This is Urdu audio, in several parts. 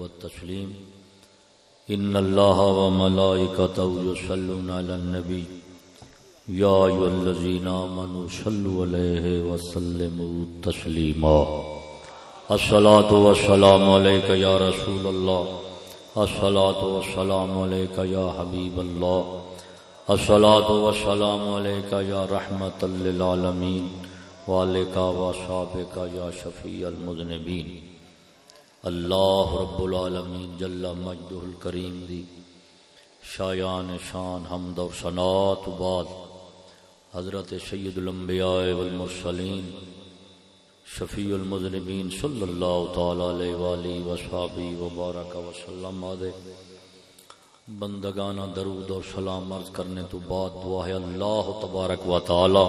والتسليم. إن الله وملائكته يصلون على النبي. يا أيها الذين آمنوا صلوا عليه وسلموا تسليما. الصلاة والسلام عليك يا رسول الله. الصلاة والسلام عليك يا حبيب الله. الصلاة والسلام عليك يا رحمة للعالمين. وعليك وصحابك يا شفيع المذنبين. اللہ رب العالمین جل مجدہ الکریم دی شایان شان حمد و ثنات بعد حضرت سید الانبیاء والمرسلین شفیع المذنبین صلی اللہ تعالی علیہ وآلہ وصحابہ وبارک وسلم آدھے بندگانہ درود اور سلام عرض کرنے تو بعد دعا ہے اللہ تبارک و تعالی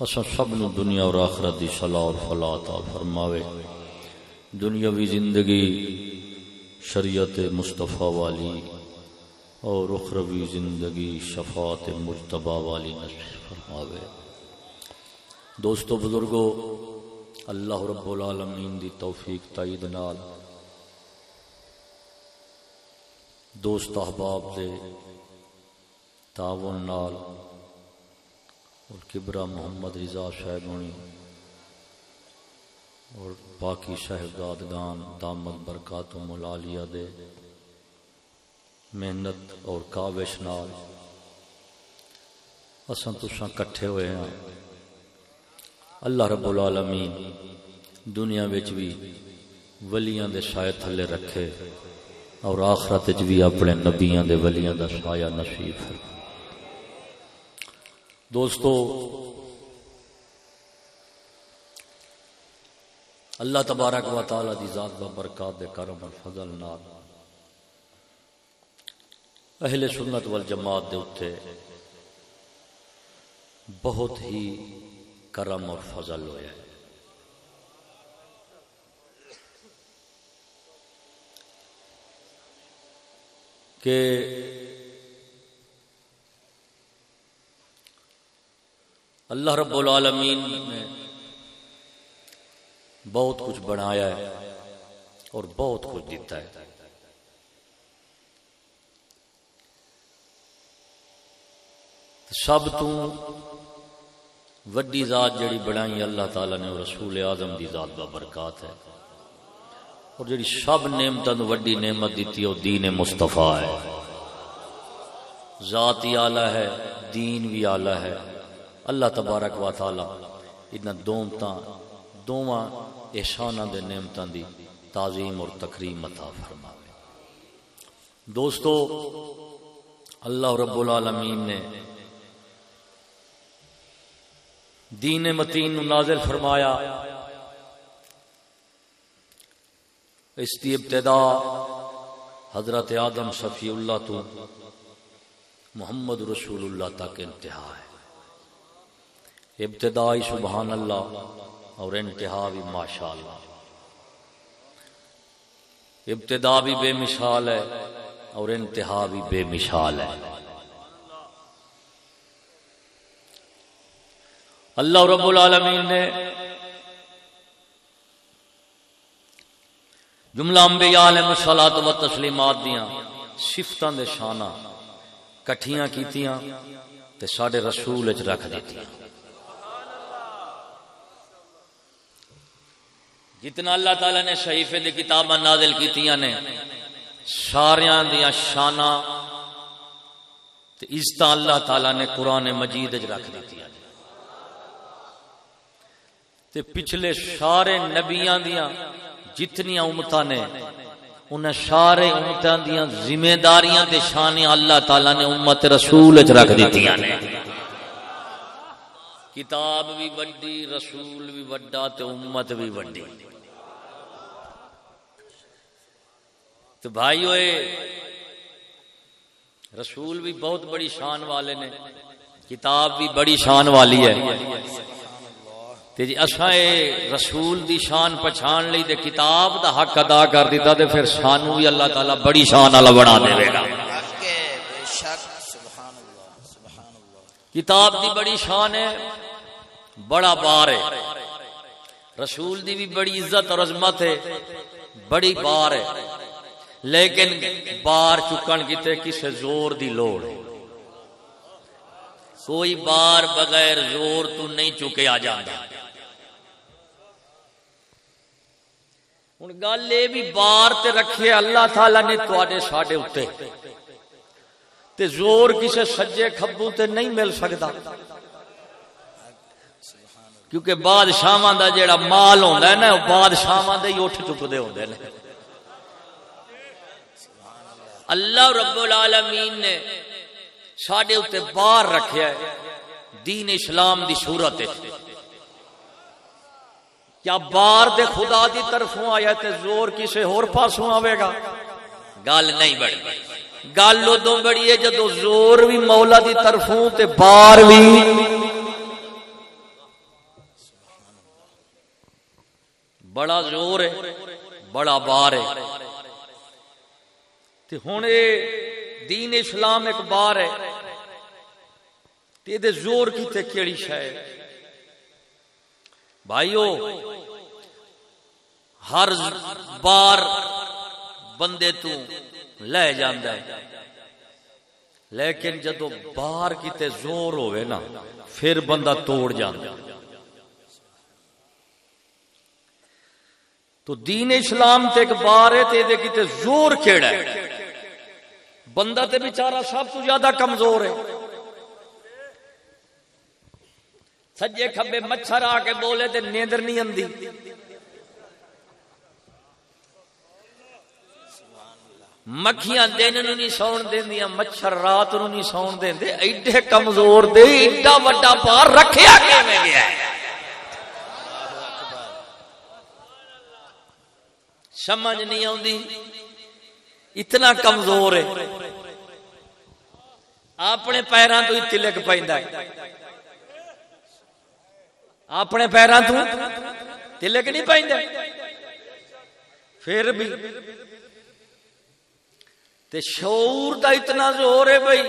اساں سب نو دنیا اور آخرت دی صلاح اور فلاح عطا فرماوے۔ دنیاوی زندگی شریعت مصطفیٰ والی اور اخروی زندگی شفاعت مجتبہ والی نصیب فرماوے۔ دوستو بزرگو، اللہ رب العالمین دی توفیق تائید نال دوست احباب دے تعاون نال اور کبرا محمد رضا صاحب ہونی اور باقی شہزادگان دامت برکات و ملالیہ دے۔ محنت اور کاوش نال اساں تساں کٹھے ہوئے ہیں اللہ رب العالمین دنیا وچ بھی ولیاں دے سائے تھلے رکھے اور آخرت وچ بھی اپنے نبیاں دے ولیاں دا سایہ نصیب ہے دوستو اللہ تبارک و تعالی دی ذات و برکات دے کرم اور فضل نال۔ اہل سنت والجماعت دے اوتے بہت ہی کرم اور فضل ہویا ہے۔ کہ اللہ رب العالمین نے بہت کچھ بنایا ہے اور بہت کچھ دیتا ہے۔ سب تو وڈی ذات جڑی بنائی اللہ تعالی نے رسول اعظم دی ذات با برکات ہے۔ اور جڑی سب نعمتوں وڈی نعمت دیتی ہے، وہ دین مصطفیٰ ہے۔ ذات ہی اعلی ہے، دین بھی اعلی ہے۔ اللہ تبارک و تعالی، انہاں دومتاں دوواں احساناں دے نعمتاں دی تعظیم اور تکریم عطا فرماوے۔ دوستو، اللہ رب العالمین نے دین متین نازل فرمایا۔ اس کی ابتدا حضرت آدم صفی اللہ تو محمد رسول اللہ تک انتہا ہے۔ ابتدائی سبحان اللہ اور انتہا بھی ماشاء اللہ ابتدا بھی بے مثال ہے اور انتہا بھی بے مثال ہے۔ اللہ رب العالمین نے جملہ انبیاء علیہ الصلوۃ و تسلیمات دیاں صفتاں دے شاناں کٹھیاں کیتیاں تے ساڈے رسول وچ رکھ دتیاں جتنا اللہ تعالی نے صحیفے دی کتاباں نازل کیتیاں نے، ساریاں دیاں شاناں، تے عزت اللہ تعالی نے قرآن مجید وچ رکھ دتیاں جی۔ تے پچھلے سارے نبیاں دیاں جتنی امتاں نے انہیں سارے امتاں دیاں ذمہ داریاں تے شان اللہ تعالی نے امت رسول وچ رکھ دتیاں نے۔ کتاب بھی وڈی رسول بھی وڈا تے امت بھی وڈی۔ تو بھائی ہوئے رسول بھی بہت بڑی شان والے نے کتاب بھی بڑی شان والی ہے۔ تے جی اساں اے رسول دی شان پہچان لئی تے کتاب دا حق ادا کر دیتا تے پھر سانو بھی اللہ تعالی بڑی شان والا بنا دے گا۔ کتاب دی بڑی شان ہے۔ بڑا بار ہے۔ رسول دی بھی بڑی عزت اور عظمت ہے۔ بڑی بار ہے۔ لیکن بار چکن کتے کسے زور دی لوڑ ہے۔ کوئی بار بغیر زور تو نہیں چکے آ جانا ہوں گل یہ بھی بار تے رکھے اللہ تعالی نے تے ساڈے اتنے تے زور کسے سجے کھبو تے نہیں مل سکتا کیونکہ بادشاہ دا جیڑا مال ہوتا ہے نا، وہ بادشاہ دے ہی اٹھ چکتے ہوتے ہیں اللہ رب العالمین نے سڈے اتنے باہر رکھیا ہے دین اسلام دی صورت کیا بار دے خدا دی طرفوں آیا تے زور کسے ہور پاسوں آوے گا؟ گل نہیں بڑی۔ گل ادو بڑی ہے جدو زور بھی مولا دی طرفوں تے بار بھی بڑا زور ہے، بڑا بار ہے۔ ہوں دین اسلام ایک بار ہے۔ تے زور کی کیڑی شہ بھائیو، ہر بار بندے تو لے جاندہ ہے۔ لیکن جدو بار کیتے زور ہوئے نا، پھر بندہ توڑ جاندہ ہے۔ تو دین اسلام تے ایک بار ہے تے دے کیتے زور کیڑا ہے۔ بندہ تے بیچارہ سب تو زیادہ کمزور ہے۔ سجے کھبے مچھر آ کے بولے تے نیندر نہیں اندی مکھیاں دن نہیں سون دیندیاں، مچھر رات نو نہیں سون دیندے۔ ایڈے کمزور دے، ایڈا وڈا پار رکھیا کیویں گیا ہے؟ سمجھ نہیں آتی اتنا کمزور ہے۔ اپنے پیروں تو ہی تلک پہ اپنے پیروں تو تلک نہیں پہ پھر بھی تے شعور دا اتنا زور ہے بھائی۔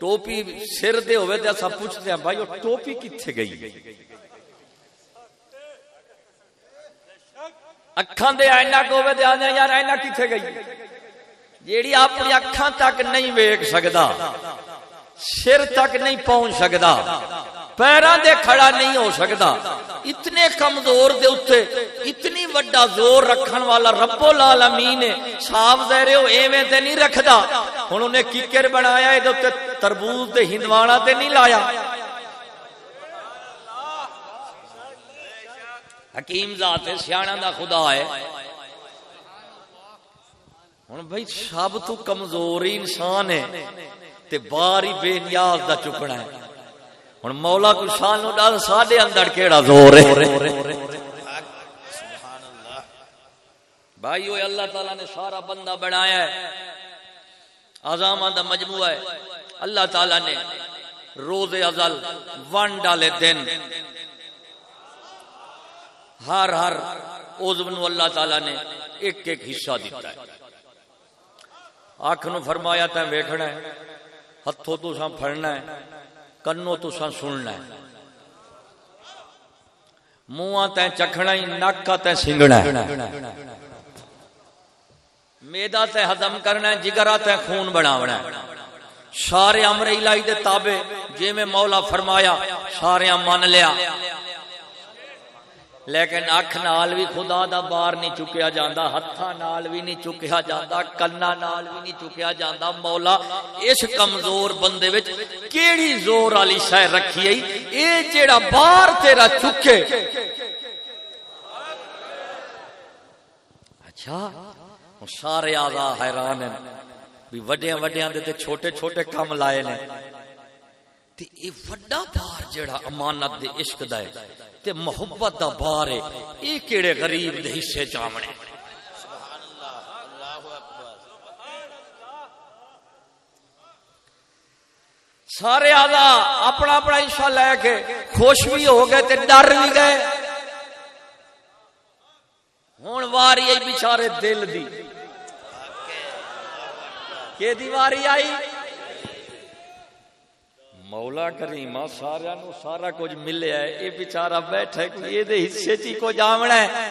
ٹوپی سر دے ہوئے تے اسا پوچھتے ہیں، بھائی، وہ ٹوپی کتھے گئی؟ اکھان دے اینا کو ہوئے تے آنے یار اینا کتھے گئی جیڑی اپنی اکھاں تک نہیں ویک سکدا سر تک نہیں پہنچ سکدا پیراں دے کھڑا نہیں ہو سکدا اتنے کمزور دے اوتے اتنی وڈا زور رکھن والا رب العالمین نے صاف ظاہر ہو ایویں تے نہیں رکھدا ہن انہیں کیکر بنایا اے تے تربوز تے ہندوانا تے نہیں لایا حکیم ذات سیاںا دا خدا ہے۔ ہوں بھائی، سب تو کمزوری انسان ہے تے باری بے نیاز دا چکنا ہے۔ ہوں مولا کو شان ڈال، ساڈے اندر کیڑا زور ہے؟ بھائی وہ اللہ تعالی نے سارا بندہ بنایا ہے۔ آزام دا مجموعہ ہے۔ اللہ تعالی نے روز ازل، ون ڈالے دن۔ ہر ہر عزم اللہ تعالی نے ایک ایک حصہ دیتا ہے۔ اکھ نو فرمایا تین ویکھنا ہے، ہتھوں تو سا پھڑنا ہے، کنوں تو سا سننا ہے۔ منہ تین چکھنا ہی نک تین سنگنا ہے۔ میدا تے ہضم کرنا ہے جگرا تے خون بناونا ہے۔ سارے امر الہی دے تابع، جے میں مولا فرمایا، سارے من لیا۔ لیکن اکھ نال بھی خدا دا بار نہیں چکیا جاندہ ہتھا نال بھی نہیں چکیا جاندہ کنا نال بھی نہیں چکیا جاندہ مولا، اس کمزور بندے وچ کیڑی زور علی شے رکھی ہے اے جیڑا بار تیرا چکے۔ اچھا سارے آزا حیران ہیں۔ بھی وڈیاں وڈیاں دے تے چھوٹے چھوٹے کام لائے نے۔ تے اے وڈا بار جیڑا امانت دے عشق دا ہے۔ تے محبت دا بار ہے۔ اے کیڑے غریب دے حصے چامنے سارے آدھا اپنا اپنا حصہ لے کے خوش بھی ہو گئے تے ڈر بھی گئے۔ ہوں واری آئی بچارے دل دی۔ کہ دیواری آئی؟ مولا کریما سارا نو سارا کچھ ملیا ہے۔ یہ بچارا بیٹھا یہ حصے چی کو جامنا ہے۔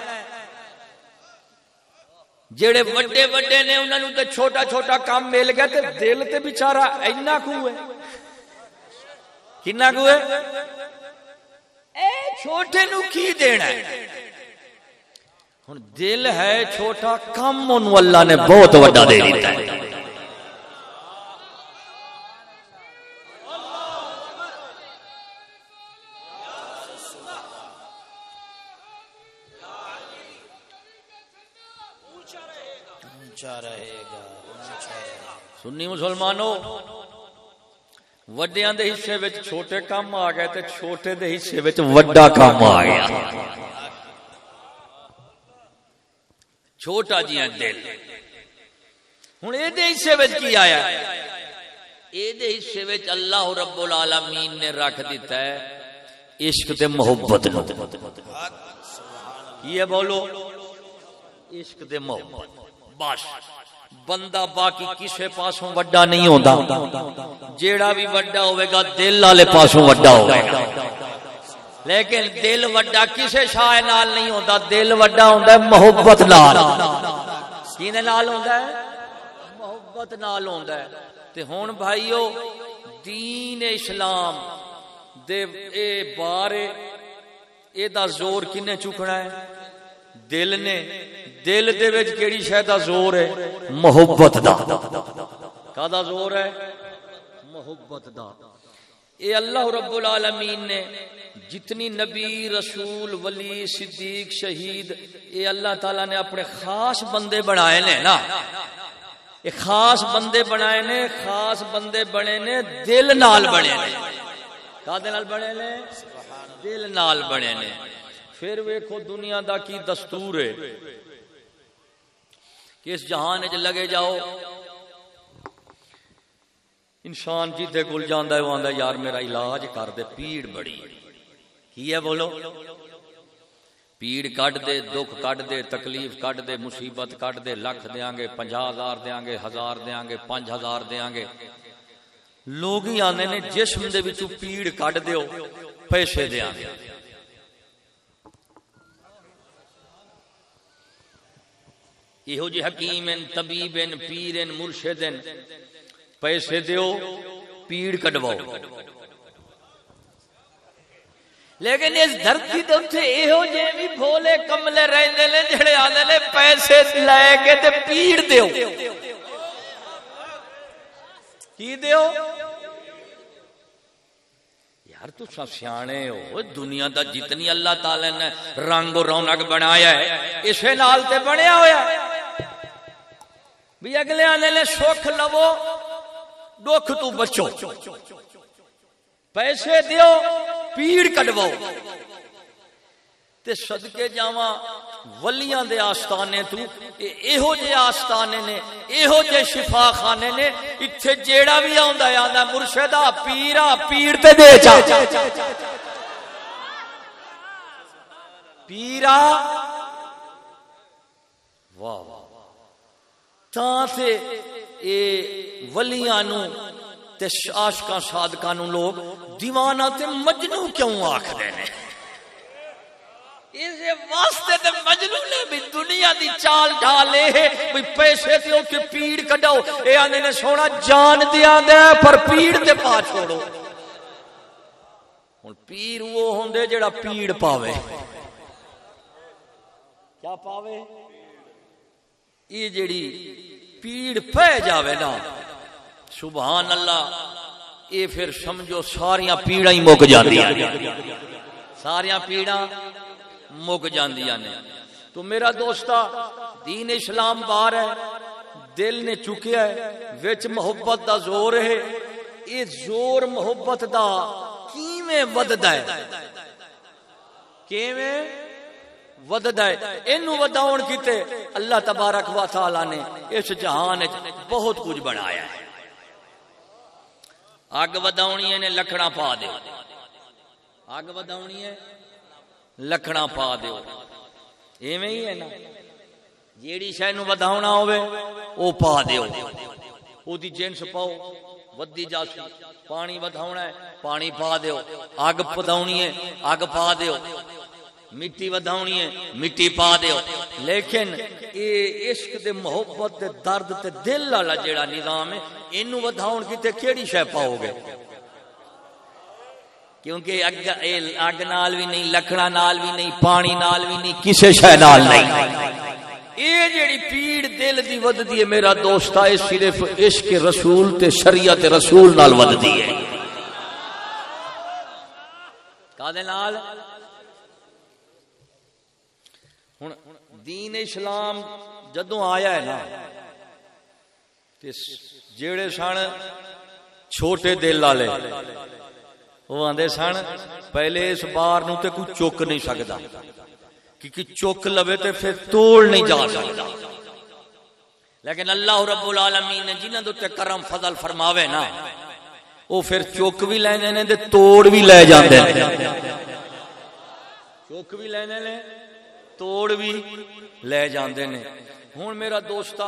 جڑے وڈے وڈے نے انہوں نے تے چھوٹا چھوٹا کام مل گیا تے دل تے بیچارہ اینا کو ہے۔ کنا کو ہے؟ اے چھوٹے نو کی دینا ہے؟ ہن دل ہے چھوٹا کم انو اللہ نے بہت وڈا دے دیتا ہے۔ سنی مسلمانوں، وڈیاں دے حصے وچ چھوٹے کام آ گئے تے چھوٹے دے حصے وچ وڈا کام آ گیا۔ چھوٹا جیاں دل۔ ہن اے دے حصے وچ کی آیا؟ اے دے حصے وچ اللہ رب العالمین نے رکھ دیتا ہے عشق تے محبت نو۔ یہ بولو؟ عشق تے محبت۔ بس بندہ باقی کسے پاسوں وڈا نہیں ہوندا۔ جیڑا بھی وڈا ہوئے گا، دل والے پاسوں وڈا ہوئے گا۔ لیکن دل وڈا کسے شاہ نال نہیں ہوندا، دل وڈا ہوندا ہے محبت نال۔ کینے نال ہوندا ہے؟ محبت نال ہوندا ہے۔ تے ہن بھائیو، دین اسلام دے اے بارے، اے دا زور کنے چکنا ہے؟ دل نے دل دے وچ کیڑی شے دا زور ہے؟ محبت دا۔ کا دا زور ہے؟ محبت دا۔ اے اللہ رب العالمین نے جتنی نبی رسول ولی صدیق شہید اے اللہ تعالی نے اپنے خاص بندے بنائے نے نا۔ اے خاص بندے بنائے نے خاص بندے بنے نے دل نال بنے نے۔ کا دل نال بنے نے؟ دل نال بنے نے۔ پھر ویکھو دنیا دا کی دستور ہے۔ کہ اس جہان چ لگے جاؤ۔ انسان جیتے گل جانا ہے، وہ آدھا یار میرا علاج کر دے، پیڑ بڑی۔ کی ہے بولو؟ پیڑ کٹ دے، دکھ کٹ دے، تکلیف کٹ دے، مصیبت کٹ دے، لکھ دیاں گے پنجا ہزار دیاں گے ہزار دیاں گے پانچ ہزار دیاں گے لوگ ہی آنے نے جسم دے وچوں پیڑ کٹ دیو پیسے دیاں گے یہ جی حکیم طبیب پیر مرشد پیسے دیو، پیڑ کٹواؤ لیکن اس دھرتی تے اوتھے ایہو جے بھی بھولے کملے رہندے نے، جڑے آندے نے پیسے لے کے تے پیڑ دیو۔ کی دیو؟ یار تو سب سیانے ہو، دنیا دا جتنی اللہ تعالی نے رنگ و رونق بنایا ہے، اسے نال تے بنیا ہویا۔ ہے بھی اگلے آنے نے سکھ لو دکھ تو بچو۔ پیسے دیو پیڑ کڈو تے صدقے جاواں ولیاں دے آستانے تو ایہو جے آستانے نے، ایہو جے شفا خانے نے ایتھے جیڑا بھی آوندا ہے، آندا مرشدہ پیرا پیڑ تے دے چا پیرا واہ واہ۔ تاں تے اے ولیاں نو تے عاشقاں صادقاں نو لوگ دیوانہ تے مجنو کیوں آکھدے نے؟ اس واسطے تے مجنو نے بھی دنیا دی چال ڈالے بھی پیسے تے اوتے پیڑ کڈاؤ۔ اے آندے نے سونا، جان دیاں دے پر پیڑ تے پا چھوڑو۔ ہن پیر وہ ہوندے جڑا پیڑ پاوے۔ کیا پاوے؟ یہ جڑی پیڑ پہ جاوے نا۔ سبحان اللہ یہ پھر سمجھو ساریاں پیڑا ہی مک جاندیاں ساریاں پیڑا مک جاندیاں نے۔ تو میرا دوستا دین اسلام بار ہے، دل نے چکیا ہے، وچ محبت دا زور ہے۔ یہ زور محبت دا کیویں وددا ہے؟ کیویں؟ وددا ہے، اینو وداون کیتے اللہ تبارک و تعالی نے اس جہان وچ بہت کچھ بنایا ہے۔ اگ وداونی نے لکڑا پا دیو۔ اگ وداونی ہے لکڑا پا دیو۔ ایویں ہی ہے نا۔ جیڑی شے نو وداونا ہوے او پا دیو۔ او دی جنس پاؤ، ودی جاسو پانی وداونا ہے، پانی پا دیو۔ اگ پداونی ہے، اگ پا دیو۔ مٹی وداونی ہے، مٹی پا دیو۔ لیکن اے عشق دے محبت دے درد تے دل والا جیڑا نظام ہے، اینو وداون کیتے کیڑی شے پاؤ گے؟ کیونکہ اگ اگ نال بھی نہیں لکڑا نال بھی نہیں، پانی نال بھی نہیں، کسے شے نال نہیں۔ اے جیڑی پیڑ دل دی وددی ہے، میرا دوست اے صرف عشق رسول تے شریعت رسول نال وددی ہے۔ کادے نال ہن دین اسلام جدوں آیا ہے نا، تے جیڑے سن چھوٹے دل والے، وہ آندے سن پہلے اس بار نو تے کوئی چک نہیں سکدا، کیونکہ چک لوے تے پھر توڑ نہیں جا سکتا لیکن اللہ رب العالمین نے جنہاں دے کرم فضل فرماوے نا وہ پھر چک بھی لینے نے تے توڑ بھی لے جاندے نے۔ چک بھی لینے نے توڑ بھی لے جاندے نے ہن میرا دوستا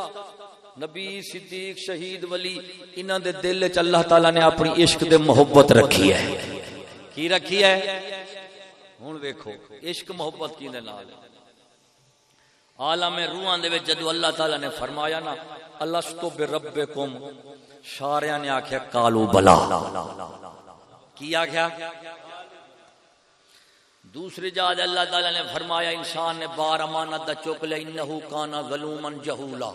نبی صدیق شہید ولی انہاں دے دل وچ اللہ تعالی نے اپنی عشق دے محبت رکھی ہے کی رکھی ہے ہوں ویکو عشق محبت کی دے نال عالم روحاں دے وچ جدو اللہ تعالی نے فرمایا نا الستو بربکم سارے نے آکھیا کالو بلا کی آکھیا دوسری جاد اللہ تعالی نے فرمایا، انسان نے بار امانت دا چک لے انہو کانا ظلوما جہولا۔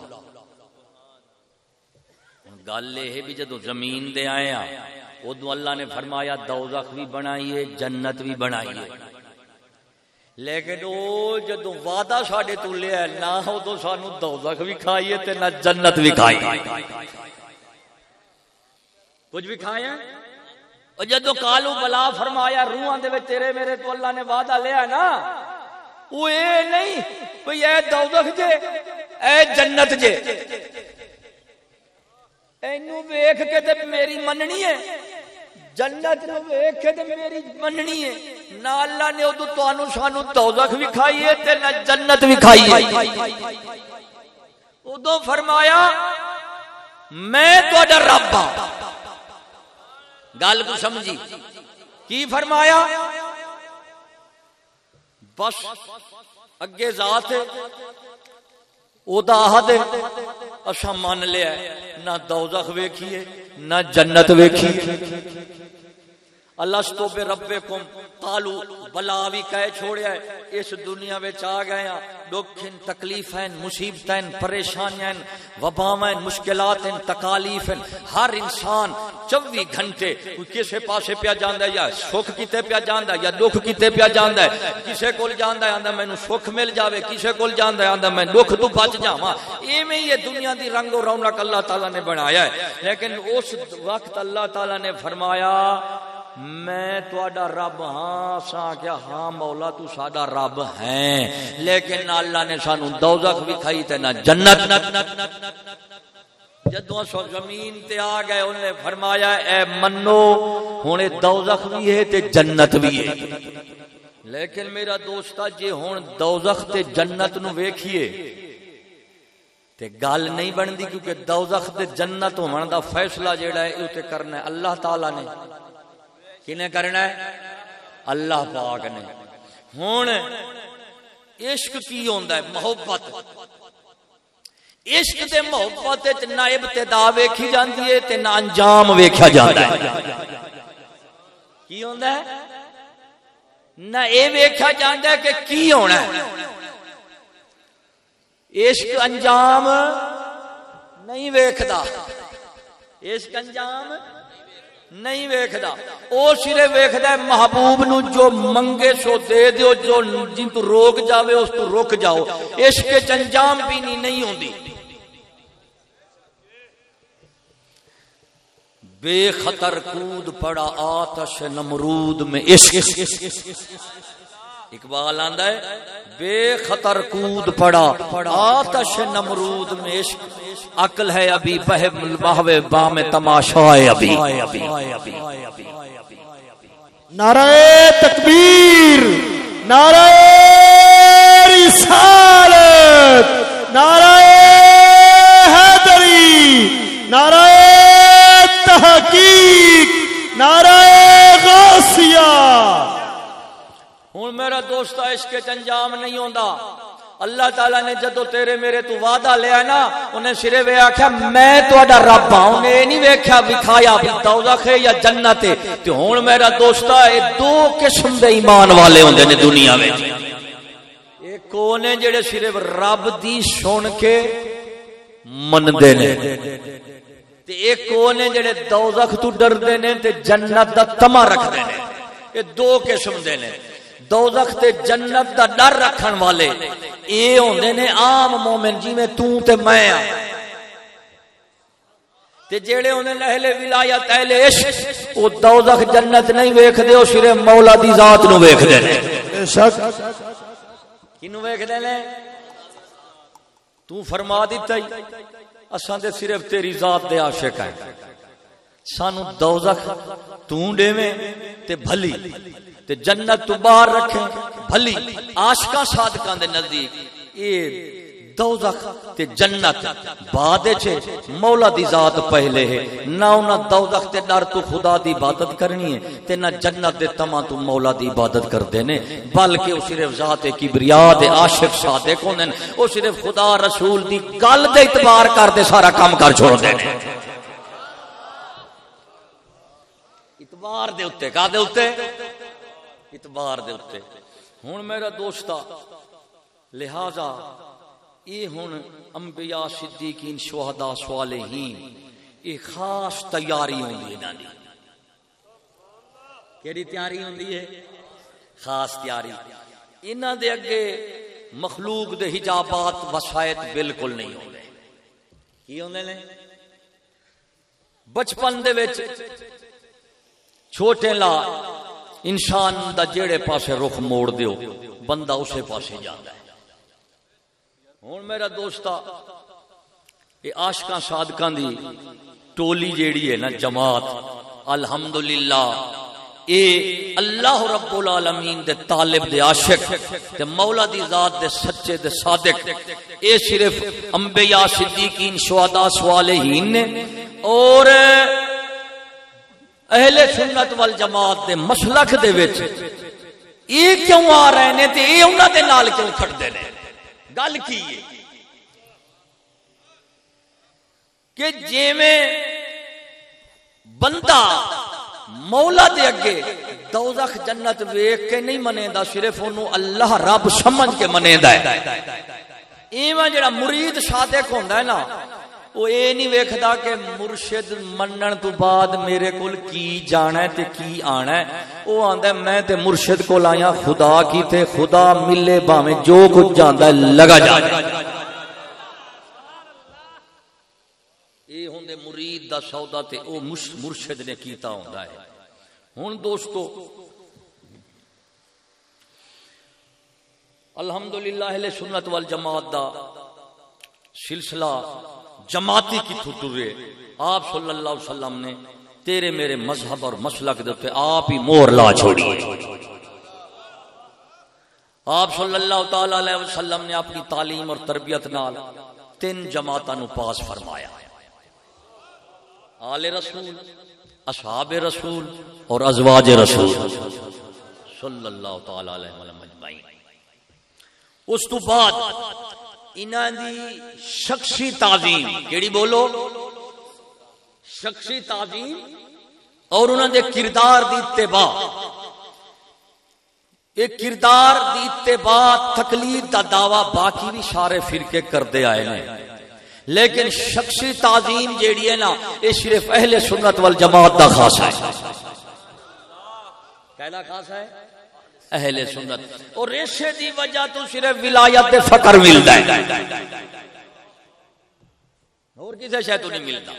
گل یہ بھی جدو زمین دے آئے ہاں، ادو اللہ نے فرمایا، دوزخ بھی بنائیے جنت بھی بنائیے لیکن وہ جدو وعدہ ساڈے تو لیا نہ ادو سانو دوزخ بھی کھائیے تے نہ جنت بھی کھائیے کچھ بھی کھائے اور جدو کالو بلا فرمایا، روحاں دے وچ تیرے میرے تو اللہ نے وعدہ لیا نا وہ اے نہیں کوئی اے دوزخ جے، اے جنت جے۔ اینو ویکھ کے تے میری مننی ہے، جنت نو ویکھ کے تے میری مننی ہے۔ نہ اللہ نے ادو تانوں سانو دوزخ بھی کھائی ہے تے نہ جنت بھی کھائی ہے۔ ادو فرمایا، میں تہاڈا رب ہاں۔ گل کو سمجھی۔ کی فرمایا؟ بس، اگے ذات ہے۔ او دا احد اسا مان لیا نہ دوزخ ویکھیے، نہ جنت ویکھیے۔ اللہ تو بے رب کم کالو بلا بھی کہہ چھوڑیا ہے، اس دنیا وچ آ گئے ہیں دکھن تکلیفیں مصیبتیں پریشانیاں وباویں مشکلات ہیں تکالیف ہیں ہر انسان چوبی گھنٹے کسے پاسے پیا جاندا ہے، یا سکھ کیتے پیا جاندا ہے، یا دکھ کیتے پیا جاندا ہے، کسے کول جاندا ہے، آندا مینوں سکھ مل جاوے، کسے کول جاندا ہے، آندا میں دکھ تو بچ جاواں۔ ایویں یہ دنیا دی رنگ و رونق اللہ تعالی نے بنایا ہے۔ لیکن اس وقت اللہ تعالی نے فرمایا میں تہاڈا رب ہاں سا کیا ہاں مولا، تو ساڈا رب ہے۔ لیکن اللہ نے سانو دوزخ بھی کھائی تے نہ جنت۔ جدوں سو زمین تے آ گئے، انہوں نے فرمایا، اے منو، ہن دوزخ بھی ہے تے جنت بھی ہے۔ لیکن میرا دوستا جی ہن دوزخ تے جنت نو ویکھیے، تے گل نہیں بندی کیونکہ دوزخ تے جنت ہون دا فیصلہ جیڑا ہے، او تے کرنا ہے۔ اللہ تعالی نے کنے کرنا ہے؟ اللہ پاک نے۔ ہوں عشق کی ہوندا ہے؟ محبت۔ عشق تے محبت وچ نہ ابتدا ویکھی جاندی ہے تے نہ انجام ویکھیا جاندا ہے۔ کی ہوندا ہے؟ نہ اے ویکھیا جاندا ہے کہ کی ہونا ہے۔ عشق انجام نہیں ویکھدا۔ عشق انجام نہیں ویکھدا۔ او صرف ویکھدا ہے، محبوب نو جو منگے سو دے دیو، جو جن تو روک جاوے، اس تو رک جاؤ۔ عشق انجام بھی نہیں نہیں ہوندی۔ بے خطر کود پڑا آتش نمرود میں عشق۔ اقبال آندا ہے، بے خطر کود پڑا۔ آتش نمرود میں عشق عقل ہے ابھی بہم بہوے بام تماشا ہے ابھی۔ نعرہ تکبیر، نعرہ رسالت، نعرہ حیدری، نعرہ تحقیق، نعرہ غوثیہ۔ ہوں میرا دوست عشق انجام نہیں ہوندا۔ اللہ تعالی نے جدو تیرے میرے تو وعدہ لیا نا، انہیں سرے وے آخیا میں تہاڈا رب ہاں انہیں یہ نہیں ویکھیا وکھایا بھی دوزخ ہے یا جنت ہے۔ تے ہن میرا دوستا اے دو قسم دے ایمان والے ہوندے نے دنیا وچ۔ ایک کونے جڑے صرف رب دی سن کے مندے نے۔ تے ایک کونے جڑے دوزخ تو ڈردے نے، تے جنت دا تما رکھدے نے۔ یہ دو قسم دے نے۔ دوزخ تے جنت دا ڈر رکھن والے۔ اے ہوندے نے عام مومن جی میں تو تے میں آ تے جیڑے ہوندے نے اہل ولایت اہل عشق او دوزخ جنت نہیں ویکھدے او صرف مولا دی ذات نو ویکھدے نے۔ بے شک۔ کینو ویکھدے نے؟ تو فرما دیتا ہی اساں تے صرف تیری ذات دے عاشق ہیں۔ سانو دوزخ تو ڈیویں تے بھلی۔ تے جنت تو باہر رکھیں بھلی عاشقاں صادقاں دے نزدیک۔ اے دوزخ تے جنت بعد چھے مولا دی ذات پہلے ہے۔ نہ انہاں دوزخ تے ڈر تو خدا دی عبادت کرنی ہے تے نہ جنت دے تما تو مولا دی عبادت کر دینے بلکہ او صرف ذات کبریا دے عاشق صادق ہوندے او صرف خدا رسول دی گل دے اعتبار کر دے سارا کام کر چھوڑ دے اعتبار دے اوتے، کا دے اوتے؟ اعتبار دے اوتے ہن میرا دوستا لہذا یہ ہن انبیاء صدیقین، شہداء صالحین یہ خاص تیاری ہوندی ہے انہاں دی۔ کیڑی تیاری ہوندی ہے؟ خاص تیاری۔ انہاں دے اگے مخلوق دے حجابات وسائط بالکل نہیں ہوندے۔ کی ہوندے نے؟ بچپن دے وچ چھوٹے لا انسان دا جیڑے پاسے رخ موڑ دیو، بندہ اسے پاسے جاتا ہے۔ ہوں میرا دوستا یہ آشکاں صادقاں دی ٹولی جیڑی ہے نا، جماعت، الحمدللہ، اے اللہ رب العالمین دے طالب، دے عاشق تے مولا دی ذات، دے سچے، دے صادق، اے صرف انبیاء، صدیقین، شہداء، صالحین نے، اور اہل سنت والجماعت دے مسلک دے وچ۔ یہ کیوں آ رہے نے تے یہ انہاں دے نال کیوں کھڑدے نے؟ گل کی ہے؟ کہ جیویں بندہ مولا دے اگے دوزخ جنت ویکھ کے نہیں منےدا صرف اونوں اللہ رب سمجھ کے منےدا ہے۔ ایواں جڑا مرید صادق ہوندا ہے نا وہ اے نہیں ویکھدا کہ مرشد منن تو بعد میرے کول کی جانا ہے تے کی آنا ہے۔ وہ آندا ہے، میں تے مرشد کول آیا، خدا کی تے خدا ملے باویں جو کچھ جاندا ہے، لگا جانا اے ہوندے مرید دا سودا تے او مرشد نے کیتا ہوندا ہے۔ ہن دوستو، الحمدللہ اہل سنت والجماعت دا سلسلہ جماعتی کی تھٹورے آپ صلی اللہ علیہ وسلم نے تیرے میرے مذہب اور مسلک دے آپ ہی مور لا چھوڑی آپ صلی اللہ تعالی علیہ وسلم نے اپنی تعلیم اور تربیت نال تین جماعتاں نو پاس فرمایا۔ آل رسول، اصحاب رسول اور ازواج رسول۔ صلی اللہ تعالی علیہ وسلم اس تو بعد انہاں دی شخصی تعظیم، کیڑی بولو؟ شخصی تعظیم اور انہاں دے کردار دی اتباع۔ یہ کردار دی اتباع، تقلید دا دعویٰ باقی بھی سارے فرقے کردے آئے ہیں۔ لیکن شخصی تعظیم جیڑی ہے نا، یہ صرف اہل سنت والجماعت دا خاص ہے۔ کہلا خاص ہے؟ اہل سنت۔ اور ریشے دی وجہ تو صرف ولایت دے فقر ملتا ہے۔ اور کسی شے تو نہیں ملتا۔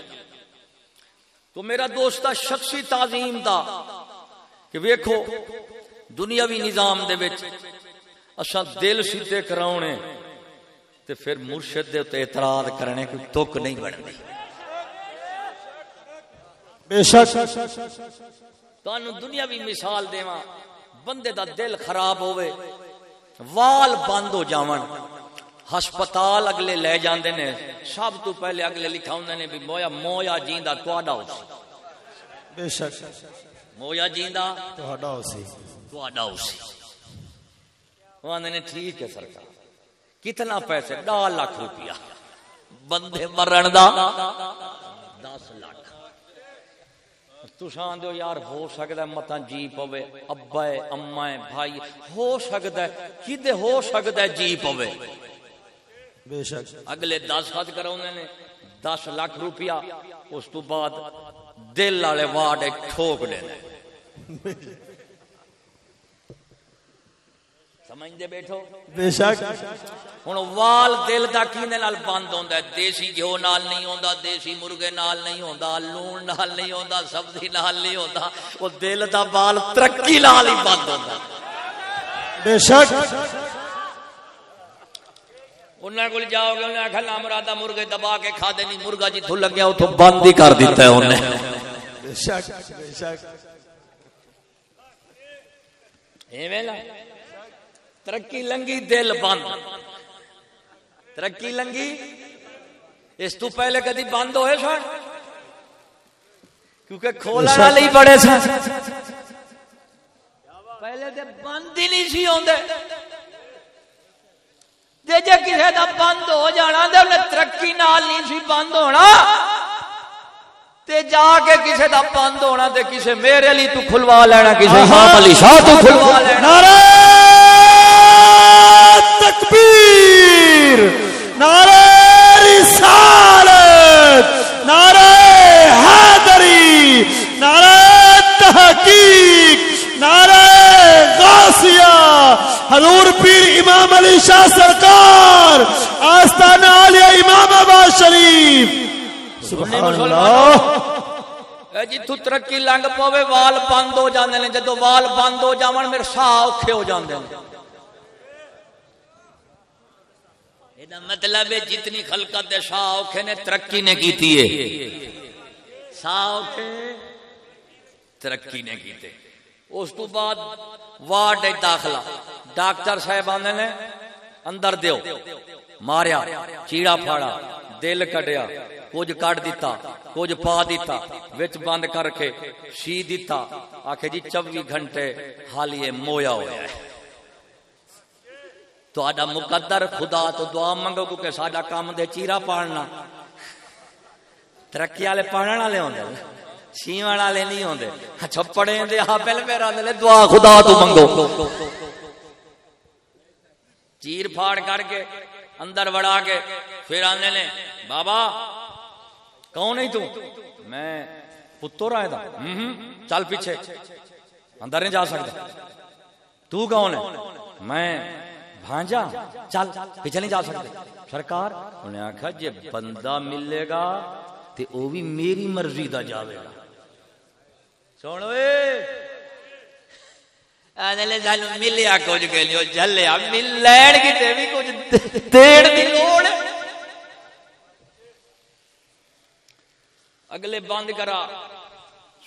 تو میرا دوستہ شخصی تعظیم دا کہ ویکھو دنیاوی نظام دے وچ اساں دل سیدھے کراونے تے پھر مرشد دے تے اعتراض کرنے کوئی تک نہیں بنتی۔ بے شک۔ تانوں دنیاوی مثال دیواں۔ بندے دا دل خراب ہوئے وال بند ہو جاون۔ ہسپتال اگلے لے جاندے نے۔ سب تو پہلے اگلے لکھا ہوندے نے بھی مویا مویا جیندا تواڈا ہو سی۔ بے شک۔ مویا جیندا سی۔ تواڈا ہو سی۔ وہ آدھے نے ٹھیک ہے سرکار۔ کتنا پیسے؟ ڈال لاکھ روپیہ۔ بندے مرن دا۔ تساں دو یار ہو سکتا ہے متا جی پوے ابا ہے اما ہے بھائی ہو سکتا ہے کدے ہو سکتا ہے جی پوے؟ بے شک۔ اگلے دس ہاتھ کرا نے دس لاکھ روپیہ اس تو بعد دل والے وارڈ ٹھوک دینا سمجھتے بیٹھو۔ بے شک۔ ہوں وال دل دا کینے نال بند ہوندا ہے دیسی گھیو نال نہیں ہوندا دیسی مرغے نال نہیں ہوندا لون نال نہیں ہوندا سبزی نال نہیں ہوندا وہ دل دا بال ترقی نال ہی بند ہوندا۔ بے شک۔ انہاں کول جاؤ گے انہاں آکھا نا مرادا مرغے دبا کے کھا دینی مرغا جتھوں لگیا اوتھوں بند ہی کر دیتا ہے بے شک بے شک۔ ایویں ترقی لنگی دل بند. ترقی لنگی؟ اس تو پہلے کدی بند ہوئے سن؟ کیونکہ کھولن والے ہی بڑے سن. پہلے تے بند ہی نہیں سی ہوندے. تے جے کسے دا بند ہو جانا تے انہیں ترقی نال نہیں سی بند ہونا تے جا کے کسے دا بند ہونا تے کسے میرے لیے تو کھلوا لینا کسے امام علی شاہ تو کھلوا لینا۔ نعرہ! تکبیر نعرہ رسالت! نعرہ حیدری! نعرہ تحقیق! نعرہ غاسیہ! حضور پیر امام علی شاہ سرکار! آستانہ عالیہ امام آباد شریف! سبحان اللہ! اے جتھوں ترقی لنگ پوے وال بند ہو جاندے نے۔ جدو وال بند ہو جاون میرے ساہ اوکھے ہو جاندے نے۔ ایدا مطلب ہے جتنی خلقت دے ساہ اوکھے نے ترقی نے کیتی ہے ساہ اوکھے ترقی نے کیتے اس تو بعد وارڈ داخلہ۔ ڈاکٹر صاحب آندے نے اندر دیو۔ ماریا، چیڑا پھاڑا، دل کڈیا، کچھ کٹ دیتا، کچھ پا دیتا، وچ بند کر کے سی دیتا۔ آخے جی چوبی گھنٹے حالیے مویا ہوا ہے۔ تو آڈا مقدر خدا تو دعا منگو کیونکہ ساڈا کام دے چیرا پاڑنا ترقی والے پاڑن والے ہوندے سیون والے نہیں ہوندے چھپڑے دے ہاں پہلے میرا دے دعا خدا تو منگو چیر پھاڑ کر کے اندر وڑا کے پھر آنے نے بابا کون ہے تو میں پتر آئے تھا چل پیچھے اندر نہیں جا سکتا تو کون ہے میں بھانجا، چل پیچھے نہیں جا سکتے۔ سرکار، انہیں آخیا جی بندہ ملے گا تو وہ بھی میری مرضی دا جاوے گا۔ سنو سانو ملیا کچھ کہ نہیں جلیا مل لین کتنے بھی کچھ دیر دی لوڑ۔ اگلے بند کرا۔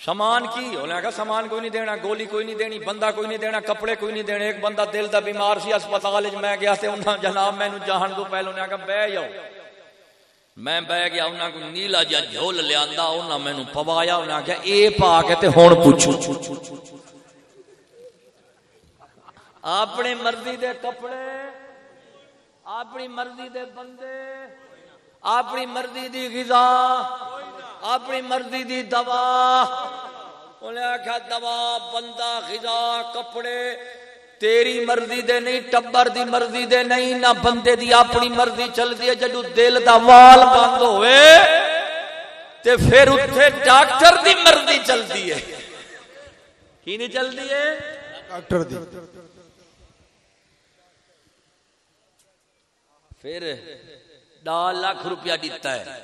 سامان کی؟ انہیں کہا سامان کوئی نہیں دینا، گولی کوئی نہیں دینی، بندہ کوئی نہیں دینا، کپڑے کوئی نہیں دینے، ایک بندہ دل دا بیمار سی اسپتال میں گیا تے انہاں جناب مینوں جہان تو پہلو نے کہا بہ جاؤ میں بہ گیا، انہاں کو نیلا جا جھول لیاندا، انہاں مینوں پوایا، انہاں کہا اے پا کے تے ہن پوچھو۔ اپنی مرضی دے کپڑے، اپنی مرضی دے بندے، اپنی مرضی دی غذا۔ اپنی مرضی دی دوا انہیں آخیا دوا بندہ غذا کپڑے تیری مرضی دے نہیں ٹبر دی مرضی دے نہیں نہ بندے دی اپنی مرضی چلتی ہے۔ جدو دل دا وال بند ہوئے تے پھر اتنے ڈاکٹر دی مرضی چلتی ہے۔ کی نہیں چلتی ہے؟ ڈاکٹر دی۔ پھر ڈال لاکھ روپیہ دیتا ہے۔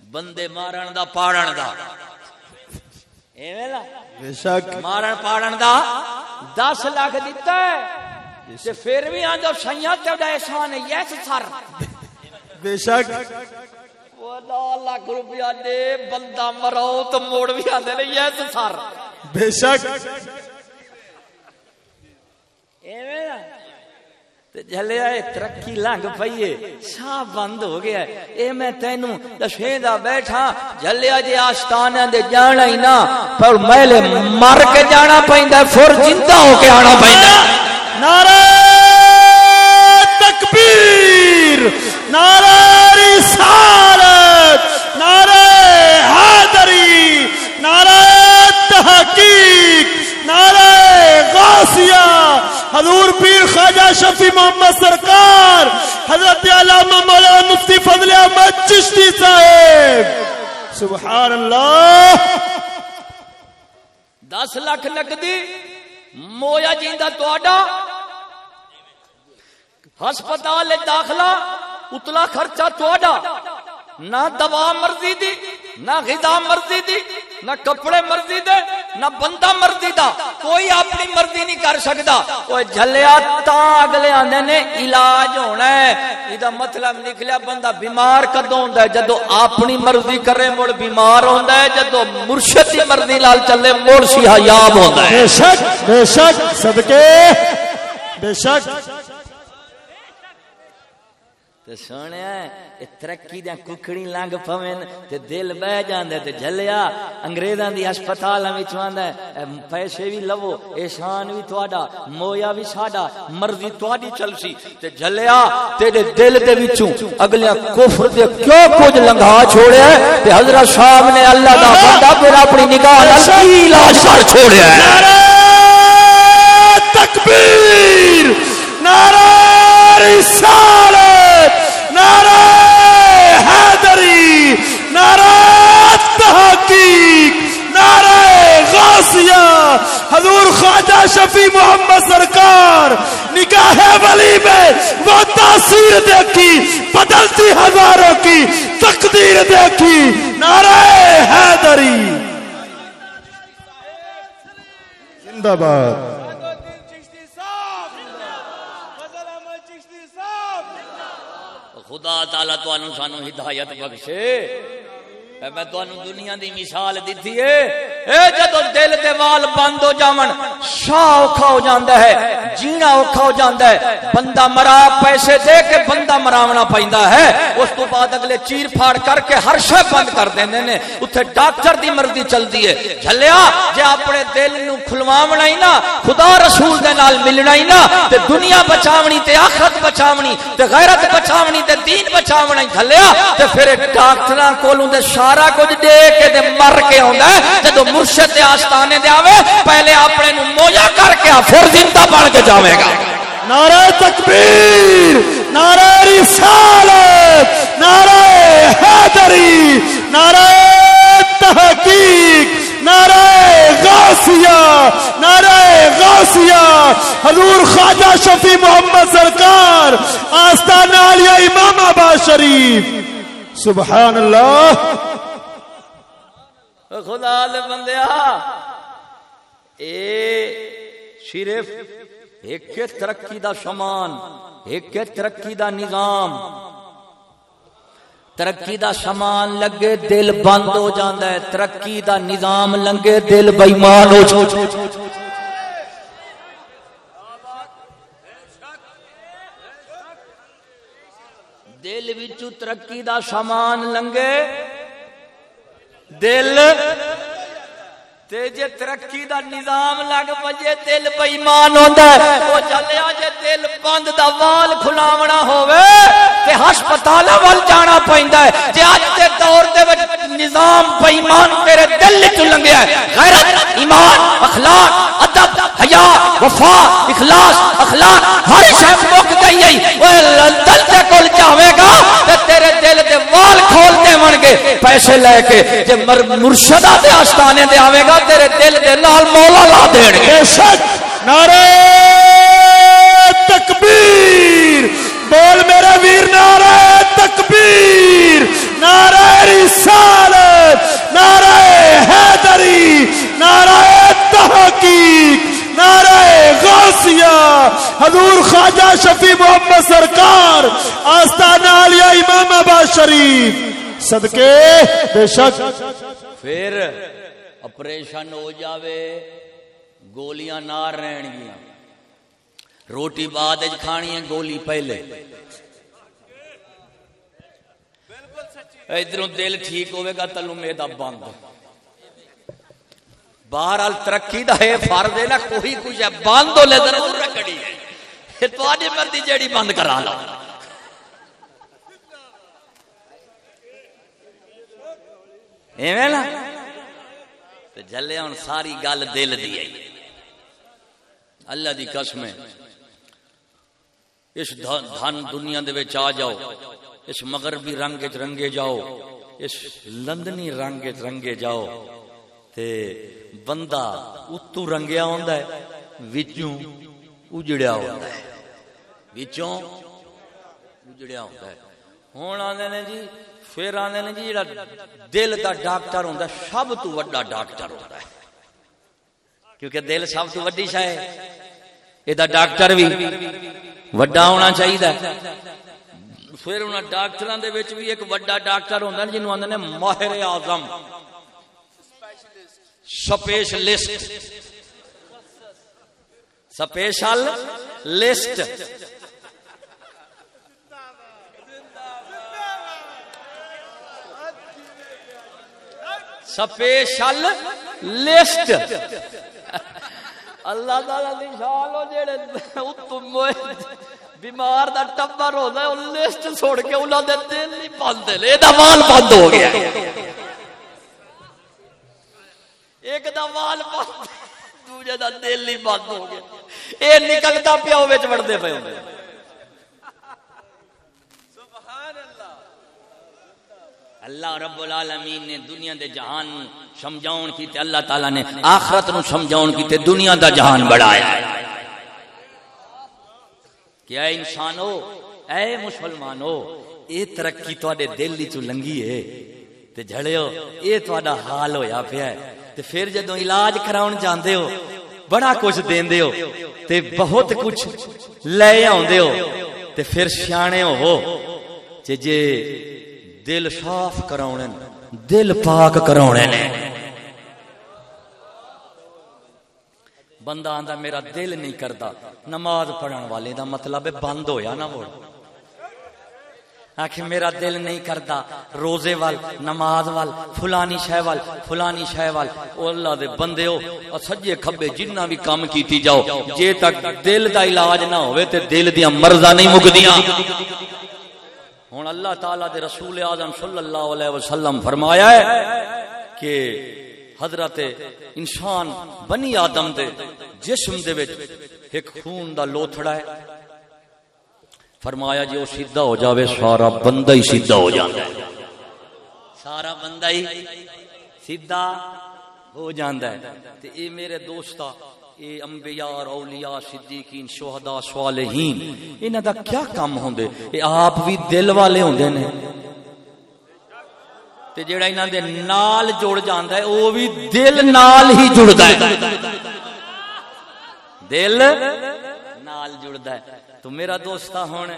بندے مارن دا پاڑن دا۔ بے شک۔ مارن پاڑن دا۔ دس لاکھ دیتا ہے۔ تے پھر بھی آندو سیاں تیرا احسان ہے یس سر۔ بے شک۔ ڈال لاکھ روپیہ دے بندہ مرو تو موڑ بھی آندے نے یس سر۔ بے شک ایویں نا تے جلیا اے ترقی لنگ پئیے سا بند ہو گیا ہے اے میں تینوں دشیندا بیٹھا جلیا جے آستانے دے جانا ہی نا پر میلے مر کے جانا پیندا ہے پھر زندہ ہو کے آنا پیندا ہے نعرہ نعرہ رسالت نعرہ حیدری نعرہ تحقیق نعرہ غاسیہ حضور پیر خواجہ شفیع محمد سرکار، حضرت علامہ مولانا مفتی فضل احمد چشتی صاحب۔ سبحان اللہ دس لاکھ نقدی مویا جیندہ تواڈا ہسپتال داخلہ، اتلا خرچہ تواڈا، نہ دوا مرضی دی۔ نہ غذا مرضی دی نہ کپڑے مرضی دے نہ بندہ مرضی دا کوئی اپنی مرضی نہیں کر سکتا وہ جھلیا تا اگلے آندے نے علاج ہونا ہے۔ یہ مطلب نکلیا بندہ بیمار کدوں ہوندا ہے؟ جدو اپنی مرضی کرے مڑ بیمار ہوندا ہے۔ جدو مرشد دی مرضی لال چلے مڑ صحیح ہوندا ہے۔ بے شک بے شک صدقے۔ بے شک۔ تے سونے ترقی دیا ککڑی لنگ پوین، تے دل بہ جاندے، تے جھلیا، انگریزاں دی ہسپتالاں وچ آندا ہے۔ پیسے بھی لو احسان بھی تہاڈا مویا بھی ساڈا، مرضی تہاڈی چلسی۔ تے جھلیا، تیرے دل دے وچوں اگلے کفر دے کیوں کچھ لنگھا چھوڑیا ہے؟ تے حضرت صاحب نے اللہ دا بندہ پھر اپنی نگاہ نال کی علاج کر چھوڑیا ہے۔ نعرہ تکبیر، نعرہ رسالت نعرہ حیدری نعرہ تحقیق نعرہ غاسیہ حضور خواجہ شفیع محمد سرکار نگاہ ولی میں وہ تاثیر دیکھی بدلتی ہزاروں کی تقدیر دیکھی۔ نعرہ حیدری۔ زندہ باد۔ خدا تعالی تانوں سانو ہدایت بخشے۔ میں تانوں دنیا دی مثال دتی ہے اے جدوں دل دے وال بند ہو جاون شاہ اوکھا ہو جاندا ہے، جینا اوکھا ہو جاندا ہے۔ بندہ مرا، پیسے دے کے بندہ مراونا پیندا ہے۔ اس تو بعد اگلے چیر پھاڑ کر کے ہر شے بند کر دیندے نے۔ اوتھے ڈاکٹر دی مرضی چلدی ہے جھلیا، جے اپنے دل نو کھلواونا ہی نا، خدا رسول دے نال ملنا ہی نا، تے دنیا بچاونی، تے آخرت بچاونی، تے غیرت بچاونی، تے دین بچاونا ہی جھلیا، تے پھر ڈاکٹراں کولوں دے شاہ سارا کچھ دے کے تے مر کے آندا ہے۔ جدوں مرشد دے آستانے دے آوے، پہلے اپنے نو مویا کر کے پھر زندہ بن کے جاوے گا۔ نعرہ تکبیر، نعرہ رسالت، نعرہ حیدری نعرہ تحقیق، نعرہ غاسیہ نعرہ غاسیہ حضور خواجہ شفیع محمد سرکار آستان عالیہ امام آباد شریف۔ سبحان اللہ خدا دے بندیا اے صرف ایک ترقی دا سامان ایک ترقی دا نظام۔ ترقی دا سامان لگے دل بند ہو جاندا ہے، ترقی دا نظام لنگے دل بےمان ہو جاندا ہے دل وچوں ترقی دا سامان لنگے۔ دل۔ تے جے ترقی دا نظام لگ پجے، دل بےمان ہوندا ہے۔ او چلیا جے دل بند دا وال کھلاونا ہووے، تے ہسپتال ول جانا پیندا ہے۔ جے اج دے دور دے وچ نظام بےمان تیرے دل وچ لنگیا ہے۔ غیرت، ایمان، اخلاق، ادب، حیا، وفا، اخلاص، اخلاق، ہر شے مک گئی ہے۔ او دل تے کول جاوے گا تے تیرے دل دے وال کھول دیون گے پیسے لے کے جے مر مرشدہ دے آستانے دے آوے گا تیرے دل دے نال مولا لا دین گے۔ بے شک۔ نعرہ تکبیر۔ بول میرے ویر، نعرہ تکبیر۔ نعرہ رسالت۔ نعرہ حیدری۔ نعرہ تحقیق۔ نعرہ غوثیہ، حضور خواجہ شفیع محمد سرکار، آستانہ عالیہ امام آباد شریف۔ صدقے، بے شک۔ پھر اپریشن ہو جاوے، گولیاں نہ رہن گیا روٹی بعد کھانی ہے گولی پہلے۔ ادھر دل ٹھیک ہوئے گا تلو میدا بند۔ بہرحال ترقی دا ہے، فرض ہے نا، کوئی کچھ ہے۔ بند ہو لے، ضرور رکڑی ہے تواڈی مرضی جیڑی بند کرا لو۔ ایویں نا تے جلے ہن، ساری گل دل دی ہے۔ اللہ دی قسم ہے۔ اس دھن دنیا دے وچ آ جاؤ۔ اس مغربی رنگ وچ رنگے جاؤ۔ اس لندنی رنگ وچ رنگے جاؤ۔ تے بندہ اتو رنگیا ہوندا ہے وچوں اجڑیا ہوندا ہے وچوں اجڑیا ہوندا ہے ہن آندے نے جی پھر آندے نے جی جڑا دل دا ڈاکٹر ہوندا ہے سب تو ڈاکٹر ہوندا ہے کیونکہ دل سب تو وڈی شے ہے اے ڈاکٹر بھی وڈا ہونا چاہیے پھر انہاں ڈاکٹراں بھی ایک وڈا ڈاکٹر ہوندا ہے جنوں آندے نے ماہر اعظم specialist special list. Specialist. Allah تعالی دی شان ہو جڑے اتم بیمار دا ٹبر ہوندا ہے او لسٹ چھوڑ کے انہاں دے دل نہیں بندے لے دا وال بند ہو گیا۔ ایک دا وال بند دوجے دا دل نہیں بند ہو گیا۔ اے نکلدا پیا او وچ وڑدے پے ہوندے اللہ رب العالمین نے دنیا دے جہان سمجھاؤن کی تے اللہ تعالی نے آخرت نو سمجھاؤن کی تے دنیا دا جہان بڑھایا۔ کیا انسانو اے مسلمانو اے ترقی تواڈے دل وچ لنگی ہے۔ تے جھڑیو اے تواڈا حال ہویا پیا ہے۔ تے پھر جدوں علاج کراون جاندے ہو، بڑا کچھ دیندے ہو، تے بہت کچھ لے آوندے ہو، تے پھر سیانے ہو جے جے دل صاف کراؤنے دل پاک کراؤنے نے بندہ آندا، میرا دل نہیں کردا، نماز پڑھن والے دا مطلب ہے بند ہویا نا وہ آخر میرا دل نہیں کرتا، روزے وال، نماز وال، فلانی شہ وال، فلانی شہ وال۔ او اللہ دے بندے ہو سجے کھبے جنہ بھی کام کیتی جاؤ۔ جے تک دل دا علاج نہ ہوئے تے دل دیاں مرضاں نہیں مکدیاں۔ ہوں اللہ تعالی دے رسول اعظم صلی اللہ علیہ وسلم فرمایا ہے کہ حضرت انسان بنی آدم دے جسم دے وچ ایک خون دا لوتھڑا ہے۔ فرمایا جی وہ سیدھا ہو جاوے، سارا بندہ ہی سیدھا ہو جاتا ہے۔ سارا بندہ ہی سیدھا ہو جاتا ہے۔ تے اے میرے دوستا اے انبیاء اور اولیاء، صدیقین، شہداء، صالحین، انہاں دا کیا کام ہوندے اے آپ بھی دل والے ہوندے نے۔ تے جیڑا انہاں دے نال جڑ جاندا ہے، او بھی دل نال ہی جڑدا ہے۔ دل نال جڑدا ہے۔ تو میرا دوستا ہن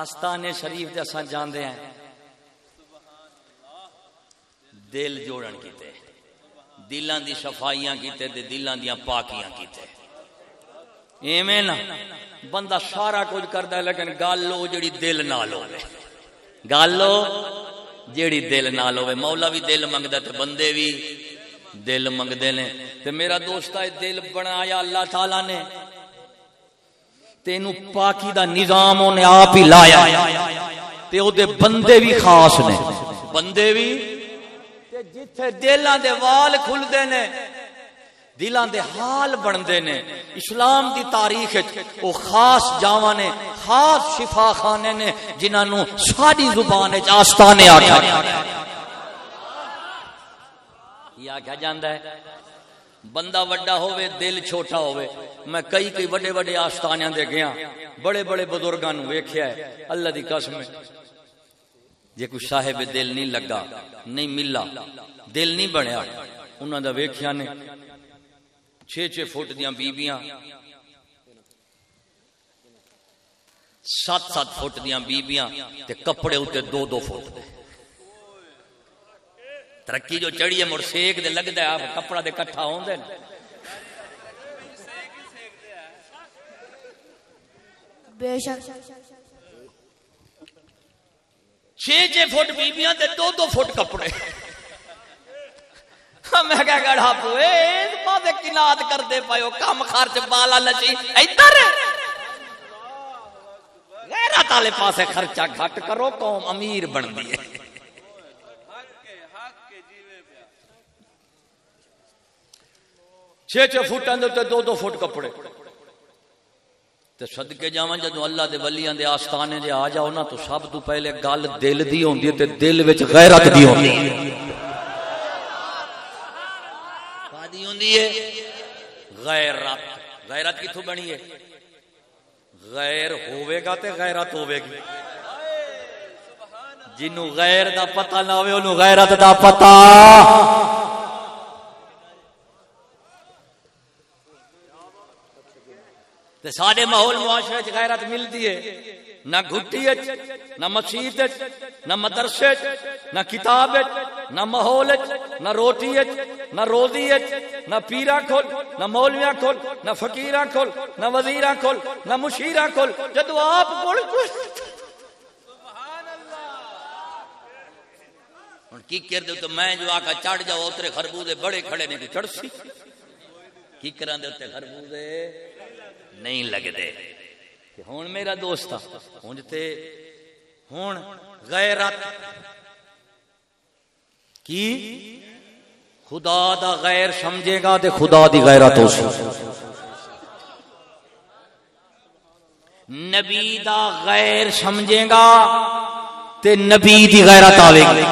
آستانے شریف تے اساں جاندے ہیں۔ دل جوڑن کیتے دلاں دی صفائیاں کیتے تے دلاں دیاں پاکیاں کیتے۔ ایویں نا بندہ سارا کچھ کردا ہے، لیکن گل او جڑی دل نال ہوے گل او جیڑی دل نال ہوے مولا بھی دل منگدا تے بندے بھی دل منگدے نے۔ تے میرا دوست ہے دل بنایا اللہ تعالی نے۔ تینو پاکی دا نظام اونے آپ ہی لایا تے او دے بندے بھی خاص نے۔ بندے بھی۔ تے جتھے دلاں دے وال کھلدے نے، دلاں دے حال بندے نے۔ اسلام دی تاریخ او خاص جاواں نے، خاص شفا خانے نے، جنہاں نو ساڈی زبان وچ آستانے آکھیا یہ آکھیا جاندا ہے۔ بندہ وڈا ہوئے دل چھوٹا ہوئے میں کئی کئی وڈے وڈے آستانیاں دے گیا۔ بڑے بڑے بزرگاں ویکھیا ہے۔ اللہ دی قسم جے کوئی صاحب دل نہیں لگا، نہیں ملا، دل نہیں بنیا، انہاں دا ویکھیا نے۔ چھ چھ فٹ دیاں بیبیاں۔ سات سات فٹ دیاں بیبیاں۔ تے کپڑے اتے دو دو فٹ۔ دے ترقی جو چڑھی ہے مڑ سیک دے لگدا ہے آپ کپڑا دے کٹھا ہوندے نے۔ بے شک۔ چھ چھ فٹ بیبیاں تے دو دو فٹ کپڑے۔ میں کیا گڑھا پوئے ماں کناد کر دے پائیو کم خرچ بالا نچی ادھر غیرت والے پاسے خرچہ گھٹ کرو قوم امیر بن دی چھ چھ فٹ اندر دو دو فٹ کپڑے۔ تے صدقے جاواں جدوں اللہ دے ولیاں دے آستانے جے آ جاؤ نا تو سب تو پہلے گل دل دی ہوندی تے دل وچ غیرت دی ہوندی ہے۔ کادی ہوندی ہے؟ غیرت۔ غیرت کتھوں بنی ہے؟ غیر ہوے گا تے غیرت ہوے گی۔ جنوں غیر دا پتہ نہ ہوے اونوں غیرت دا پتہ۔ تے سارے ماحول معاشرے غیرت ملتی ہے۔ نہ گھٹی اچ نہ مسیح نہ مدرسے اچ نہ کتاب اچ نہ ماحول اچ نہ روٹی اچ نہ روزی اچ نہ پیرا کھول، نہ مولویا کھول، نہ فقیرا کھول، نہ وزیر کھول، نہ مشیرا کھول۔ جدو آپ کی کر دو تو میں جو آکا چڑھ جاؤ، اترے خربوزے بڑے کھڑے نے چڑھ سی۔ کی کران دے اترے خربوزے؟ نہیں لگتے ہوں میرا دوست ہوں تے ہوں غیرت۔ کی؟ خدا دا غیر سمجھے گا تے خدا دی غیرت ہو سی نبی دا غیر سمجھے گا تے نبی دی غیرت آوے گی۔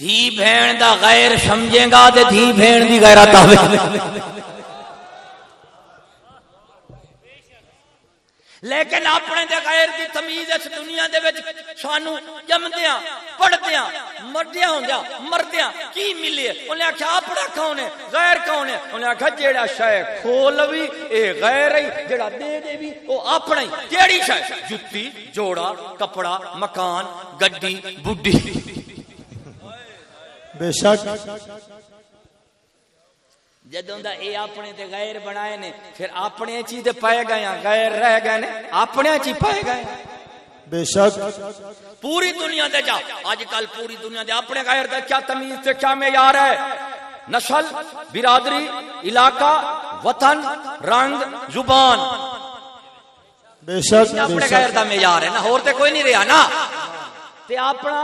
دھی بھین دا غیر سمجھے گا تے دھی بھین دی غیرت آوے لیکن اپنے دے غیر دی تمیز اس دنیا دے وچ سانو جمدیاں پڑھدیاں مردیاں ہوندیاں مردیاں کی ملے انہیں آکھیا اپنا کون ہے؟ غیر کون ہے؟ انہیں آکھیا جیڑا شے کھول وی، اے غیر ہی، جیڑا دے دے وی، او اپنا ہی کیڑی شے؟ جُتی، جوڑا، کپڑا، مکان، گڈی، بڈھی۔ بے شک۔ جدوں دا اے اپنے تے غیر بنائے نے پھر اپنے چی تے پائے گئے ہیں غیر رہ گئے نے اپنے چی پائے گئے بے شک۔ پوری دنیا دے جا آج کل پوری دنیا دے اپنے غیر دا کیا تمیز تے کیا معیار ہے؟ نسل برادری علاقہ وطن رنگ زبان۔ بے شک۔ اپنے غیر دا معیار ہے نا اور تے کوئی نہیں رہا نا تے اپنا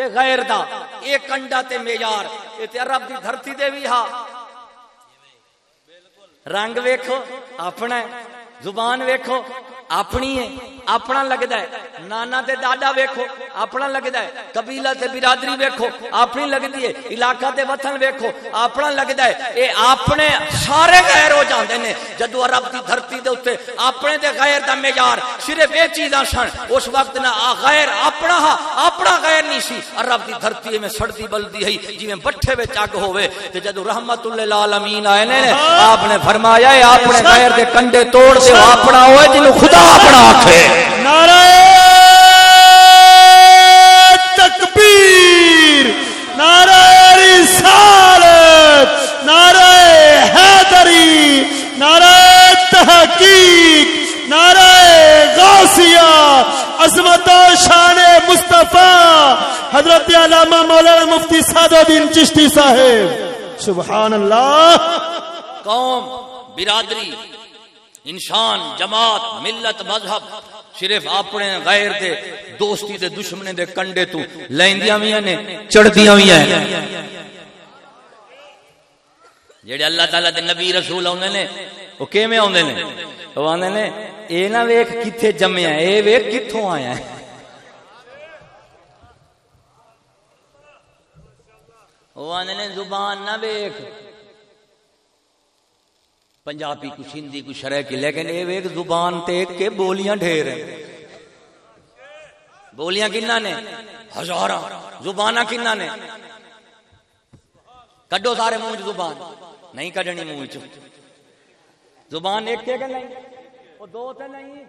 تے غیر دا، اے کنڈا تے میار اے تے عرب دی دھرتی دے بھی ہا۔ رنگ ویکھو، اپنا زبان ویکھو اپنی ہے اپنا لگتا ہے۔ نانا تے دادا ویکھو اپنا لگتا ہے۔ قبیلہ تے برادری ویکھو اپنی لگتی ہے۔ علاقہ تے وطن ویکھو اپنا لگتا ہے۔ اے اپنے سارے غیر ہو جاندے نے۔ جدو عرب دی دھرتی دے اوتے اپنے تے غیر دا معیار صرف یہ چیزاں سن اس وقت نہ غیر اپنا ہا اپنا غیر نہیں سی۔ عرب دی دھرتی میں سڑدی بلدی ہے جویں بٹھے وچ اگ ہوے تے جدو رحمت للعالمین آئے نے آپ نے فرمایا اے اپنے غیر دے کنڈے توڑ دے اپنا ہوئے جنوں خدا اپنا آکھے نعرہ تکبیر نعرہ رسالت نعرہ حیدری نعرہ تحقیق نعرہ غوثیہ عظمت و شان مصطفیٰ حضرت علامہ مولانا مفتی سعد الدین چشتی صاحب۔ سبحان اللہ۔ قوم برادری انسان، جماعت، ملت، مذہب صرف اپنے غیر دے، دوستی دے دشمنے دے کنڈے تو لیندیاں بھی نے چڑھدیاں بھی ہیں۔ جڑے اللہ تعالی دے نبی رسول اوندے نے او کیویں اوندے نے؟ او آندے نے، اے نہ ویکھ کتھے جمیا اے ویکھ کتھوں آیا ہے او آندے نے، زبان نہ ویکھ پنجابی کو سندھی کو شرح کی، لیکن اے ایک زبان تے کے بولیاں ڈھیر ہیں۔ بولیاں کنہ نے؟ ہزارہ زبانہ کنہ نے؟ کڈو سارے منہ زبان۔ نہیں کڈنی منہ چ زبان ایک تے نہیں وہ دو تے نہیں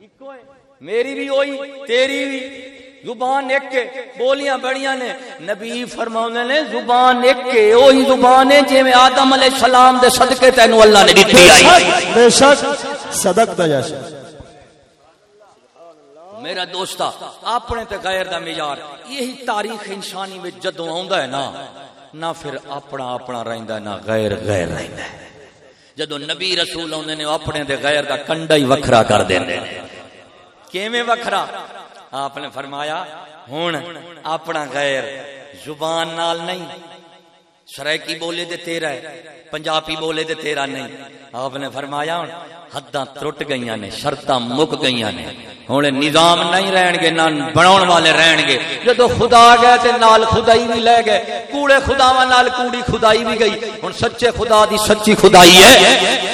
اکو ہے میری بھی ہوئی، تیری بھی۔ زبان ایک کے بولیاں بڑیاں نے۔ نبی فرماؤنے نے زبان ایک کے وہی زبان ہے جے میں آدم علیہ السلام دے صدقے تینو اللہ نے دیتی آئی۔ بے شک صدق دا جاشا میرا دوستا اپنے تے غیر دا معیار یہی تاریخ انسانی میں جدوں آوندا ہے نا نہ پھر اپنا اپنا رہندا ہے نہ غیر غیر رہندا۔ ہے جدوں نبی رسول اوندے نے اپنے تے غیر دا کنڈا ہی وکھرا کر دیندے کیویں وکھرا؟ آپ نے فرمایا ہوں اپنا غیر، زبان نال نہیں۔ سرائکی بولے دے تیرا ہے، پنجابی بولے دے تیرا نہیں۔ آپ نے فرمایا ہوں حداں ٹوٹ گئی نے، شرطاں مک گئی نے۔ ہوں نظام نہیں رہن گے نہ بناؤ والے رہن گے۔ جدو خدا گئے تے نال خدائی بھی لے گئے، کوڑے خداوا نال کوڑی خدائی بھی گئی۔ ہوں سچے خدا دی سچی خدائی ہے۔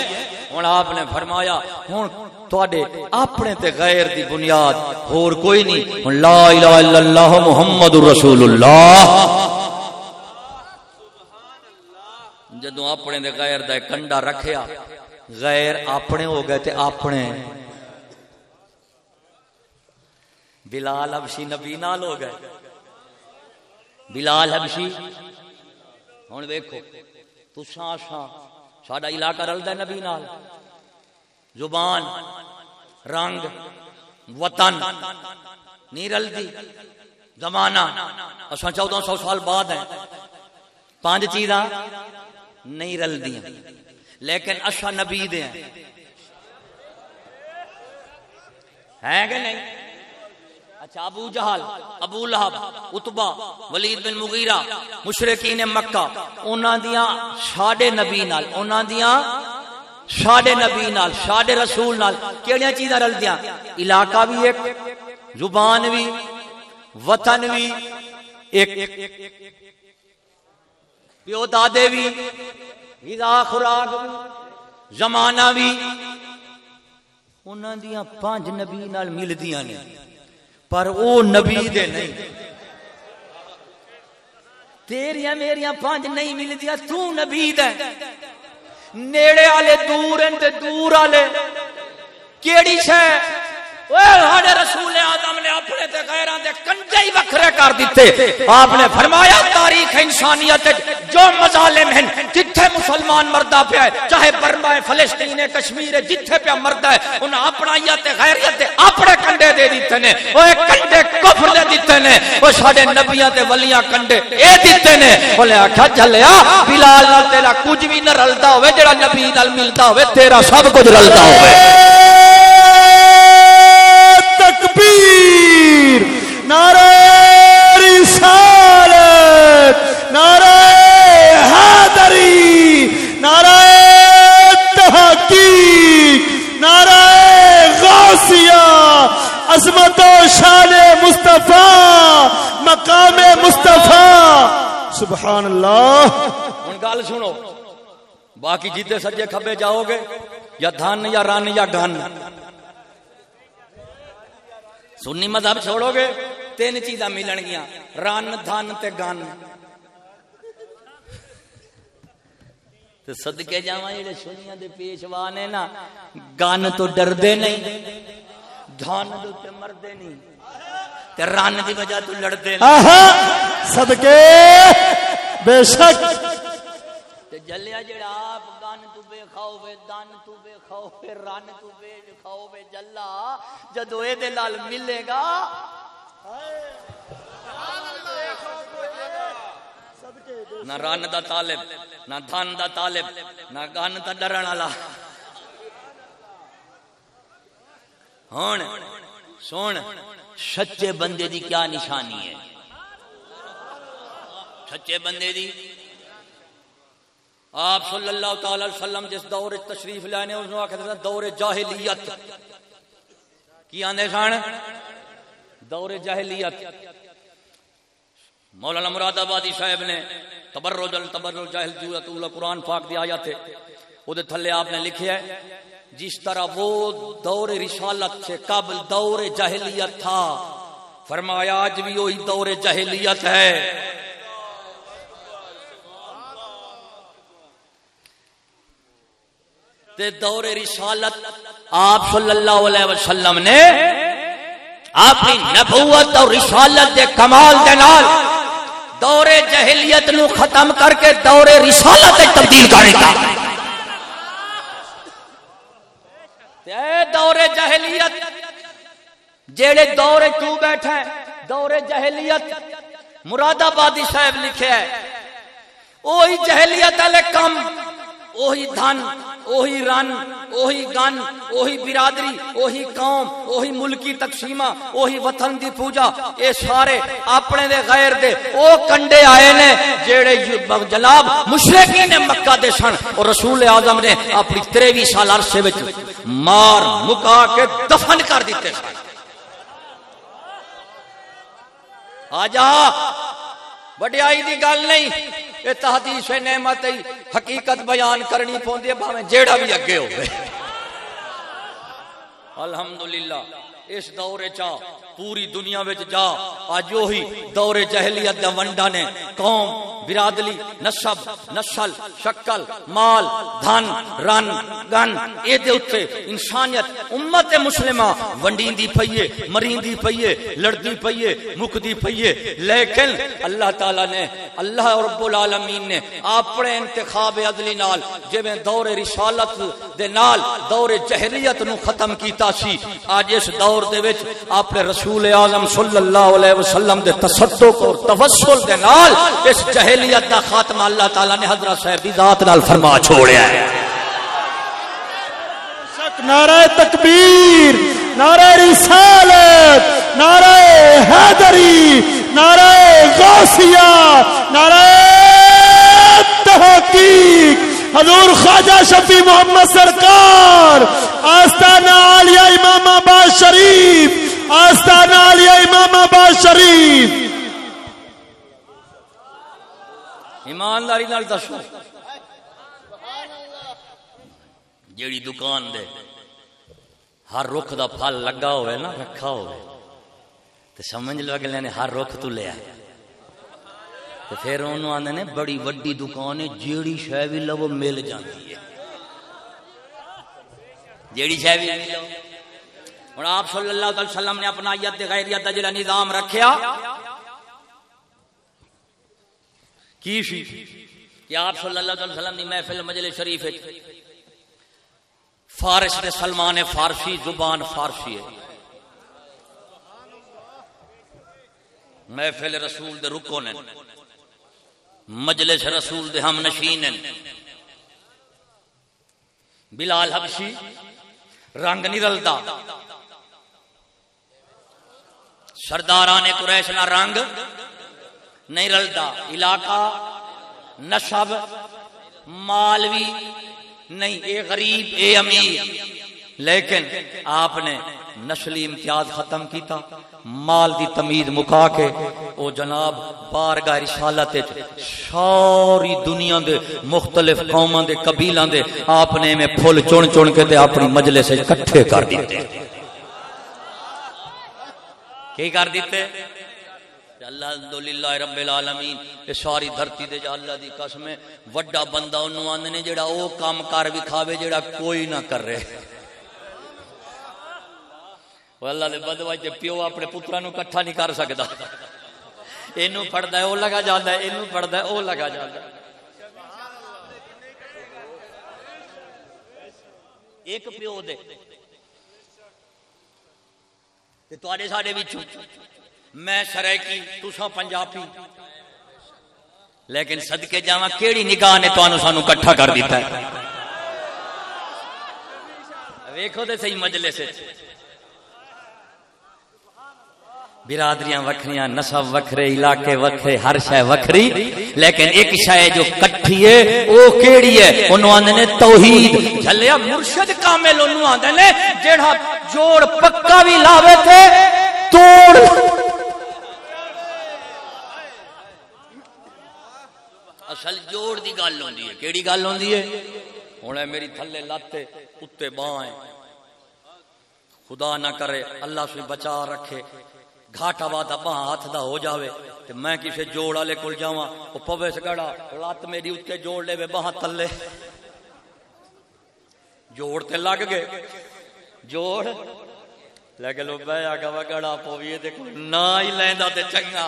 ہوں آپ نے فرمایا ہوں تواڈے اپنے تے غیر دی بنیاد اور کوئی نہیں۔ ہن لا الہ الا اللہ محمد رسول اللہ جدو اپنے دے غیر دا کنڈا رکھیا، غیر اپنے ہو گئے تے اپنے۔ بلال حبشی نبی نال ہو گئے۔ بلال حبشی ہوں ویکو تساں اساں ساڈا علاقہ رلدا نبی نال۔ زبان، رنگ، وطن نہیں رلدی۔ زمانہ، اساں چودہ سو سال بعد ہیں۔ پانچ چیزاں نہیں رلدی لیکن اشا نبی دے ہیں کہ نہیں؟ اچھا ابو جہل، ابو لہب اتبا ولید بن مغیرہ مشرقین مکہ، انہاں دیاں ساڈے نبی نال، انہاں دیاں ساڈے نبی نال، ساڈے رسول نال کیڑیاں چیزاں رلدیاں؟ علاقہ بھی ایک، زبان بھی، وطن بھی ایک۔ پیو دادے بھی، غذا خوراک زمانہ بھی۔ انہاں دیاں پانچ نبی نال ملدیاں نے۔ پر او نبی دے نہیں۔ تیریاں میریاں پانچ نہیں ملدیاں، تو نبی دے۔ نیڑے والے دور ہیں تے دور والے۔ کیڑی شے؟ رسول آدم نے اپنے تے غیران دے کنڈے ہی وکھرے کر دیتے آپ نے فرمایا تاریخ انسانیت جو مظالم ہیں جتھے مسلمان مردہ پہ ہے چاہے برما ہے فلسطین ہے کشمیر ہے جتھے پہ مردہ ہے انہیں اپنا تے غیریت اپنے کنڈے دے دیتے نے وہ ایک کنڈے کفر دے دیتے نے وہ ساڑے نبیاں تے ولیاں کنڈے اے دیتے نے بولے آکھا چلیا بلال نال تیرا کچھ بھی نہ رلتا ہوئے جڑا نبی نال ملتا ہوئے تیرا سب کچھ رلتا ہوئے تکبیر! نعرہ رسالت! نعرہ حیدری نعرہ تحقیق! نعرہ غوثیہ! عظمت و شان مصطفیٰ! مقام مصطفیٰ! سبحان اللہ! ان گال سنو۔ باقی جیتے سجے کھبے جاؤ گے، یا دھن یا رن یا گن سنی مذہب چھوڑو گے تین چیزاں ملن گیا رن دھن تے گن۔ سدکے جا جڑے سنیا دے پیشوا نے نا گن تو ڈردے نہیں دھن مردے نہیں۔ تے رن دی وجہ تو لڑتے سدکے بے شک۔ جلیا جڑا آپ خوف دن تو بے خوف رن تو بے خوف جلا، جدو اے دے نال ملے گا۔ نہ رن دا طالب، نہ دھن دا طالب، نہ گن دا ڈرن والا۔ ہن، سن، سچے بندے دی کیا نشانی ہے؟ سچے بندے دی؟ آپ صلی اللہ تعالی وسلم جس دور تشریف لانے اس آخر دور جاہلیت۔ کی آدھے سن؟ دور جاہلیت۔ مولانا مراد آبادی صاحب نے تبرج التبرج جاہل جورت قرآن پاک دی آیا تھے وہ دے تھلے آپ نے لکھے ہے، جس طرح وہ دور رسالت سے قبل دور جاہلیت تھا۔ فرمایا، آج بھی وہی دور جاہلیت ہے۔ تے دور رسالت آپ صلی اللہ علیہ وسلم نے اپنی نبوت اور رسالت دے کمال دے نال دور جہلیت نو ختم کر کے دور رسالت تبدیل کرنے کا دور جہلیت، جیڑے دور کیوں بیٹھے دور جہلیت، مراد آبادی صاحب لکھے ہے وہی جہلیت والے کم اوہی دھن، اوہی رن، اوہی گن، اوہی برادری، اوہی قوم، اوہی ملکی تقسیمہ، اوہی وطن دی پوجا، اے سارے اپنے دے غیر دے، او کنڈے آئے نے جیڑے جناب مشرقین مکہ دے سن، اور رسول اعظم نے اپنی تریوی سال عرصے وچ مار مکا کے دفن کر دیتے سن۔ آجا وڈیائی دی گل نہیں۔ اے تحدیث نعمت حقیقت بیان کرنی پوندی ہے، بھاویں جیڑا بھی اگے ہوے الحمدللہ، اس دور چا پوری دنیا وچ جا۔ اج وہی دور جہلیت دا ونڈا نے قوم، برادری، نسب، نسل، شکل، مال، دھن، رن، گن اے دے اوتے انسانیت، امت مسلمہ ونڈیندی پئی ہے مریندی پئی ہے لڑدی پئی ہے مکدی پئی ہے لیکن اللہ تعالی نے، اللہ رب العالمین نے اپنے انتخاب عدلی نال، جویں دور رسالت دے نال دور جہلیت نو ختم کیتا سی اج اس دور دے وچ اپنے رسول رسول اعظم صلی اللہ علیہ وسلم دے تصدق اور توسل دے نال اس جہلیت دا خاتمہ اللہ تعالی نے حضرت صاحب دی ذات نال فرما چھوڑیا ہے۔ نعرہ تکبیر، نعرہ رسالت، نعرہ حیدری، نعرہ غوثیہ، نعرہ تحقیق۔ حضور خواجہ شفی محمد سرکار، آستانہ عالیہ امام آباد شریف آستانہ عالیہ امام آباد شریف۔ ایمانداری نال دسو۔ جیڑی دکان دے ہر رخ دا پھل لگا ہوئے نا، رکھا ہوئے۔ تو سمجھ لو اگلے نے ہر رخ تو لیا تو پھر انہوں آدھے نے بڑی وڈی دکان ہے، جیڑی شہ بھی لو مل جاتی ہے۔ جیڑی شہ بھی لو۔ اور آپ صلی اللہ علیہ وسلم نے اپنا ید غیریت جڑا نظام رکھیا کی سی کہ آپ صلی اللہ علیہ وسلم نے محفل مجلس شریف فارس نے سلمان فارسی زبان فارسی ہے۔ محفل رسول دے رکو نے۔ مجلس رسول دے ہم نشین بلال حبشی رنگ نہیں رلتا۔ سرداران قریش نہ رنگ نہیں رلتا علاقہ، نصب، مالوی نہیں، اے غریب، اے امیر۔ لیکن آپ نے نسلی امتیاز ختم کیتا، مال دی تمید مکا کے، او جناب، بارگاہ رسالت ساری دنیا دے مختلف قوماں دے قبیلاں دے آپ نے میں پھول چن چن کے تے اپنی مجلس اکٹھے کر دیتے۔ کی کر دیتے؟ اللہ رب العالمین، یہ ساری دھرتی دے جا اللہ دی قسم ہے، وڈا بندہ انہوں آندے نے جڑا او کام کر بھی کھاوے جڑا کوئی نہ کر رہے۔ وہ اللہ دے بدوا تے پیو اپنے پتراں نو کٹھا نہیں کر سکدا اینو پڑھدا ہے، او لگا جاندا ہے، اینو پڑھدا ہے، او لگا جاندا ہے۔ ایک پیو دے۔ تے تواڈے ساڈے وچوں میں سرائکی تساں پنجابی۔ لیکن صدقے جاواں کیڑی نگاہ نے تانوں سانو اکٹھا کر دیتا ہے؟ ویکھو تے صحیح مجلس وچ برادریاں وکھریاں، نسب وکھرے، علاقے وکھرے، ہر شے وکھری۔ لیکن ایک شے جو کٹھی ہے او کیڑی ہے؟ اونوں آندے نے توحید۔ جھلیا مرشد کامل اونوں آندے نے جیڑا جوڑ پکا بھی لاوے تے توڑ۔ اصل جوڑ دی گل ہوندی ہے۔ کیڑی گل ہوندی ہے؟ ہن میری تھلے لاتے اتے باہیں خدا نہ کرے، اللہ سے بچا رکھے۔ گھاٹا وادا باں ہاتھ دا ہو جاوے تے میں کسے جوڑ والے کول جاواں، او پوے سگڑا لات میری اتے جوڑ لے وے باں تھلے جوڑ تے لگ گئے۔ جوڑ؟ لیکن لو بہ آ گا گڑا پوی تے نہ ہی لیندا تے چنگا۔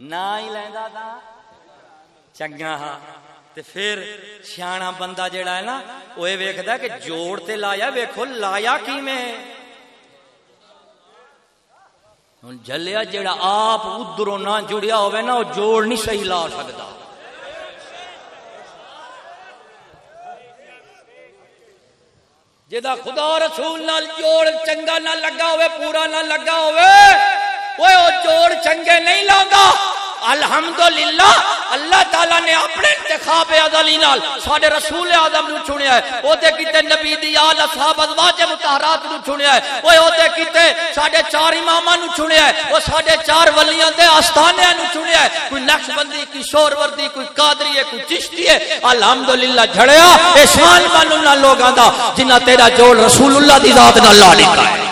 نہ ہی لینا تھا چنگا ہاں۔ تے پھر سیاح بندہ جڑا ہے نا وہ یہ ویکد کہ جوڑ تے لایا، ویکھو لایا کی میں ہوں جلیا جڑا آپ ادھروں نہ جڑیا ہوئے نا وہ جوڑ نہیں صحیح لا سکتا جدا خدا رسول نال جوڑ چنگا نہ لگا ہوئے پورا نہ لگا ہوئے وہ جوڑ چنگے نہیں لاؤں الحمدللہ اللہ تعالی نے اپنے انتخاب ازلی نال ساڈے رسول اعظم نو چنیا ہے۔ او تے کیتے نبی دی آل اصحاب ازواج مطہرات نو چنیا ہے۔ اوے او تے کیتے ساڈے چار اماماں نو چنیا ہے۔ او ساڈے چار ولیاں دے آستانے نو چنیا ہے۔ کوئی نقش بندی کوئی شور وردی کوئی قادری ہے، کوئی چشتی ہے۔ الحمدللہ جھڑیا، اے شان ماننا لوگاں دا جنہ تیرا جوڑ رسول اللہ دی ذات نال لا لکھا ہے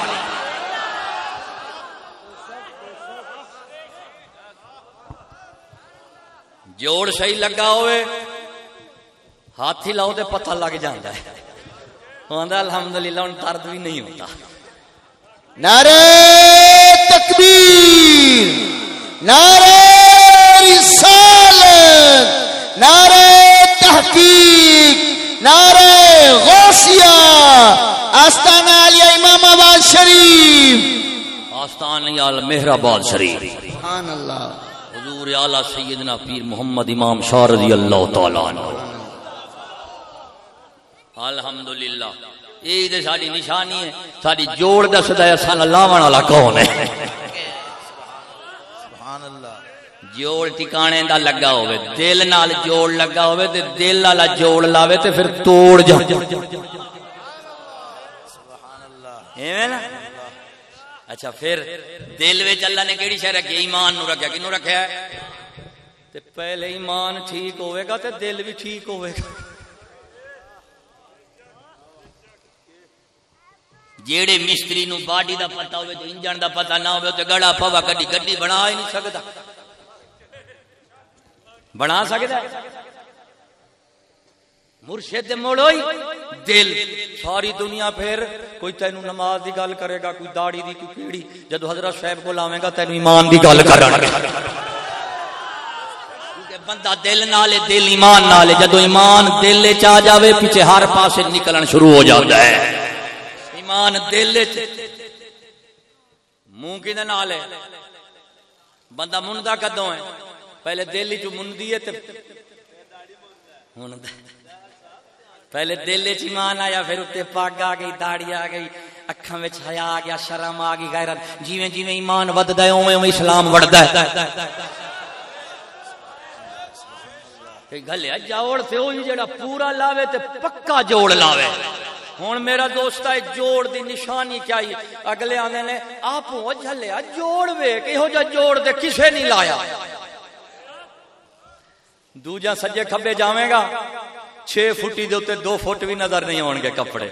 جوڑ صحیح لگا ہوئے ہاتھ ہی لاؤ تو پتہ لگ جاتا ہے الحمد للہ ہوں درد بھی نہیں ہوتا نعرے تکبیر نعرے رسالت نعرے تحقیق نعرے غوثیہ آستان علیہ امام آباد شریف آستان علیہ مہرآباد شریف سبحان اللہ حضور اعلی سیدنا پیر محمد امام شاہ رضی اللہ تعالی عنہ۔ الحمدللہ۔ یہ تے ساری نشانی ہے ساری جوڑ دسدا ہے اساں لاون والا کون ہے۔ سبحان اللہ جوڑ ٹھکانے دا لگا ہوئے دل نال جوڑ لگا ہوئے تے دل والا جوڑ لاوے تے پھر توڑ جا۔ سبحان اللہ ایویں نا؟ اچھا پھر دل وچ اللہ نے کیڑی شے رکھی؟ ایمان نو رکھیا کینو رکھیا؟ ہے تے پہلے ایمان ٹھیک ہوئے گا تے دل بھی ٹھیک ہوئے گا۔ جیڑے مستری نو باڈی دا پتہ ہوئے تے انجن دا پتہ نہ ہوئے تے گڑا پوا گڈی گڈی بنا ہی نہیں سکدا۔ بنا سکدا ہے؟ مرشد موڑوئی دل، ساری دنیا پھر کوئی تینو نماز دی گل کرے گا، کوئی داڑھی دی، کوئی کیڑی۔ جدو حضرت صاحب کو لاویں گا تینو ایمان دی گل کرن گے۔ بندہ دل نالے، دل ایمان نالے۔ جدو ایمان دل چ آ جاوے، پیچھے ہر پاسے نکلن شروع ہو جاتا ہے۔ ایمان دل چ منہ کدے نال ہے؟ بندہ مندا کدوں ہے؟ پہلے دل چ مندی ہے تے ہن پہلے دل چ ایمان آیا، پھر اتنے پگ آ گئی داڑی آ گئی، اکھاں وچ حیا آ گیا، شرم آ گئی، غیرت۔ جویں جویں ایمان وددا ہے، اوویں اوویں اسلام بڑھدا ہے۔ تے گلیا جوڑ تے وہی جڑا پورا لاوے تے پکا جوڑ لاوے۔ ہن میرا دوست ہے، جوڑ دی نشانی کیا ہے اگلے آندے نے، آپ جھلیا جوڑ وے کہو جا جوڑ دے کسے نہیں لایا۔ دوجا سجے کھبے جاویں گا۔ چھ فٹی دے اتنے دو فٹ بھی نظر نہیں آن گے کپڑے۔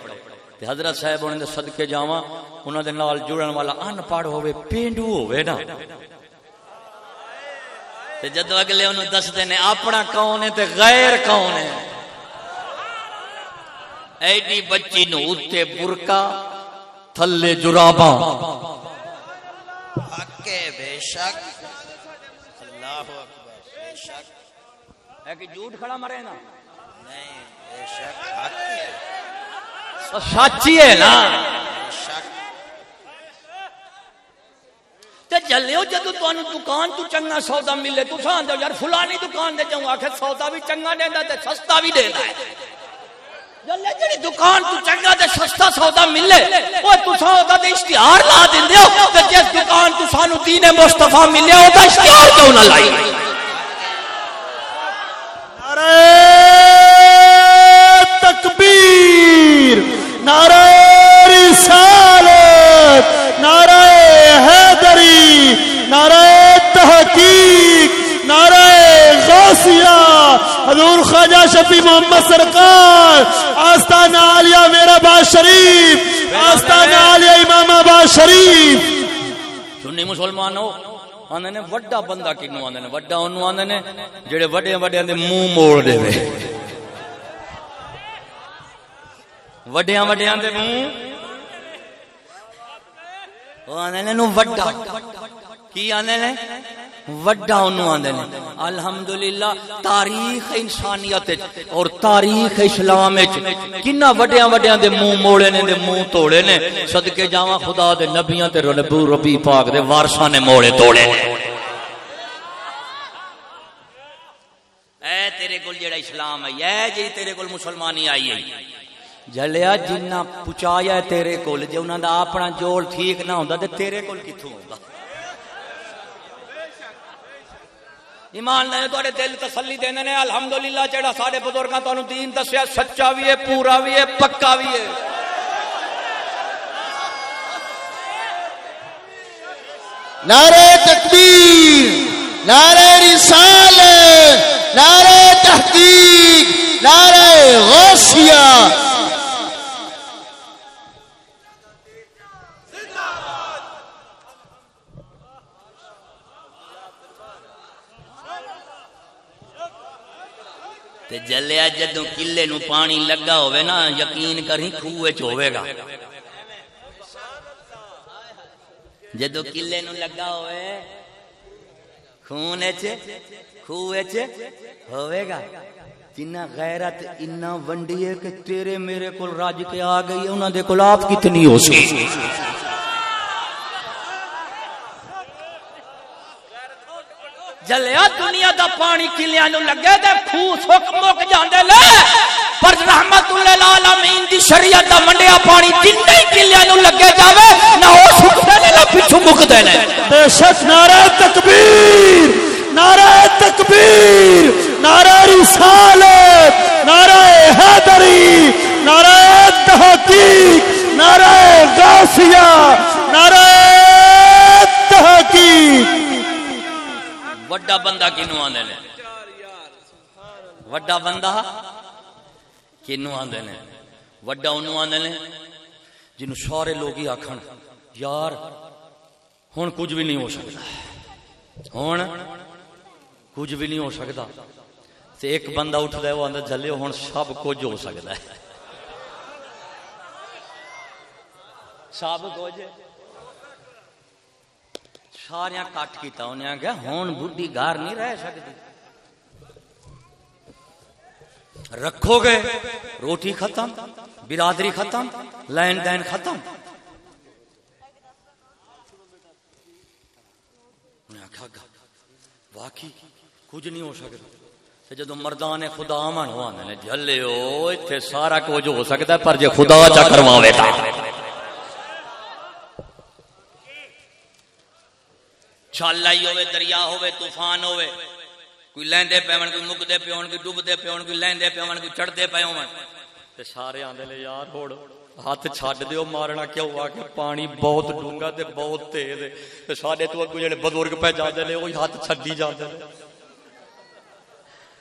تے حضرت صاحب انہوں نے صدقے جاواں، انہوں دے نال جڑن والا ان پڑھ ہوے پینڈو ہوے نا۔ تے جدو اگلے انہوں دستے نے، اپنا کون ہے تے غیر کون ہے؟ ایڈی بچی نو اتے برکا، تھلے جراباں۔ حق بے شک۔ اللہ اکبر، بے شک۔ ہے کہ جھوٹ کھڑا مرے نا۔ سچی ہے نا۔ تے جلیو جدو تانوں دکان تو چنگا سودا ملے تو سان دے یار فلانی دکان دے جاؤں آکھے سودا بھی چنگا دیندا تے سستا بھی دیندا ہے۔ جلے جڑی دکان تو چنگا تے سستا سودا ملے او تساں او تے اشتہار لا دیندے ہو تے جس دکان تو سانو دین مصطفی ملیا او دا اشتہار کیوں نہ لائی؟ نعرہ تکبیر نعرہ رسالت، نعرہ حیدری، نعرہ تحقیق، نعرہ غوثیہ. حضور خواجہ شفیع محمد سرکار، آستانہ عالیہ میرا با شریف، آستانہ عالیہ امام آباد شریف. سنی مسلمانوں آندے نے وڈا بندہ کینو آندے نے، وڈا اونوں آندے نے، جڑے وڈے وڈے دے منہ موڑ دے وے وڈیاں وڈیاں دے منہ۔ او آندے نے نو وڈا۔ کی آندے نے؟ وڈا انہوں آندے نے۔ الحمدللہ، تاریخ انسانیت اور تاریخ اسلام کنا وڈیاں وڈیاں دے منہ موڑے نے، دے منہ توڑے نے۔ صدقے جاواں خدا دے نبیاں تے ربو ربی پاک دے وارثاں نے موڑے توڑے۔ اے تیرے کول جیڑا اسلام ہے اے جی تیرے کول مسلمانی آئی ہے جلیا جنہ پچایا تیرے کول جے انہاں دا اپنا جوڑ ٹھیک نہ ہوندا تے تیرے کول کتھوں ہوندا ایمان نے تھوڑے دل تسلی دینے نے الحمدللہ جڑا سارے بزرگاں تانوں دین دسیا سچا بھی ہے پورا بھی ہے پکا بھی ہے نعرہ تکبیر نعرہ رسال نعرہ تحقیق، نعرہ غوثیہ۔ تے جلیا جدوں کلے نو پانی لگا ہوئے نا، یقین کریں خوہ چ ہوے گا۔ جدوں کلے نو لگا ہوئے خون خوہ چ ہوے گا جنہ غیرت اتنا ونڈی ہے کہ تیرے میرے کول راج کے آ گئی انہاں دے کول آپ کتنی ہو سی جلیا دنیا دا پانی کلیاں نو لگے تے خو سک مک جاندے، لے! پر رحمت للعالمین دی شریعت دا منڈیا پانی جننے کلیاں نو لگے جاوے، نہ او سکتے نے، نہ پچھو مکدے نے۔ بے شک نعرہ تکبیر نعرہ تکبیر، نعرہ رسالت، نعرہ حیدری، نعرہ تحقیق، نعرہ غاسیہ نعرہ تحقیق۔ وڈا بندہ کینو آندے نے؟ وڈا بندہ کینو آندے نے؟ وڈا اونوں آندے نے؟ جنوں سارے لوگ ہی آکھن، یار، ہن کچھ بھی نہیں ہو سکدا ہن کچھ بھی نہیں ہو سکدا تے ایک بندہ اٹھدا ہے، وہ آندا جھلے، ہن سب کچھ ہو سکدا ہے۔ سب کچھ سارے کٹ کیتا انہیں آخیا ہوں بڈھی گار نہیں رہ سکتی رکھو گے روٹی ختم برادری ختم لین دین ختم واقعی کچھ نہیں ہو سکتا جدو مردان خدا من آنے جلے اتنے سارا کچھ ہو سکتا پر جے خدا چا کرواوے تا چھال آئی ہوئے، دریا ہوئے، طوفان ہوئے۔ کوئی لیندے پیون کوئی مکدے پیون کوئی ڈوبدے پیون کوئی لیندے پیون کوئی چڑھدے پیون تے سارے آندے لے یار، ہوڑ، ہاتھ چھڈ دیو، مارنا کیوں؟ آ کہ پانی بہت ڈونگا تے بہت تیز ہے۔ تے ساڈے تو اگوں جڑے بزرگ پہ جاندے نے وہی ہاتھ چھڈی جاندے نے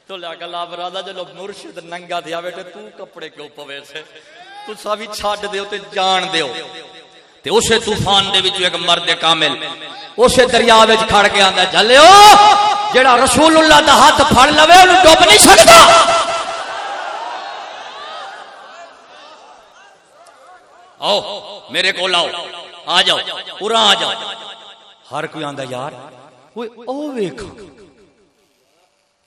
تو لیا گلا برادا جلو مرشد ننگا دیا بیٹے تو کپڑے کیوں پوے سے تو سبھی چھڈ دیو تے جان دیو۔ تے اسے طوفان دے وچ ایک مرد کامل اسے دریا وچ کھڑ کے آندا جلیو جڑا رسول اللہ دا ہاتھ پھڑ لوے اونوں ڈوب نہیں سکدا آؤ، میرے کول آؤ، آ جاؤ، پورا آ جاؤ۔ ہر کوئی آندا یار اوے او ویکھ۔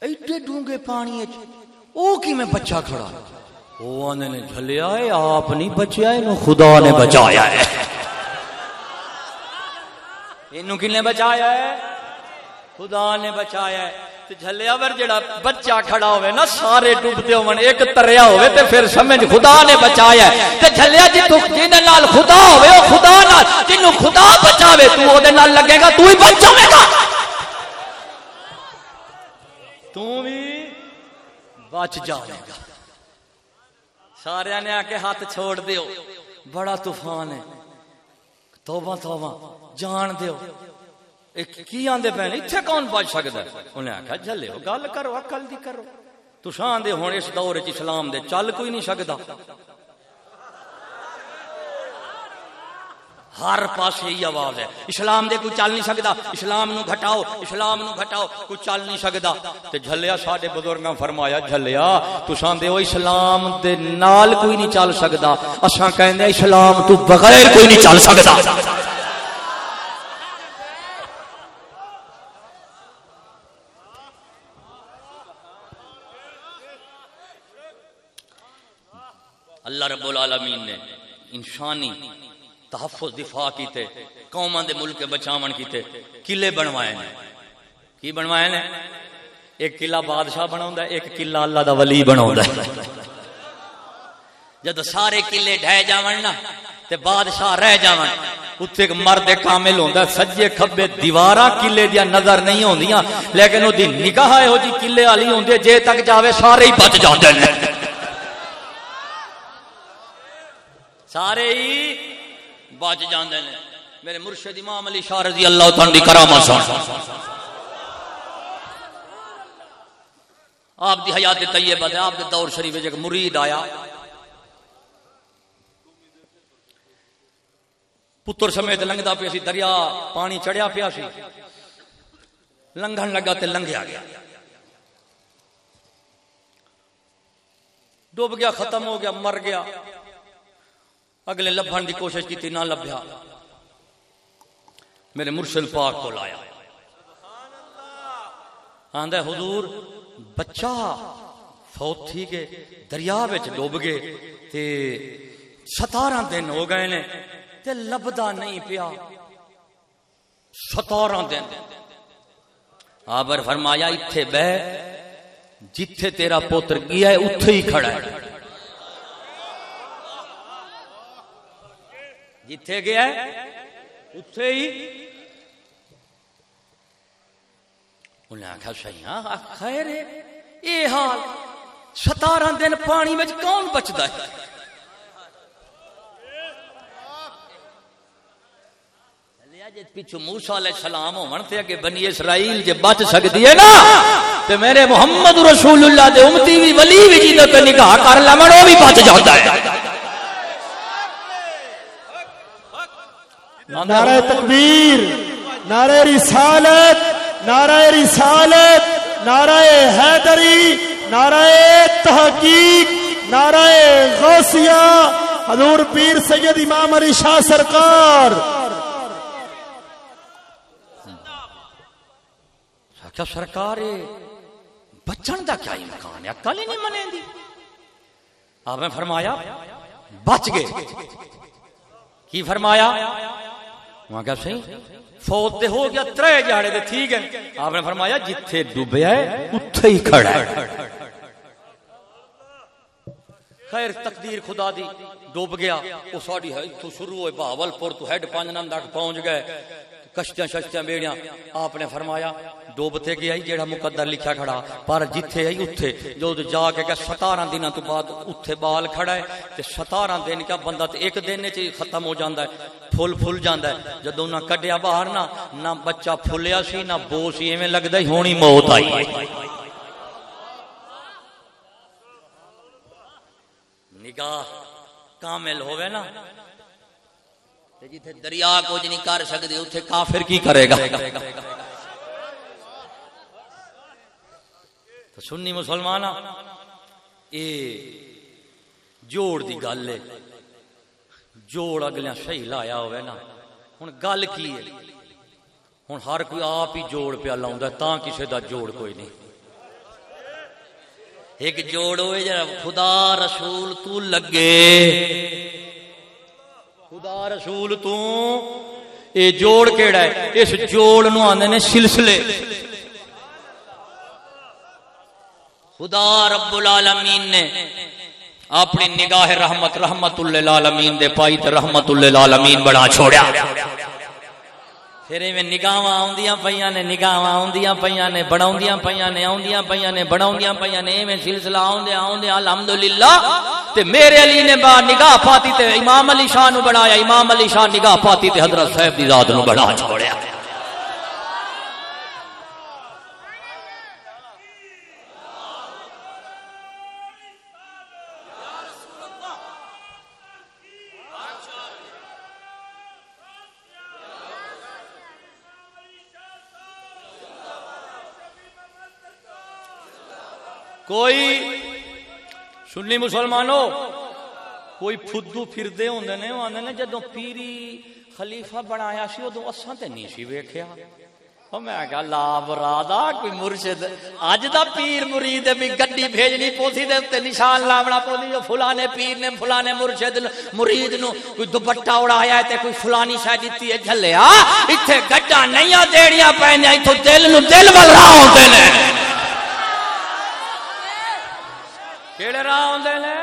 ایڈے ڈونگے پانی وچ، او کی میں بچہ کھڑا؟ او آنے نے جھلیا ہے، آپ نہیں بچیا ہے خدا نے بچایا ہے۔ اینو کنے بچایا ہے؟ خدا نے بچایا ہے۔ تے جھلیا ور جڑا بچہ کھڑا ہوئے نا، سارے ڈوبتے ہون، ایک تریا ہوئے تے پھر سمجھ خدا نے بچایا ہے۔ تے جھلیا جی تو جن نال خدا ہوئے، او خدا نال جنوں خدا بچاوے، تو او دے نال لگے گا، تو ہی بچ گا۔ تو بھی بچ جاوے گا۔ سارے نے آ ہاتھ چھوڑ جان دیو۔ کی آدھے پے اتنے کون بچ سکتا ہے؟ انہیں آخیا جلے ہو، گل کرو اکل دی کرو۔ تسان دے ہوں اس دور چ اسلام دے چل کوئی نہیں سکتا ہر پاس یہی آواز ہے۔ اسلام دے کوئی چل نہیں سکتا اسلام نو گھٹاؤ، اسلام نو گھٹاؤ، کوئی چل نہیں سکتا تے جھلیا ساڈے بزرگاں فرمایا، جھلیا، تساں دے او اسلام دے نال کوئی نہیں چل سکتا اساں کہندے اسلام تو بغیر کوئی نہیں چل سکتا اللہ رب العالمین نے انسانی تحفظ دفاع کیتے قوما دے ملک بچاون کیتے قلعے بنوائے نے۔ کی بنوائے نے؟ ایک قلعہ بادشاہ بناوندا ہے، ایک قلعہ اللہ دا ولی بناوندا ہے۔ جد سارے قلعے ڈھے جاون نا، تے بادشاہ رہ جاون اتنے ایک مرد کامل ہوندا ہے، سجے کھبے دیوارا قلعے دیا نظر نہیں ہوندیاں، لیکن او دی نگاہ ہو جی قلعے والی ہوندی جے تک جاوے سارے ہی بچ جاندے نے۔ سارے ہی بچ جاندے نے۔ میرے مرشد امام علی شاہ رضی اللہ تعالی دی کرامت سن۔ آپ دی حیات طیبہ ہے آپ دے دور شریف ایک مرید آیا۔ پتر سمیت لنگدا پیا سی، دریا پانی چڑھیا پیا سی۔ لنگھن لگا تے لنگیا گیا۔ ڈوب گیا، ختم ہو گیا، مر گیا۔ اگلے لبھن دی کوشش کی نہ لبھیا۔ میرے مرشد پاک کو لایا آندا حضور، بچہ فوت تھی کے دریا وچ ڈوب گئے تے ستارہ دن ہو گئے نے تے لبدا نہیں پیا۔ ستارہ دن۔ آبر فرمایا، اتھے بہ، جتھے تیرا پوتر گیا ہے، اتھے ہی کھڑا ہے۔ جتھے گیا ہے، اتھے ہی۔ انہیں آخیا صحیح ہاں خیر ہے۔ یہ حال، ستارہ دن پانی میں کون بچتا ہے؟ پیچھو موسا علیہ السلام ہون تے بنی اسرائیل جے بچ سکدی ہے نا، تے میرے محمد رسول اللہ دے امتی وی، ولی وی جی تے کر لمن، او بھی بچ جاندا ہے۔ نعرہ تکبیر، نعرہ رسالت نعرہ رسالت، نعرہ حیدری، نعرہ تحقیق، نعرہ غوثیہ۔ حضور پیر سید امام علی شاہ سرکار۔ کیا سرکار بچن دا کیا امکان ہے؟ کل ہی نہیں منے دی۔ آپ نے فرمایا، بچ گئے۔ کی فرمایا؟ وہاں کہا صحیح فوت تے ہو گیا، ترے جاڑے دے، ٹھیک ہے۔ آپ نے فرمایا، جتھے ڈوبیا ہے، اتھے ہی کھڑا ہے۔ خیر، تقدیر خدا دی، ڈوب گیا۔ او ساڈی ہے، تو شروع ہوئے بہاول پور تو ہیڈ پانچ نام تک پہنچ گئے۔ کشتیاں ششتیاں بیڑیاں۔ آپ نے فرمایا ڈوبتے گیا ہی جیڑا مقدر لکھا کھڑا، پر جتھے ہے اتھے۔ جو جا کے کہ ستارہ دنوں تو بعد اتھے بال کھڑا ہے، تے ستارہ دن کیا بندہ تے ایک دن چ ختم ہو جاندا ہے، پھول پھول جاندا ہے۔ جدوں نہ کڈیا باہر نہ نہ بچہ پھولیا سی، نہ بو سی، ایویں لگدا ہی ہونی موت آئی۔ نگاہ کامل ہوئے نا۔ جتھے دریا کچھ نہیں کر سکتے اتنے کافر کی کرے گا؟ تو سنی مسلمان اے جوڑ دی گل ہے۔ جوڑ اگلے صحیح لایا ہوئے نا۔ ہوں گل کی ہے؟ ہوں ہر کوئی آپ ہی جوڑ پیا لاؤں تا کسی دا جوڑ کوئی نہیں۔ ایک جوڑ ہوئے جا خدا رسول تو لگے۔ خدا رسول تو؟ اے جوڑ کیڑا ہے؟ اس جوڑ نو آندے نے سلسلے۔ خدا رب العالمین نے اپنی نگاہ رحمت رحمت للعالمین دے پائی تے رحمت للعالمین بڑا چھوڑیا۔ پھر ایویں نگاہاں آوندیاں پیاں نے، نگاہاں آوندیاں پیاں نے بڑھاوندیاں پیاں نے، آوندیاں پیاں نے بڑھاوندیاں پیاں نے، ایویں سلسلہ آوندے آوندے، الحمدللہ۔ تے میرے علی نے با نگاہ پاتی تے امام علی شاہ نو بنایا۔ امام علی شاہ نگاہ پاتی تے حضرت صاحب دی ذات نو بڑا چھوڑیا۔ کوئی سنی مسلمانوں، کوئی فدو پھردے ہوندے نے، آندے نے جدوں پیری خلیفہ بنایا سی ادو اساں تے نہیں سی ویکھیا۔ میں کہا لا برادا کوئی مرشد، اج دا پیر مرید بھی گڈی بھیجنی پوسی دے تے نشان لاونا پوسی جو فلانے پیر نے، فلانے مرشد مرید نو، کوئی دوپٹہ اڑایا تے کوئی فلانی شاید دتی ہے، جھلیا۔ ایتھے گڈا نہیں دیڑیاں پیندے ایتھے دل نو دل ول راہ ہوندے نے۔ کیڑے راہ ہوندے نے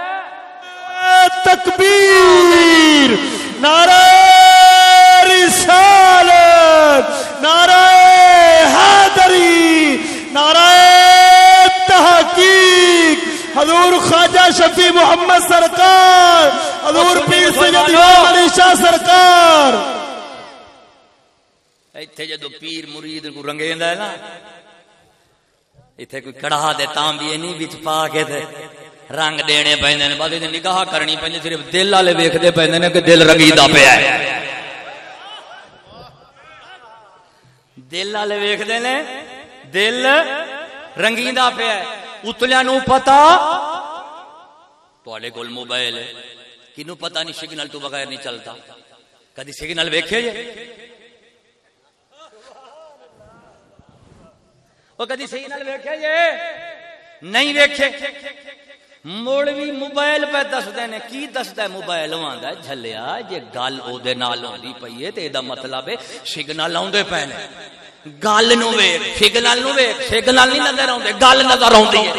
تکبیر نعرہ رسالت نعرہ حیدری نعرہ تحقیق حضور خواجہ شفیع محمد سرکار حضور پیر سید امام علی شاہ سرکار ایتھے جدو پیر مرید کو رنگیندا ہے نا ایتھے کوئی کڑاہ دے تانبی نہیں وچ پا کے تے رنگ دینے پیندے نے بعد نگاہ کرنی پیندی صرف دل والے ویکھدے پیندے نے کہ دل رنگیدا پیا ہے۔ دل والے ویکھدے نے دل رنگیندا پیا ہے۔ اتلیاں نو پتا؟ تواڈے کول موبائل ہے۔ کینو پتا نہیں سگنل تو بغیر نہیں چلتا۔ کدی سگنل ویکھے جے؟ وہ کدی سگنل ویکھے جے؟ نہیں ویکھے۔ مڑ بھی موبائل پہ دسدے نے، کی دسدا ہے موبائل جھلیا جے گل او دے ہے تے دا مطلب ہے سگنل آوندے پے نے۔ گل نو سگنل نو سگنل نہیں نظر آوندے، گل نظر آوندی ہے۔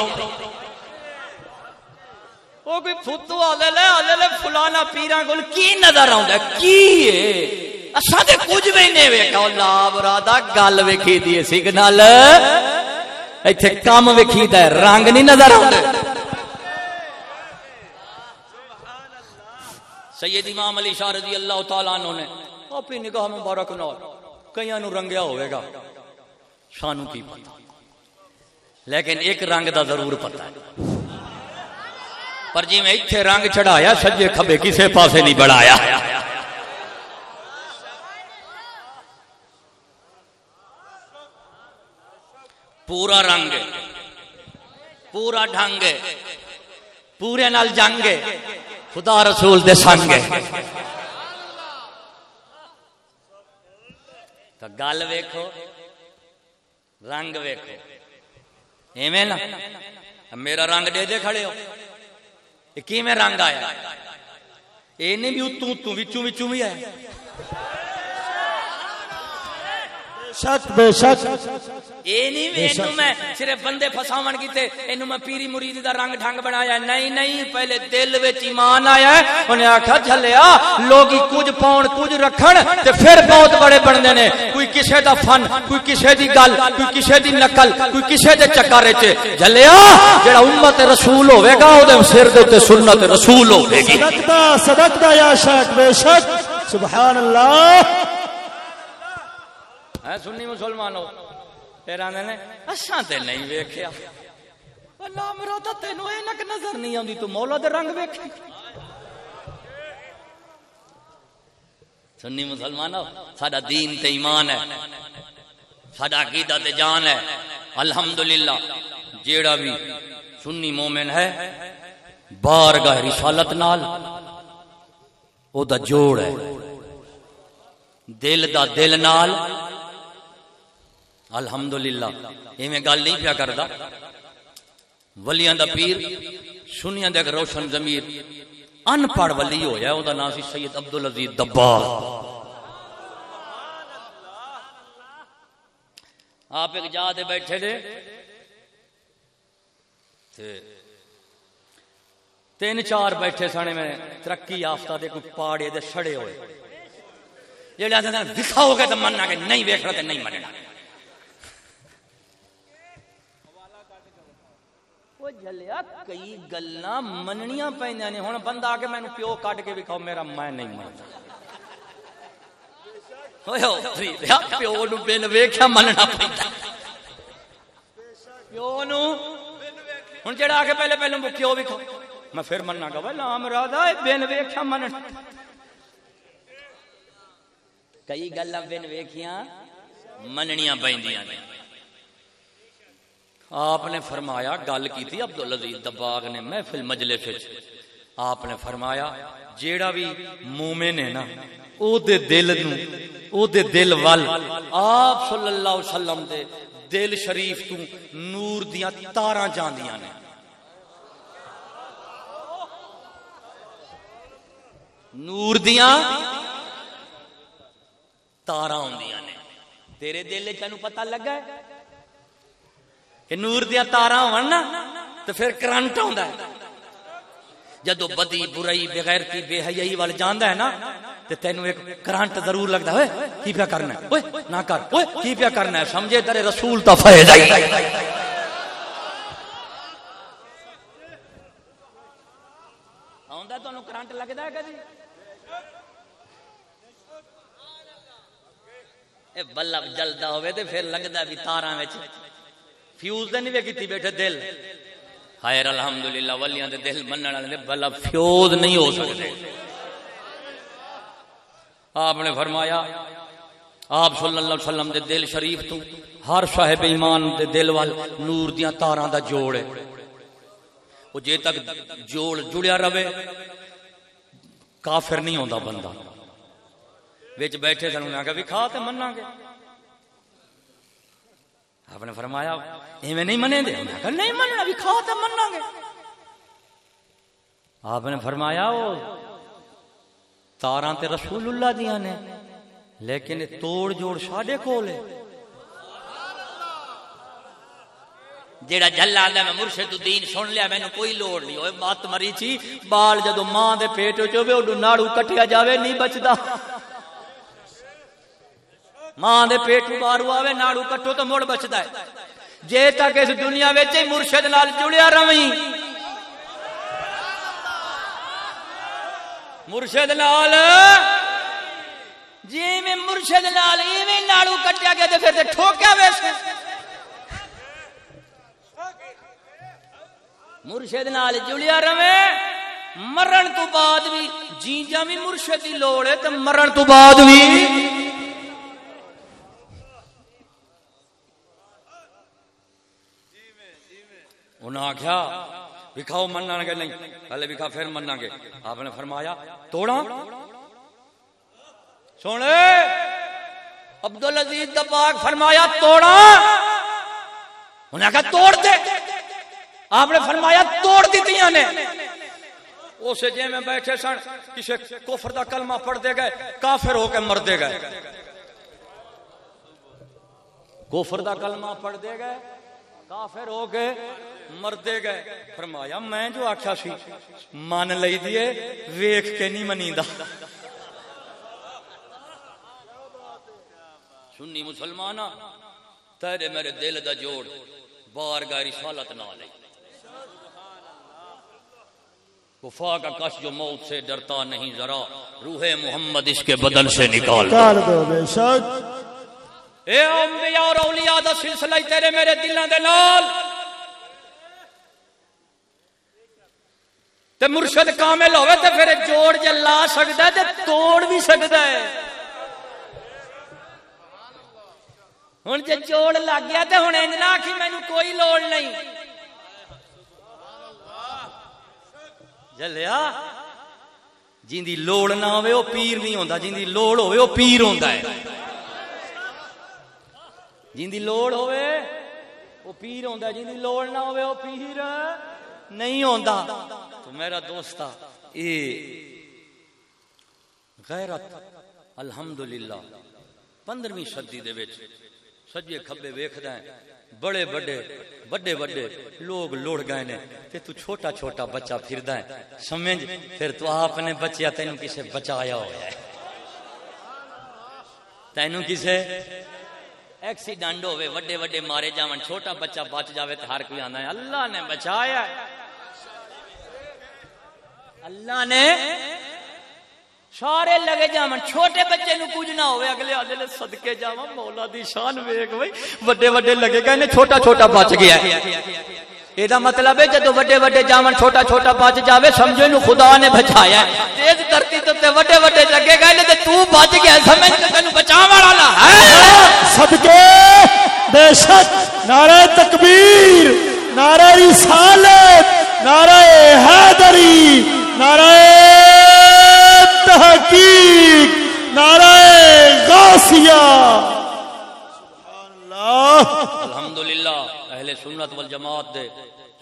او کوئی فوتو آلے لے لے، فلانا پیراں کول کی نظر آوندا کی ہے؟ کچھ بھی نہیں ویکھا۔ لا برادا گل ویکھی دی سگنل ایتھے کم ویکھی رنگ نہیں نظر آوندے۔ سید امام علی شاہ رضی اللہ تعالیٰ عنہ نے اپنی نگاہ مبارک نال کئیاں نو رنگیا ہوئے گا۔ سانو کی پتا لیکن ایک رنگ دا ضرور پتا ہے۔ پر جی میں اتھے رنگ چڑھایا، سجے کھبے کسے پاسے نہیں بڑھایا۔ پورا رنگ پورا ڈھنگ پورے نال جنگ خدا رسول دے سنگ تو گل ویکھو، رنگ ویکھو۔ ایویں نا۔ میرا رنگ دے دے کھڑے ہو۔ یہ کیویں رنگ آیا؟ یہ نہیں بھی اتوں اتوں وچوں وچوں بھی آیا۔ شک بے شک. یہ نہیں اینو میں صرف بندے فساون کیتے اینو میں پیری مرید دا رنگ ڈھنگ بنایا۔ نہیں نہیں پہلے دل وچ ایمان آیا ہے۔ انہیں آکھا جھلیا لوگی کچھ پاؤن کچھ رکھن تے پھر بہت بڑے بندے نے کوئی کسے دا فن کوئی کسے دی گل کوئی کسے دی نقل کوئی کسے دے چکر وچ۔ جھلیا جڑا امت رسول ہوے گا او دے سر دے تے سنت رسول ہوے گی صدقتا صدقتا یا شک بے شک. سبحان اللہ. ہے سنی مسلمانوں؟ پھر آنے نے اچھا تے نہیں ویکھیا۔ اللہ میرا تینوں اینک نظر نہیں تو مولا دے رنگ سنی ساڈا دین تے ایمان ہے، ساڈا عقیدہ تے جان ہے۔ الحمدللہ، جیڑا بھی سنی مومن ہے، بارگاہ رسالت نال او دا جوڑ ہے۔ دل دا دل نال الحمدللہ۔ ایویں گل نہیں پیا کردا۔ ولیاں دا پیر، سنیاں دے روشن ضمیر۔ ان پڑھ ولی ہویا، او دا نام سی سید عبدالعزیز دباغ۔ آپ ایک جا دے بیٹھے دے تے تین چار بیٹھے سنے میں ترقی یافتہ دے کوئی پاڑے دے سڑے ہوئے۔ جڑے آدھے دکھاؤ گے تو مننا کہ نہیں ویکھ تے نہیں مننا۔ وہ جلیا کئی گلاں مننیاں پیندیاں نے ہن بندہ آ کے مینوں پیو کٹ کے وکھاؤ میرا میں نہیں مندا پیو نو بن ویکھیا مننا پیندا پیو نو ہن جڑا آ کے پہلے پہلے پیو وکھاؤ میں پھر مننا گا وا لام رادا بن ویکھیا مننا کئی گلاں بن ویکھیاں مننیاں پیندیاں نے آپ نے فرمایا، گل کی تھی عبدالعزیز دباغ نے محفل مجلس وچ۔ آپ نے فرمایا، جیڑا بھی مومن ہے نا، او دے دل نو، او دے دل وال، آپ صلی اللہ علیہ وسلم دے دل شریف تو نور دیاں تاراں جاندیاں نے۔ نور دیاں تاراں ہوندیاں نے۔ تیرے دل وچ تینوں پتہ لگا ہے؟ کہ نور دیا تارا ہون نا، تو پھر کرنٹ آندا ہے۔ جدو بدی برائی بغیرتی بے حیائی وال جاندا ہے نا، تے تینوں ایک کرنٹ ضرور لگدا ہے۔ کی پیا کرنا ہے؟ اوئے، نہ کر۔ اوئے، کی پیا کرنا ہے؟ سمجھے تیرے رسول تا فیض آئی۔ آندا تانوں کرنٹ لگدا ہے کدی اے بلب جلدا ہوے تے پھر لگدا بھی تاراں وچ۔ فیوز دے نہیں کیتی بیٹھے دل۔ خیر، الحمدللہ، ولیاں دے دل منن والے بلب فیوز نہیں ہو سکتے۔ آپ نے فرمایا، آپ صلی اللہ علیہ وسلم دے دل شریف تو ہر صاحب ایمان دے دل وال نور دیاں تاراں دا جوڑ ہے۔ وہ جے تک جوڑ جڑیا رہے، کافر نہیں ہوندا بندہ۔ وچ بیٹھے سن، انہاں کہ بھی کھا تے مننا گے۔ آپ نے فرمایا، ایویں نہیں منے دے انہاں کہ نہیں مننا بھی کھا تے مننا گے۔ آپ نے فرمایا وہ تاراں تے رسول اللہ دیاں نے، لیکن توڑ جوڑ ساڈے کول ہے۔ جیڑا جلا آندا میں مرشد الدین سن لیا مینوں کوئی لوڑ نہیں۔ اوے مات مری چی بال جدو ماں دے پیٹ وچ ہوے اودوں ناڑو کٹیا جاوے، نہیں بچدا۔ ماں دے پیٹ باہر آوے ناڑو کٹو تو مڑ بچدا ہے۔ جے تک اس دنیا وچ مرشد نال جڑیا رہیں مرشد نال جی میں مرشد نال ایویں ناڑو کٹیا گیا تے پھر تے ٹھوکیا ویسے مرشد نال جڑیا رہے مرن تو بعد بھی جیجا بھی مرشد کی لوڑ ہے تو مرن تو بعد بھی انہیں آخیا بکھاؤ مننا گے نہیں۔ پہلے بکھا پھر منا گے آپ نے فرمایا توڑا سونے عبد العزیز دباغ فرمایا توڑا انہیں کہا توڑ دے۔ آپ نے فرمایا، توڑ دیتی نے۔ اسے جے میں بیٹھے سن کسی کفر دا کلمہ پڑھ دے گئے، کافر ہو کے مر دے گئے۔ کفر دا کلمہ پڑھ دے گئے۔ کافر ہو کے مر دے گئے۔ فرمایا، میں جو آخیا سی، من لئی دیے ویخ کے نہیں منیدا سنی مسلمان تیرے میرے دل دا جوڑ بار گاہ رسالت نہ لئی وفا کا کش جو موت سے ڈرتا نہیں، ذرا روح محمد اس کے بدن سے نکال۔ دو بے شک۔ اے انبیاء اور اولیاء دا سلسلہ ہی تیرے میرے دلاں دے نال۔ تے مرشد کامل ہوے تے پھر جوڑ جے لا سکدا ہے تے توڑ بھی سکدا ہے۔ ہن جے جوڑ لگ گیا تے ہن انج نہ آکھی مینوں کوئی لوڑ نہیں۔ جلیا، جیندی لوڑ نہ ہوے او پیر نہیں ہوندا، جیندی لوڑ ہوے او پیر ہوندا ہے۔ جیندی لوڑ ہوے او پیر ہوندا ہے، جیندی لوڑ نہ ہوے او پیر نہیں ہوندا۔ تو میرا دوستا اے غیرت، الحمدللہ 15ویں صدی دے وچ سجے کھبے ویکھدا ہے، بڑے بڑے بڑے بڑے لوگ لوڑ گئے نے تے تو چھوٹا چھوٹا بچہ پھردا ہے۔ سمجھ؟ پھر تو آپ نے بچیا، تینوں کسے بچایا ہوا ہے۔ تینوں کسے؟ ایکسیڈنٹ ہوئے وڈے وڈے مارے جاون چھوٹا بچہ بچ جاوے تو ہر کوئی آنا ہے اللہ نے بچایا ہے اللہ نے سارے لگے جاون چھوٹے بچے نو کچھ نہ ہوئے اگلے آدھے لے صدقے جاون مولا دی شان ویک بھائی وڈے وڈے لگے گئے نے چھوٹا چھوٹا بچ گیا ہے یہ مطلب ہے جدو وڈے وڈے جاون چھوٹا چھوٹا بچ جاوے سمجھو نو خدا نے بچایا ہے تیز دھرتی تو تے وڈے وڈے لگے گئے نے تے تو بچ گیا سمجھ تے تینو بچاون والا ہے صدقے بے شک نعرہ تکبیر نعرہ رسالت نعرہ حیدری نعرہ تحقیق نعرہ غوثیہ الحمدللہ اہل سنت والجماعت دے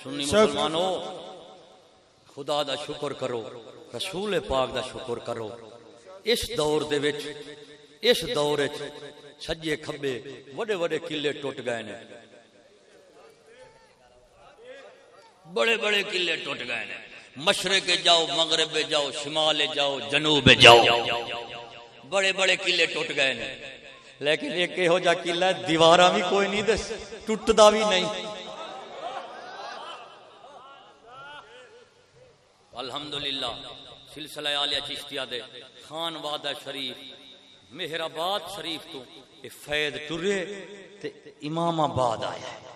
سنی مسلمانوں خدا دا شکر کرو رسول پاک دا شکر کرو۔ اس دور دے وچ اس دور وچ سجے کھبے بڑے بڑے قلعے ٹوٹ گئے نے۔ بڑے بڑے قلعے ٹوٹ گئے نے۔ مشرق جاؤ مغرب جاؤ شمال جاؤ جنوب جاؤ۔ بڑے بڑے قلعے ٹوٹ گئے نے۔ لیکن ایک یہو جا قلعہ دیوارا بھی کوئی نہیں دس ٹوٹتا بھی نہیں۔ الحمدللہ سلسلہ عالیہ چشتیہ دے خان وعدہ شریف مہر آباد شریف تو۔ اے فید ٹرے تے امام آباد آیا ہے۔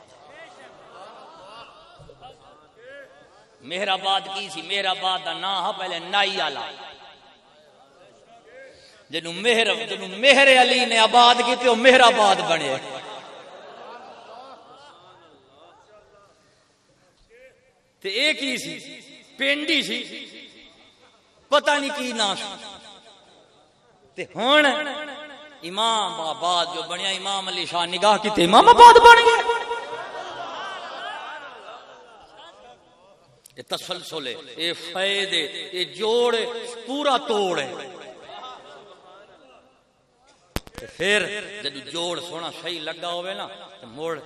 مہر آباد کی سی؟ مہر آباد دا نام ہا پہلے نائی آلا جنو مہر جنو مہر علی نے آباد کی مہر آباد بنے۔ تے ایک سی؟ پینڈی سی۔ پتہ نہیں کی نام تے ہن امام آباد جو بنیا، امام علی شاہ نگاہ کی تے امام آباد بن گیا۔ یہ تسلسل ہے یہ فید ہے یہ جوڑ ہے، پورا توڑ ہے۔ تے پھر جدو جوڑ سونا صحیح لگا ہوئے نا تو موڑ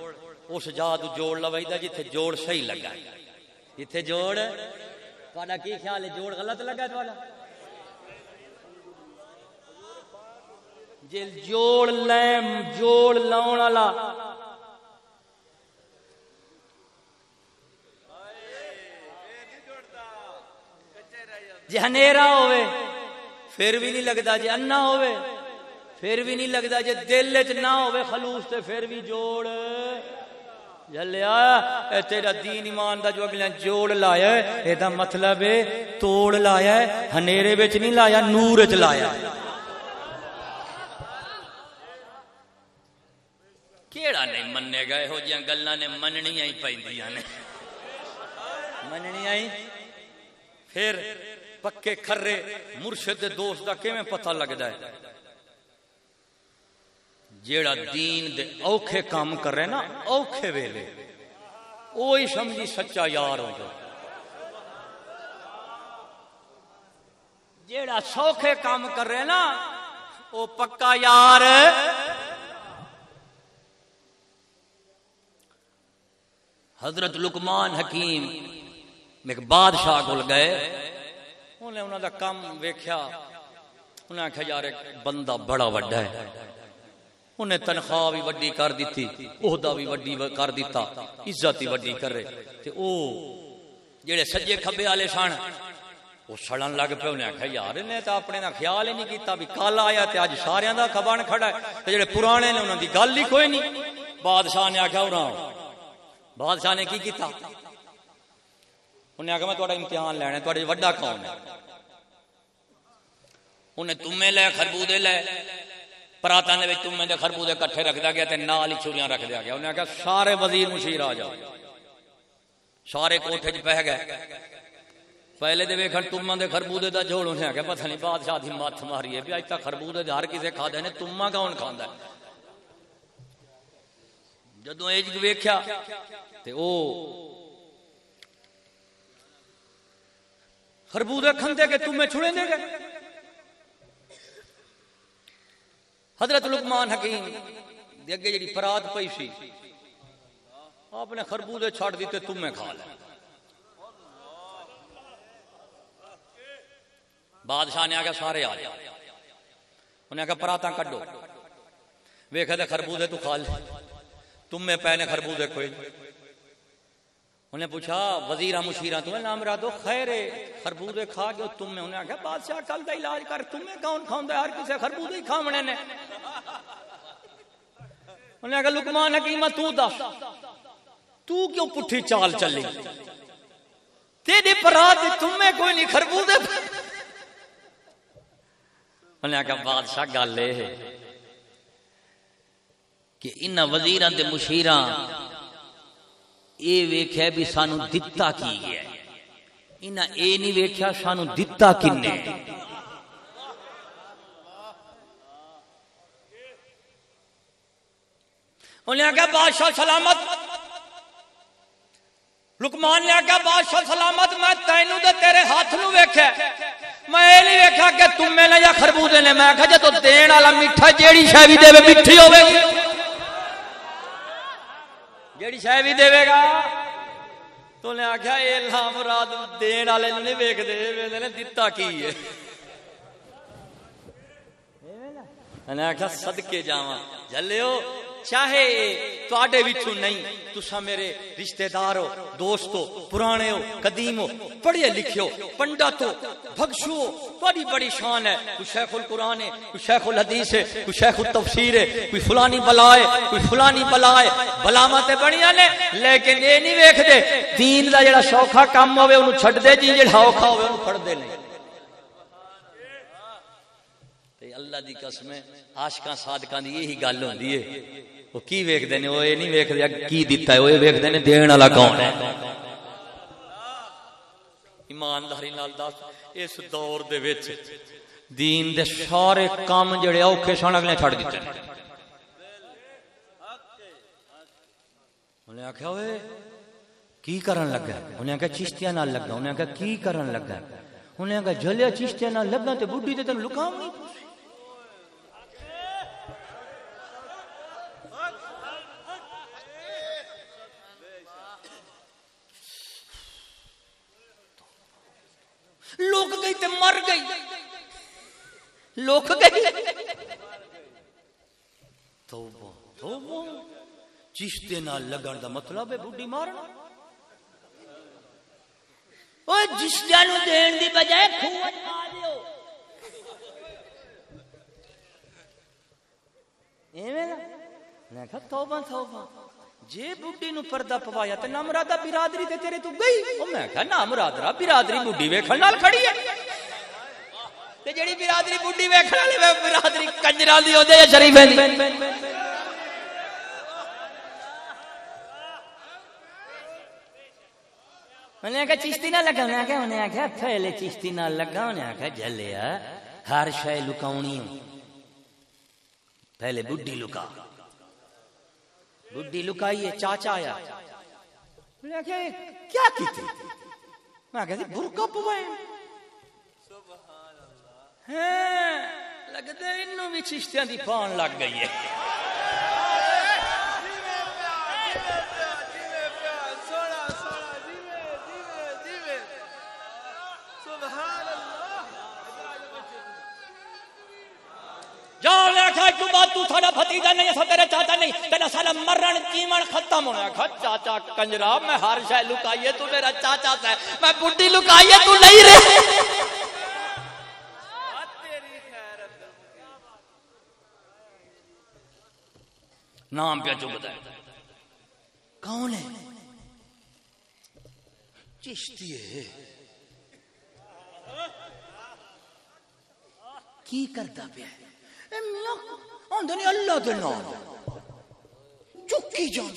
اس جادو جوڑ لوائی دا جتھے جوڑ صحیح لگا۔ ہے جتھے جوڑ تھوڑا کی خیال ہے؟ جوڑ غلط لگا تھوڑا جے جوڑ لیم، جوڑ لاؤن والا۔ جی ہنیرا ہوئے، پھر بھی نہیں لگتا جی انا ہوئے۔ پھر بھی نہیں لگتا جی دل چ نہ ہوئے خلوص تے پھر بھی جوڑ۔ جلیا اے تیرا دین ایمان دا جو اگلے جوڑ لایا ہے مطلب اے دا مطلب ہے توڑ لایا ہے، ہنیرے وچ نہیں لایا، نور وچ لایا۔ کیڑا نہیں مننے گئے ہو جیاں گلاں نے مننیاں ہی پیندیاں نے۔ مننیاں ہی۔ پھر پکے کھرے مرشد دوست دا کیویں پتہ لگدا ہے؟ جیڑا دین دے اوکھے کام کر رہے نا، اوکھے ویلے۔ وہی سمجھی سچا یار ہو جائے جیڑا سوکھے کام کر رہے نا، وہ پکا یار حضرت لکمان حکیم ایک بادشاہ کو گئے۔ انہیں انہوں دا کام ویکھیا۔ انہیں آخیا یار ایک بندہ بڑا وڈا ہے۔ انہیں تنخواہ بھی وڈی کر دیتی، عہدہ بھی وڈی کر دیتا، عزت ہی وڈی کر رہے۔ تے او جڑے سجے کھبے والے سن وہ سڑن لگ پے، انہیں آخیا یار انہیں تو اپنے دا خیال ہی نہیں کیتا بھی کل آیا تے اج سارے دا کھبان کھڑا ہے۔ تے جڑے پرانے نے انہوں دی گل ہی کوئی نہیں۔ بادشاہ نے آخیا انہاں بادشاہ نے کی کیتا؟ انہیں آخیا میں تھوڑا امتحان لینا تھوڑے وڈا کون ہے؟ انہیں تمے لے خربودے لے۔ پراتا نے تمے دے خربودے کٹھے رکھ دیا گیا تے نال ہی چھریاں رکھ دیا گیا۔ انہیں آخیا سارے وزیر مشیر آ جاؤ۔ سارے کوٹھے چ پہ گئے۔ پہلے دے ویکھن تما دے خربودے دا جوڑ انہیں آخیا پتہ نہیں بادشاہ دی مت ماری ہے بھی اج تک خربودے دے ہر کسے کھا دے نے تما کون کھاندا ہے؟ جدو ایج ویکھیا تے او خربودے کھندے کہ تمہیں چھڑے دے گئے حضرت لقمان حکیم دے اگے جڑی پرات پئی سی، آپ نے خربوزے چھڑ دیتے تمہیں کھا لے۔ بادشاہ نے آگے سارے آ جا انہیں آگے پراتاں کڈو۔ ویکھے تے خربودے تو کھا لے۔ تمہیں پہنے خربوزے کوئی انہیں پوچھا وزیرہ مشیرہ، تمہیں نام را دو؟ خیر خربودے کھا گئے تمہیں انہیں کہا بادشاہ کل دا علاج کر، تمہیں کون کھاؤں دے ہر کسے خربودے ہی کھامنے نے۔ انہیں کہا لکمان حکیمہ تو دس تو کیوں پٹھی چال چلی؟ تیرے پرات تمہیں کوئی نہیں خربودے انہیں کہا بادشاہ، گل ہے کہ ان وزیراں دے مشیراں اے ویکھیا بھی سانو دتا کی گیا انہاں اے نہیں ویکھیا سانو دتا کنے انہیں آخیا بادشاہ سلامت۔ لکمان نے آخیا بادشاہ سلامت، میں تینوں دے تیرے ہاتھ نو ویکھیا۔ میں یہ نہیں ویکھا کہ تمے نے یا خربوزے نے، میں آخیا جی تو دین والا میٹھا جیڑی شہ بھی دے میٹھی ہوے گی جیڑی شہ بھی دے گا تو نے آخیا یہ لام مراد دین والے نہیں ویکتے دتا کی ہے آخیا سد کے جا جلو چاہے تے بچوں نہیں تسا میرے رشتہ دار ہو دوست ہو پرانے ہو قدیم ہو پڑھے لکھے ہو پنڈت ہو بخشو تاری بڑی شان ہے۔ کوئی شیخ القرآن ہے، کوئی شیخ الحدیث ہے، کوئی شیخ التفسیر ہے، کوئی فلانی بلا ہے، کوئی فلانی بلا ہے۔ بلامت بڑیاں نے، لیکن یہ نہیں ویکھدے، دین دا جڑا سوکھا کام ہوے، اونوں چھڈ دے جی جڑا اوکھا ہوے، اونوں پھڑ دے نہیں اللہ دی قسم عاشقاں، صادقاں دی یہی گل ہوندی ہے۔ وہ کی ویکھدے نے وہ اے نہیں ویکھدے کی دتا ہے وہ ویکھدے نے دین والا کون ہے ایمانداری نال دس اس دور دے وچ دین دے سارے کام جڑے اوکھے سن اگلے چھڑ دتے انہیں آخیا ہوئے کی کرن لگا انہیں آخیا چشتیاں نال لگا انہیں آخیا کی کرن لگا انہیں آخیا جلیا چشتیاں نال لگا تے بڈھی تے تینوں لکام نہیں لوک گئی تے مر گئی۔ لوک گئی۔ توبہ توبہ۔ چشتے نال لگن دا مطلب ہے بڈھی مارنا۔ اوے جشتیاں نو دین دی بجائے کھوت کھا دیو۔ ایویں نا۔ میں کہا توبہ توبہ۔ جے بڈھی نو پردہ پوایا تے نہ مرادہ برادری تے تیرے تو گئی او میں کہا نہ مرادرا برادری بڈھی ویکھن نال کھڑی ہے تے جڑی برادری بڈھی ویکھن والی برادری کنجراں دی ہوندے یا شریفیں دی انہیں کہا چشتی نہ لگا انہیں کہا انہیں کہا پہلے چشتی نہ لگا انہیں کہا جلیا ہر شے لکاونی پہلے بڈھی لکا بڈی لکائیے، چاچا آیا۔ انہیں کہا، کیا کیتی میں کہا برکا پوائے ہاں لگتا ہے انہوں بھی چشتیاں دی پان لگ گئی ہے۔ جان آخا تو بات تو تھوڑا بھتیجا نہیں سو تیرے چاچا نہیں، تیرا سارا مرن جیون ختم ہونا کھا چاچا کنجرا میں ہر شے لکائیے، تو میرا چاچا ہے میں بڈھی لکائیے، تو نہیں رہے۔ نام پہ چکتا ہے کون ہے؟ چشتی ہے۔ کی کرتا پیا ہے اللہ کے نام۔ چکی جان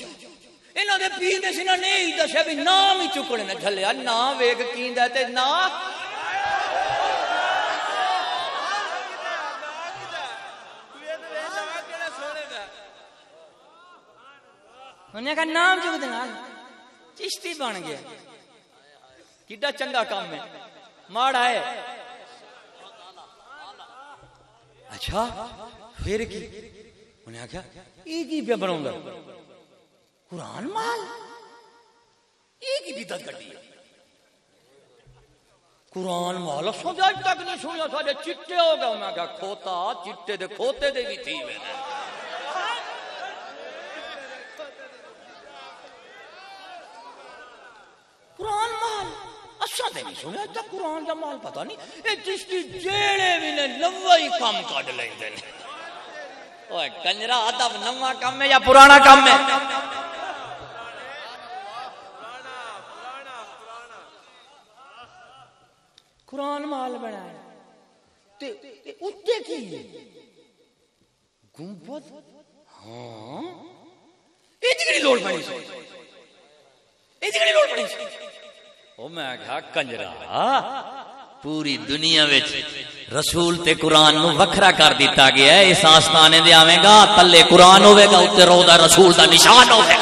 انہوں نے پیر نے سنا نہیں دسیا بھی نام ہی چکنے نے جھلیا نہ ویگ کی تے نہ انہیں کہا نام چک دینا چشتی بن گیا۔ کڈا چنگا کام ہے۔ ماڑا ہے۔ اچھا پھر کی؟ انہیں آخیا یہ کی پیا بنا قرآن مال؟ یہ کی بدت کٹی قرآن مال سوچا اج تک نہیں سنیا سارے چٹے ہو گیا انہیں کہا کھوتا، چٹے دے کھوتے دے بھی تھی میں قرآن مال اچھا دے نہیں سنیا تک قرآن دا مال پتہ نہیں، اے چشتی جیڑے بھی نے نوائی کام کٹ لیں دے اوے کنجرا ادب نوا کام ہے یا پرانا کام ہے؟ قرآن مال بنایا تے اتے کی؟ ہے گنبد؟ ہاں۔ یہ جگڑی جی لوڑ پڑی سی یہ جگڑی لوڑ پڑی او میں کہا کنجرا۔ پوری دنیا وچ رسول تے قرآن نو وکھرا کر دیتا گیا ہے، اس آستانے دے آویں گا، تلے قرآن ہوے گا اوتے روضہ رسول دا نشان ہوے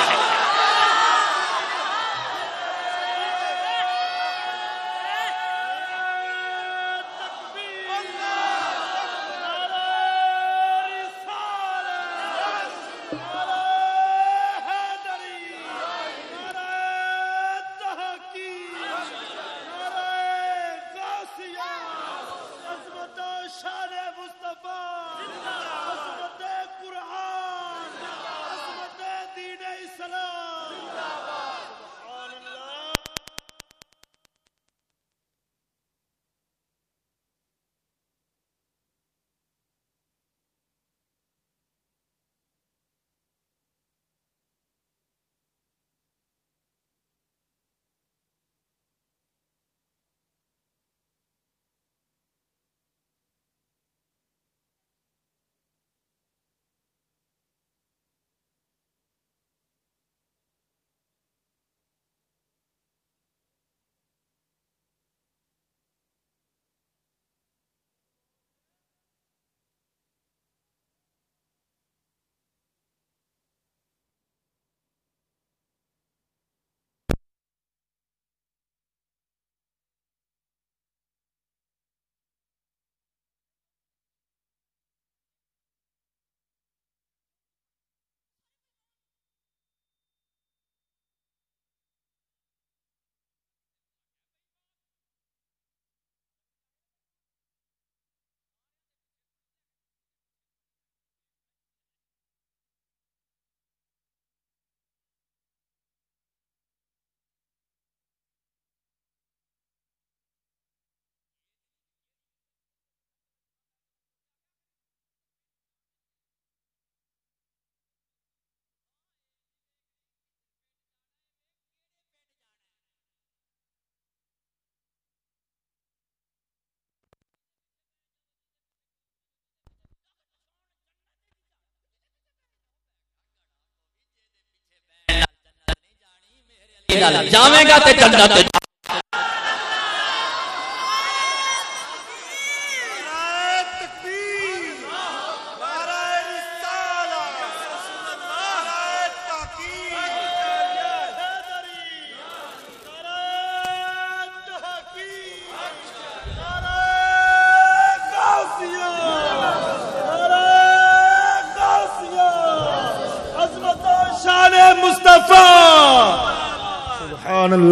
جاویں گا تے جنت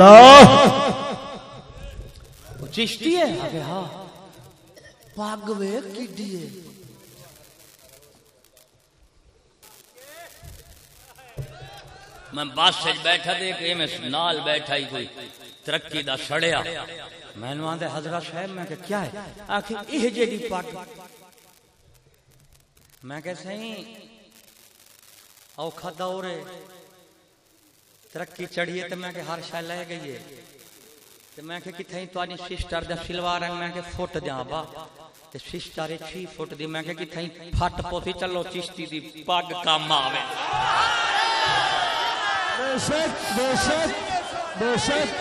اللہ۔ چشتی ہے؟ ہاں۔ پگ وے کیڈی ہے۔ میں بس بیٹھا دے کہ میں نال بیٹھا ہی کوئی ترقی دا سڑیا۔ میں نے آدھے حضرت صاحب میں کہ کیا ہے؟ آخر یہ جیڑی پگ۔ میں کہ صحیح اوکھا دورے ترقی چڑھیے تو میں کہ ہر شاہ لے گئی ہے۔ تو میں کہ کتھیں تو آنی سسٹر دا سلوار رنگ میں کہ فوٹ دیاں با۔ تو سسٹر چھی فوٹ دی میں کہ کتھیں پھٹ چلو چشتی دی پاگ کام آوے۔ بے شک بے شک بے شک۔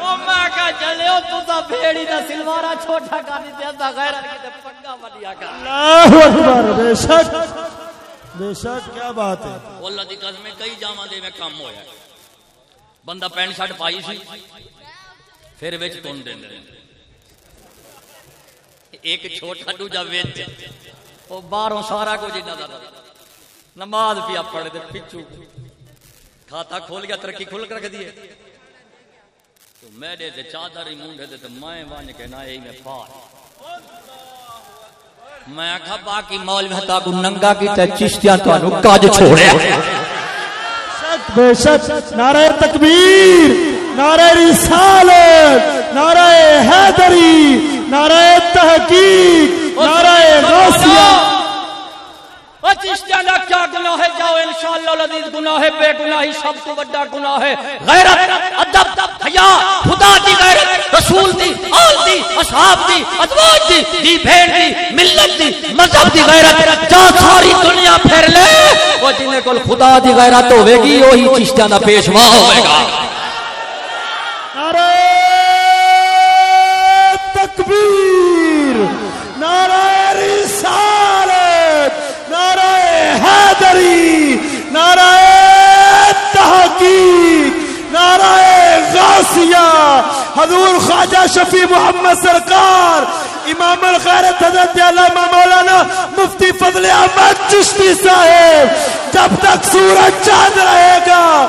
او میں کہ چلے او تو تا بھیڑی دا سلوارا چھوٹا کر دی تے غیرت کی تے پگا ودیا کر۔ اللہ اکبر بے شک۔ بے شک کیا بات ہے۔ اللہ دی قسم میں کئی جاواں دے میں کام ہویا بندہ پینٹ شرٹ پائی سی، پھر وچ تون دین۔ دے ایک چھوٹا دوجا وچ۔ او باہروں سارا کچھ نظر نماز پیا پڑھ دے پچھو۔ کھاتا کھول گیا، ترقی کھول کر رکھ دیے تو میڈے تے چادر ہی مونڈے تے میں وان کے نہ اے میں پار۔ میں آخا باقی مول میں تا کو ننگا کی تے چشتیاں تانوں کاج چھوڑیا۔ شک بے شک نعرہ تکبیر نعرہ رسالت نعرہ حیدری نعرہ تحقیق نعرہ غوثیہ۔ او چشتیاں دا کیا گناہ ہے جاؤ، انشاءاللہ العزیز گناہ ہے بے گناہی سب تو بڑا گناہ ہے۔ غیرت، ادب، حیا، خدا دی غیرت، رسول دی، آل دی، اصحاب دی، ازواج دی دی بہن دی، ملت دی، مذہب دی غیرت۔ جا ساری دنیا پھر لے۔ او جنے کول خدا دی غیرت ہوے گی وہی چشتیاں دا پیشوا ہوے گا۔ غوثیہ حضور خواجہ شفیع محمد سرکار، امام الخیرت حضرت علامہ مولانا مفتی فضل احمد چشتی صاحب، جب تک سورج چاند رہے گا،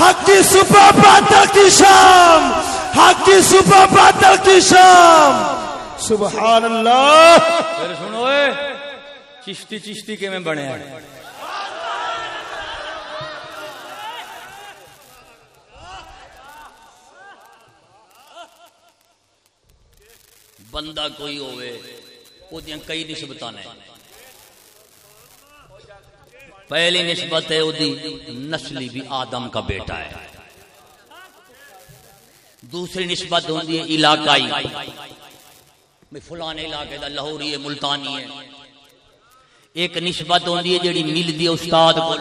حق کی صبح بادل کی شام، حق کی صبح بادل کی شام۔ سبحان اللہ۔ پھر سنو اے، چشتی چشتی کے میں بنے بندہ کوئی ہوئے، وہ دیاں کئی نسبتاں نے۔ پہلی نسبت ہے وہ دی نسلی بھی آدم کا بیٹا ہے۔ دوسری نسبت ہوندی ہے علاقائی۔ میں فلان علاقے دا لاہوری ہے ملتانی ہے۔ ایک نسبت ہوندی ہے جیڑی ملدی ہے استاد کو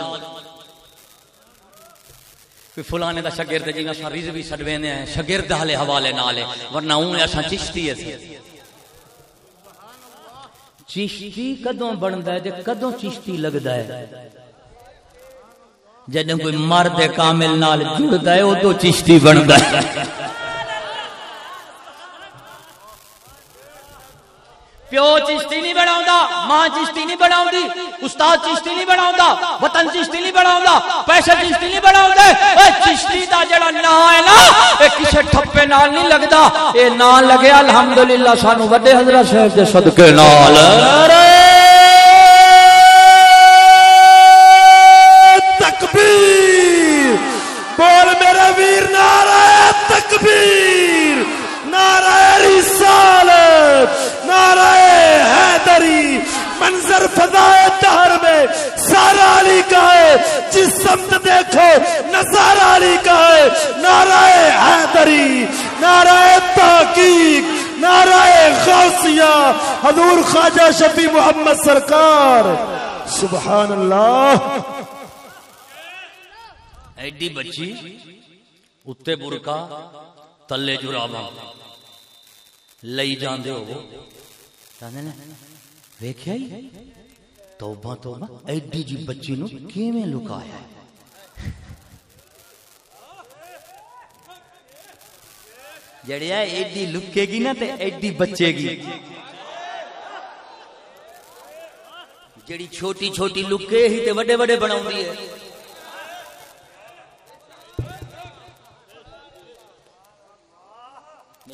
کہ فلانے دا شاگرد جی اساں رضوی سڈویندے ہیں، شاگرد حالے حوالے نالے ورنہ اون اساں چشتی ہے۔ چشتی کدوں بندا ہے، تے کدوں چشتی لگدا ہے؟ جدوں کوئی مرد کامل نال جڑدا ہے، اودوں چشتی بندا ہے۔ پیو چشتی نہیں بنا ماں چشتی نہیں بنا استاد چشتی نہیں بنا وطن چشتی نہیں بنا پیسے چشتی نہیں بنا چشتی دا جڑا نا ہے نا یہ کسی ٹھپے نال نہیں لگتا یہ نا لگے، الحمدللہ، سانو وڈے حضرت صاحب دے صدقے نال۔ دیکھو نظارہ علی کا ہے، نعرہ حیدری، نعرہ تحقیق، نعرہ غوثیہ، حضور خواجہ شفیع محمد سرکار۔ سبحان اللہ ایڈی بچی اتنے برکا، تلے جرابا لئی جاندے ہو۔ جاندے نا ویکھیا ہی؟ توبہ توبہ۔ ایڈی جی بچی نو کیویں لکایا ہے؟ جڑیا ایڈی لکے گی نا تے ایڈی بچے گی جڑی چھوٹی چھوٹی لکے ہی تے وڈے وڈے بناوندی ہے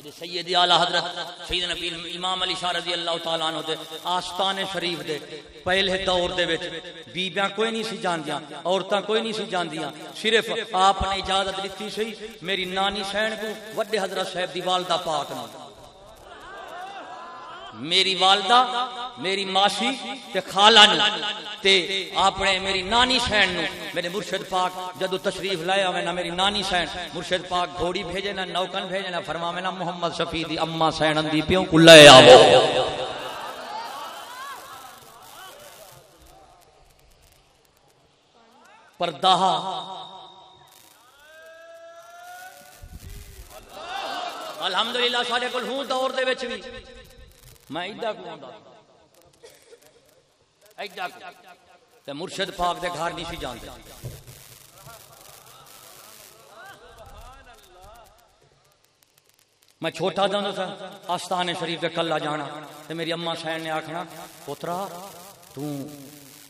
میرے سید اعلی حضرت سید نبی امام علی شاہ رضی اللہ تعالی عنہ دے، آستان شریف دے، پہلے دور دے وچ بیبیاں کوئی نہیں سی جاندیاں، عورتاں کوئی نہیں سی جاندیاں، صرف آپ نے اجازت دتی سی، میری نانی سین کو، وڈے حضرت صاحب دی والدہ پاک نو۔ میری والدہ، میری ماسی تے خالہ نو۔ تے اپنے میری نانی سین نو۔ میرے مرشد پاک جدو تشریف لایا میں نہ میری نانی سین مرشد پاک گھوڑی بھیجے، نہ نوکن بھیجے، نہ فرما میں نہ محمد شفیع دی اما سین اندی پیوں کو لے آو پردہ۔ الحمدللہ سارے کول ہوں دور دے وچ بھی میں ایڈا کو آندا؟ ایڈا کو تے مرشد پاک دے گھر نہیں سی جاندے۔ میں چھوٹا جانا سا، آستانے شریف دے کلا جانا، تے میری اما سین نے آکھنا، پوترا تو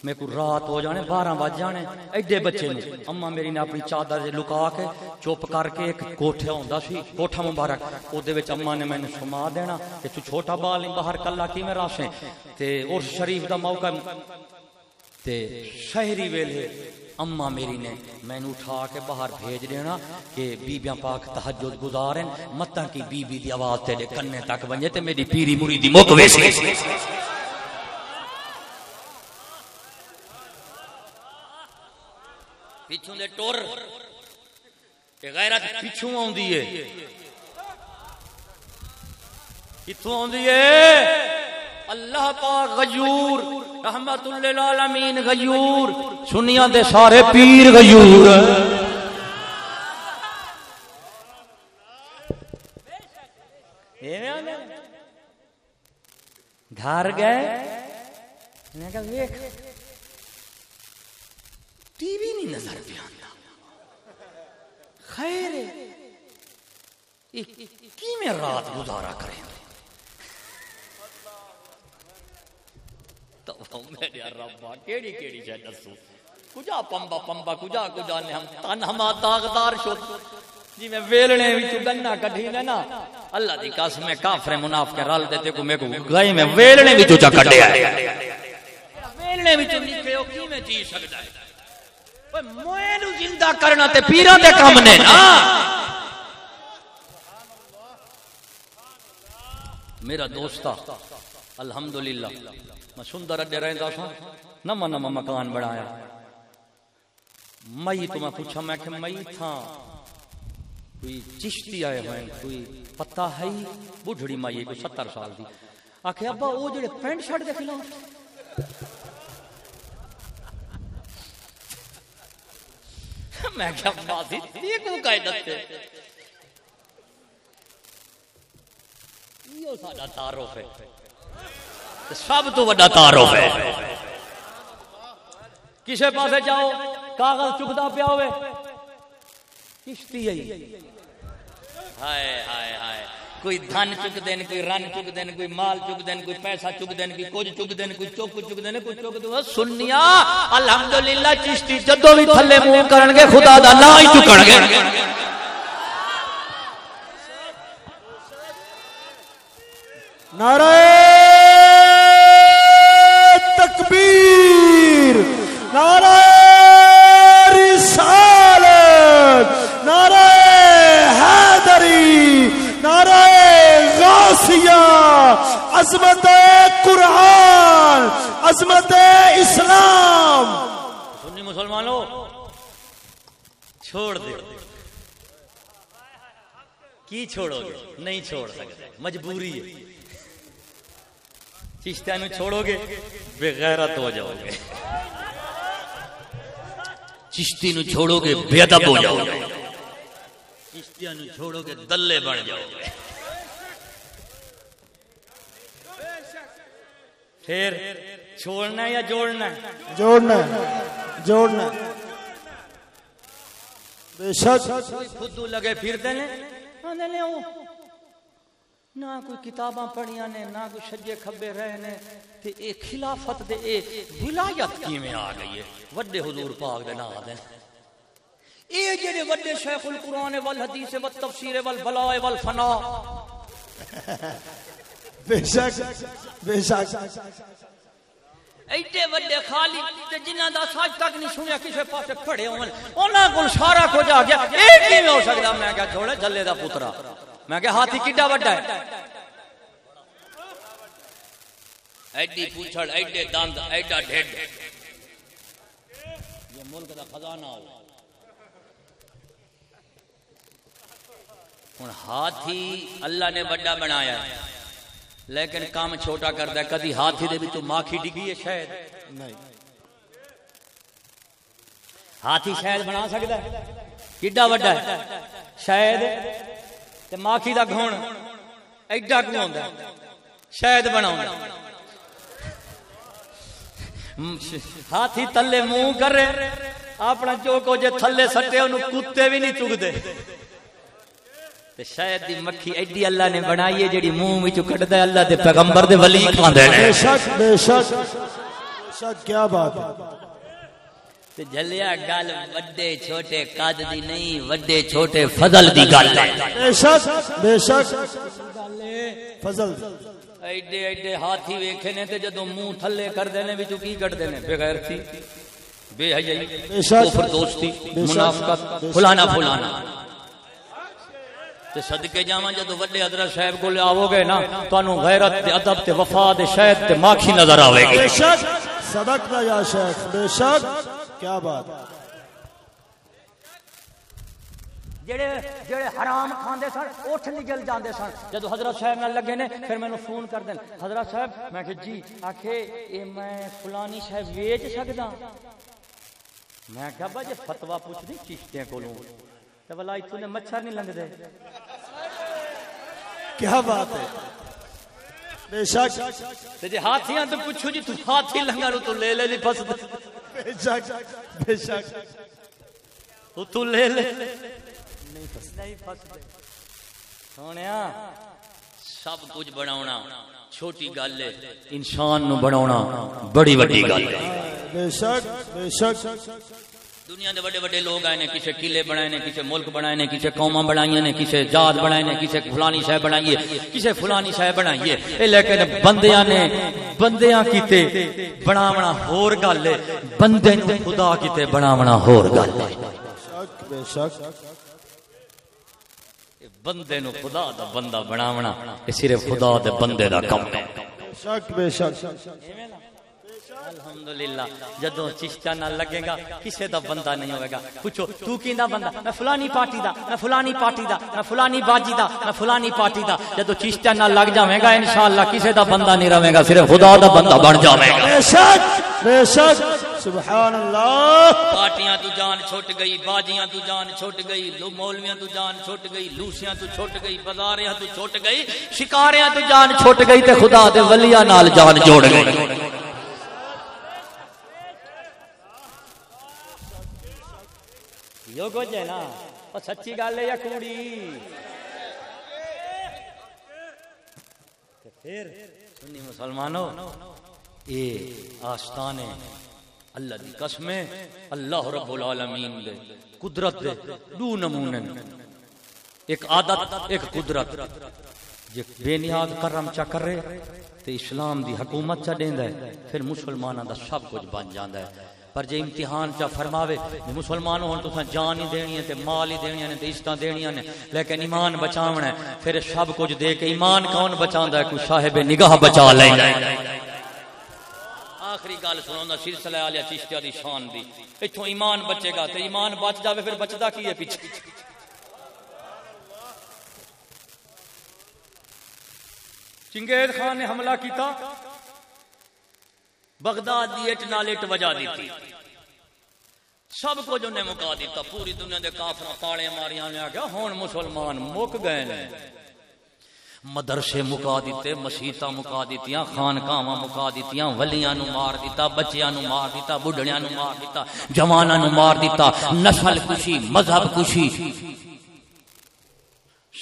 میں کو رات ہو جانے، بارہ بج جانے، ایڈے بچے نے اما میری نے اپنی چادر جے لکا کے چپ کر کے ایک کوٹھا ہوندا سی، کوٹھا مبارک۔ او دے وچ اما نے مینوں سما دینا کہ تو چھوٹا بال نہیں باہر کلا کی میں راسیں تے عرس شریف دا موقع۔ تے شہری ویلے اما میری نے میں اٹھا کے باہر بھیج دینا کہ بیبیاں پاک تہجد گزارن متاں کی بی بی دی آواز تیرے کنے تک ونجے تے میری پیری مریدی مک ویسی پچھوں دے ٹور۔ تے غیرت پچھوں آوندی ہے۔ کتھوں آوندی ہے۔ اللہ پاک غیور، رحمت للعالمین غیور۔ سنیاں دے سارے پیر غیور۔ گھر گئے؟ میں کہا ویکھ۔ ٹی وی نہیں نظر پہ آتا۔ خیر کی میں رات گزارا کریں؟ تو میرے ربا، کیڑی کیڑی شے دسو کجا پمبا پمبا، کجا کجا نے ہم تن ہما داغدار جی میں ویلنے وچ گنا کڈھی نا۔ اللہ دی قسم کافر منافق رل دے کو میں کو گئے میں ویلنے وچ چا کڈیا ویلنے وچ کی میں جی سکدا ہے؟ موئے نو زندہ کرنا تے پیراں دے کم نے نا میرا دوستا الحمدللہ میں سندر اڈے رہندا سا نما نما مکان بنایا مئی تو میں پوچھا میں کہ مئی تھا کوئی چشتی آئے ہوئے کوئی پتہ ہے بڑھڑی مائی کوئی ستر سال دی آکھے ابا وہ جڑے پینٹ شرٹ دے خلاف میں کیا بازی یہ کو قائدت تے یہ ساڈا تعارف ہے۔ سب تو بڑا تعارف ہے۔ کسے پاسے جاؤ، کاغذ چکدا پیا ہوئے کشتی ہے ہائے ہائے ہائے۔ کوئی دھن چک دین کوئی رن چک دین کوئی مال چک دین کوئی پیسہ چک دین کوئی کچھ چک دین کوئی چوک چک دین کوئی چوک دین سنیا، الحمدللہ چشتی جدو بھی تھلے منہ کرن گے خدا دا نا ہی چکن گے نعرہ غاسیہ عظمت قرآن، عظمت اسلام۔ سنی مسلمانوں، چھوڑ دے کی چھوڑو گے؟ نہیں چھوڑ سکتے۔ مجبوری ہے۔ چشتہ نو چھوڑو گے بے غیرت ہو جاؤ گے۔ چشتی نو چھوڑو گے، بے ادب ہو جاؤ گے۔ چشتیاں نو چھوڑو گے، دلے بن جاؤ گے۔ پھر چھوڑنا ہے یا جوڑنا؟ ہے جوڑنا ہے جوڑنا۔ ہے بے شک۔ خود لگے پھرتے او نہ کوئی کتاباں پڑھیاں نے نہ کوئی سجے کھبے رہے نے۔ تے اے خلافت دے اے ولایت کیویں آ گئی ہے؟ وڈے حضور پاک دے نام دے۔ اے جڑے وڈے شیخ القرآن والحدیث والتفسیر والبلاء والفنا۔ بے شک بے شک۔ ایڈے وڈے خالی تے جنہاں دا سچ تک نہیں سنیا کسے پاسے پڑھے ہون، انہاں کول سارا کچھ آ گیا۔ اے کیویں ہو سکدا؟ میں کہا چھوڑے جلے دا پترا میں کہ ہاتھی کڈا وڈا ہے؟ ایڈی پوچھڑ، ایڈے دند، ایڈا ڈھڈ یہ ملک دا خزانہ ہو۔ ہن ہاتھی اللہ نے بڑا بنایا ہے۔ لیکن کام چھوٹا کرتا ہے کدی ہاتھی دے وچوں ماکھی ڈگی ہے شاید؟ نہیں۔ ہاتھی شاید بنا سکتا ہے۔ کڈا وڈا ہے۔ شاید تے ماکھی دا گھون ایڈا کیوں ہوندا ہے؟ شاید بناوندا ہاتھی تلے منہ کرے اپنا جو کو جے تھلے سٹے انہوں کتے بھی نہیں چگدے۔ تے شاید دی مکھی ایڈی اللہ نے بنائی ہے جڑی منہ وچ کڈدا ہے اللہ دے پیغمبر دے ولی کھاندے نے۔ بے شک بے شک۔ بے شک کیا بات ہے۔ تے جلیا گل وڈے چھوٹے قد دی نہیں وڈے چھوٹے فضل دی گل ہے۔ بے شک بے شک۔ فضل۔ ایڈے ایڈے ہاتھی ویکھے نے تے جدوں منہ تھلے کردے نے وچوں کی کڈدے نے؟ بے غیرتی بے حیائی کفر دوستی منافقت فلانا فلانا۔ تے صدقے جاواں جدوں وڈے حضرت صاحب کول آو گے نا تانوں غیرت تے ادب تے وفا تے شہد تے ماکھی نظر آوے گی۔ بے شک صدق یا شیخ بے شک کیا بات۔ جڑے جڑے حرام کھاندے سن اٹھ نگل جاندے سن۔ جدو حضرت صاحب نال لگے نے پھر مینوں فون کر دین۔ حضرت صاحب میں کہ جی آکھے اے میں فلانی صاحب ویچ سکدا میں کہ ابا جی فتوا پوچھ دی چشتیاں کولوں۔ نے مچھر نہیں لنگدے۔ کیا بات ہے؟ بے شک۔ تے جے ہاتھیاں تے پوچھو جی تو ہاتھی لنگا رو تو لے لے نہیں پھس بے شک۔ بے شک۔ تو تو لے لے۔ نہیں پھس نہیں پھس سونے سب کچھ بنا چھوٹی گل ہے۔ انسان نو بنا بڑی وڈی گل ہے۔ بے شک۔ بے شک۔ دنیا دے بڑے بڑے لوگ آئے نے کسے قلعے بنائے نے کسے ملک بنائے نے کسے قوما بنائی نے کسے جات بنائے نے کسے فلانی شہ بنائی ہے کسے فلانی شہ بنائی ہے اے لیکن بندیاں نے بندیاں کیتے بناونا ہور گل ہے بندے نو خدا کیتے بناونا ہور گل ہے۔ شک بے شک بندے نو خدا دا بندہ بناونا اے صرف خدا دے بندے دا کم ہے۔ شک بے شک۔ الحمدللہ جدو چشتہ نہ لگے گا کسے دا بندہ نہیں ہوئے گا۔ پوچھو تو کیندا بندہ؟ میں فلانی پارٹی دا میں فلانی پارٹی دا میں فلانی باجی دا میں فلانی پارٹی دا۔ جدو چشتہ نہ لگ جاوے گا انشاءاللہ کسے دا بندہ نہیں رہے گا صرف خدا دا بندہ بن جاوے گا۔ بے شک بے شک سبحان اللہ پارٹیاں تو جان چھوٹ گئی باجیاں تو جان چھوٹ گئی لو مولویاں تو جان چھوٹ گئی لوسیاں تو چھوٹ گئی بازاریاں تو چھوٹ گئی شکاریاں تو جان چھوٹ گئی تے خدا دے ولیاں نال جان جوڑ گئی یو کچھ ہے نا اور سچی گل ہے یا کوڑی تے پھر سنی مسلمانوں اے آستانے اللہ دی قسمیں اللہ رب العالمین دے قدرت دے دو نمونے ایک عادت ایک قدرت جے بے نیاز کرم چا کر رہے تے اسلام دی حکومت چا دیندا ہے پھر مسلماناں دا سب کچھ بن جاندا ہے پر جے امتحان چا فرماوے کہ مسلمانوں ہن تساں جان ہی دینی ہے تے مال ہی دینی ہے تے عزتاں دینیاں نے لیکن ایمان بچاونا ہے، پھر سب کچھ دے کے ایمان کون بچاندا ہے؟ کوئی صاحب نگاہ بچا لیندا ہے آخری گل سناؤں سلسلہ آلیا چشتیا دی شان دی۔ اتوں ایمان بچے گا تے ایمان بچ جاوے، پھر بچدا کی ہے پیچھے؟ چنگیز خان نے حملہ کیتا۔ بغداد دی اٹ نال اٹ وجا دیتی۔ سب کچھ انہیں مکا دیتا۔ پوری دنیا دے کافر تاڑے ماریاں نے آگیا ہون مسلمان مک گئے نے۔ مدرسے مکا دیتے مسیطا مکا دیتیاں خانقاواں مکا دیتیاں، ولیاں نو مار دیتا، بچیاں نو مار دیتا، بڈھڑیاں نو مار دیتا، جواناں نو مار دیتا، نسل کشی، مذہب کشی۔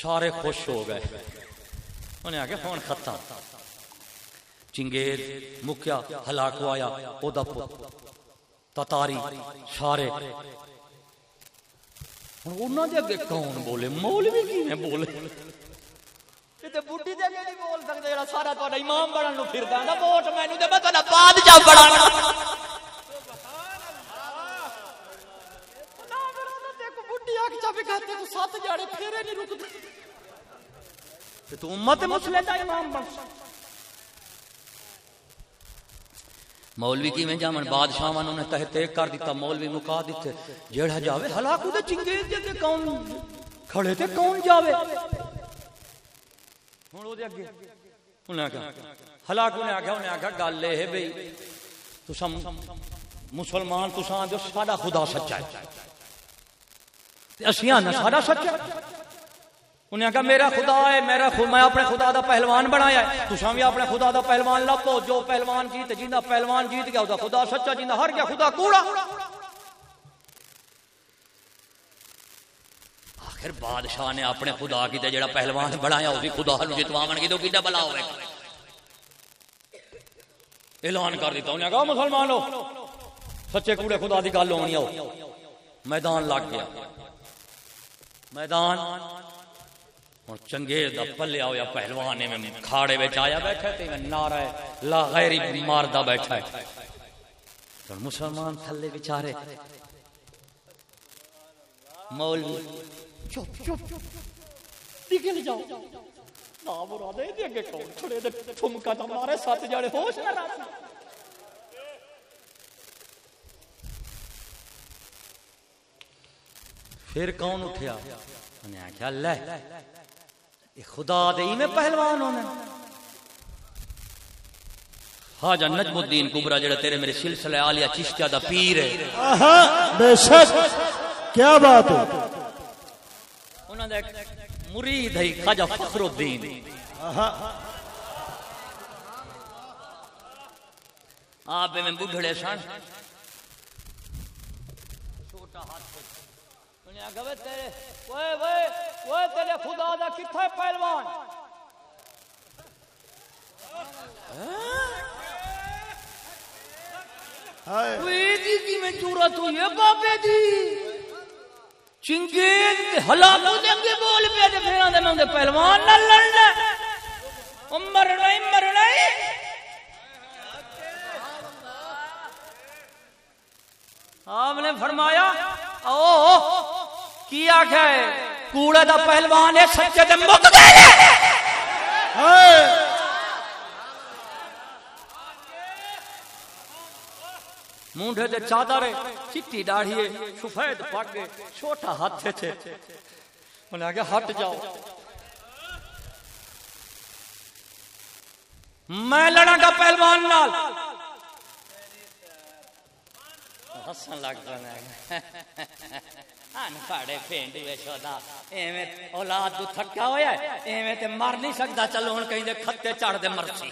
سارے خوش ہو گئے۔ انہیں آگے فون ختم چنگیز مکیا ہلاک آیا او دا پت تتاری سارے ہن انہاں دے اگے کون بولے؟ مولوی کیویں بولے؟ تے بڈھی دے اگے نہیں بول جڑا سارا تہاڈا امام بنن نو پھردا ہے ووٹ مینوں تے میں تہاڈا بادشاہ بنانا۔ تو امت مسلم دا امام بن۔ مولوی کی میں جامن بادشاہ نے تحت کر دیتا، مولوی مکا دیتے جیڑا جاوے ہلاکو دے چنگیز جے کون کھڑے تے کون جاوے؟ ہن او دے اگے انہاں کہا ہلاکو نے آکھیا انہاں آکھیا، گل اے بھئی، تساں مسلمان تساں جو ساڈا خدا سچا ہے۔ تے اسیاں نہ ساڈا سچا ہے۔ انہیں کہا میرا خدا ہے، میرا خود میں اپنے خدا دا پہلوان بنایا ہے۔ تساں بھی اپنے خدا دا پہلوان لپو جو پہلوان جیت جیندا پہلوان جیت گیا دا خدا سچا جیندا ہر گیا، خدا کوڑا۔ آخر بادشاہ نے اپنے خدا کی تے جڑا پہلوان بنایا وہ بھی خدا نو جتواون کی تو کیڈا بلا ہوے۔ اعلان کر دیتا، انہیں کہا مسلمانوں سچے کوڑے خدا دی گل ہونی آؤ میدان لگ گیا۔ میدان ہوں چنگیز دا پلیا ہوا پہلوان میں کھاڑے بچ آیا بیٹھا تے میں نعرہ لا غیری ماردا بیٹھا ہے۔ تو مسلمان تھلے بیچارے مولوی، چپ چپ نکل جاؤ۔ نا مرادے دے اگے کون کھڑے تے ٹھمکا تا مارے سات جاڑے ہوش نہ رکھ۔ پھر کون اٹھیا؟ انہیں آخیا اللہ خدا دئی میں پہلوان ہونا خواجہ نجم الدین کبرا جڑا تیرے میرے سلسلے آلیا چشتیا دا پیر ہے۔ آہا بے شک۔ کیا بات ہے؟ انہوں نے مرید ہے خواجہ فخر الدین۔ آہا۔ آپ میں بڑھڑے سن۔ چھوٹا ہاتھ تیرے خدا دا پہلوان؟ میں دی۔ چنگیز ہلاکو دے اگے بول پیا تے پھر آندے میں پہلوان لڑنا عمر نہیں مرنا آپ نے فرمایا او کی آخیا ہے؟ کوڑے دا پہلوان ہے، سچے تے مک گئے مونڈے تے چادر ہے، چٹی داڑھی ہے، سفید پگ ہے، چھوٹا ہاتھ تھے انہیں آگے ہٹ جاؤ۔ میں لڑا گا پہلوان نال۔ ہسن لگ جانا پہ انپڑے پینڈ یشودا ایویں اولاد تو تھکا ہویا ہے ایویں تے مر نہیں سکدا چلو ہن کہیں دے کھتے چڑھ دے مرسی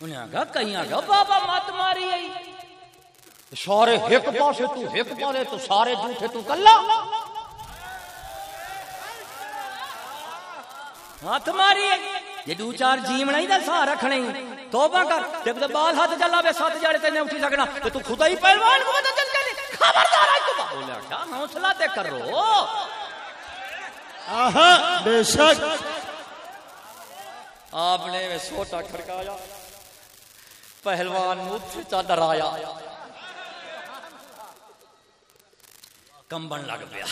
انہیں آگا کہیں آگا بابا مات ماری آئی سارے ایک پاسے تو ایک پاسے تو سارے جھوٹے تو کلا ہاتھ ماری یہ دو چار جیم نہیں دا سا رکھنے توبہ کر جب تو بال ہاتھ چلا بے ساتھ جاڑے تے نہیں اٹھی سکنا تو خدا ہی پہلوان کو چل چلے خبردار ہے تو بولے کیا حوصلہ تے کرو۔ آہا بے شک۔ آپ نے سوٹا کھڑکایا پہلوان مجھ سے ڈرایا۔ کمبن لگ پیا۔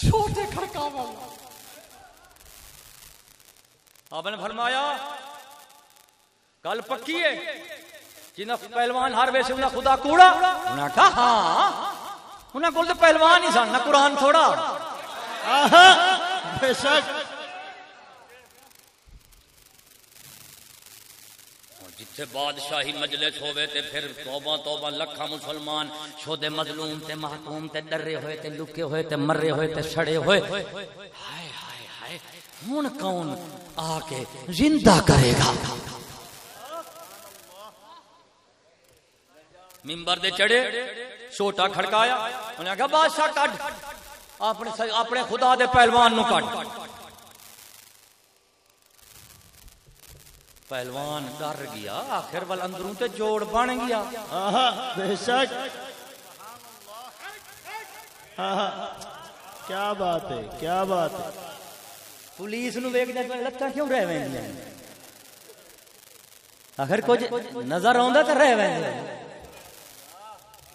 چھوٹے کھڑکا آپ نے فرمایا گل پکی ہے۔ جنہ پہلوان ہر ویسے انہیں خدا کوڑا انہیں کہا ہاں انہیں کول تو پہلوان ہی سن نہ قرآن تھوڑا۔ آہا بے شک۔ جتھے بادشاہی مجلس ہوئے تے پھر توبہ توبہ لکھا مسلمان شودے مظلوم تے محکوم تے ڈرے ہوئے تے لکے ہوئے تے مرے ہوئے تے سڑے ہوئے۔ ہائے ہائے۔ ہائے ہن کون آ کے زندہ کرے گا؟ ممبر دے چڑھے چھوٹا کھڑکایا انہیں کہا، بادشاہ کڈ، اپنے اپنے خدا دے پہلوان نو کڈ. پہلوان ڈر گیا، آخر وال اندروں تے جوڑ بن گیا۔ بے شک۔ کیا بات ہے، کیا بات ہے؟ پولیس نو ویک دے لتاں کیوں رہ ویندیاں آخر کچھ نظر آوندا تے رہ ویندے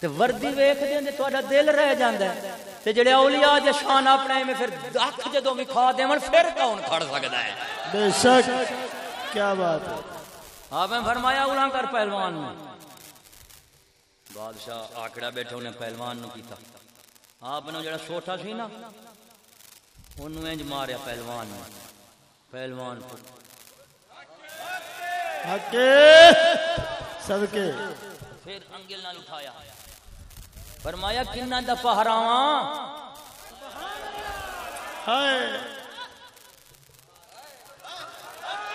تے وردی ویکھ دے تے تہاڈا دل رہ جاندا ہے۔ تے جڑے اولیاء دے شان اپنے میں پھر اکھ جدوں وکھا دیون پھر کون کھڑ سکدا ہے؟ بے شک کیا بات ہے؟ آپ نے فرمایا اڑا کر پہلوان نے بادشاہ آکڑا بیٹھے انہیں پہلوان نو کیتا۔ آپ نے جڑا چھوٹا سی نا انہوں انج ماریا پہلوان نے۔ پہلوان کو۔ حقے صدقے۔ پھر انگل نال اٹھایا۔ فرمایا کنا دفعہ ہراواں ہائے۔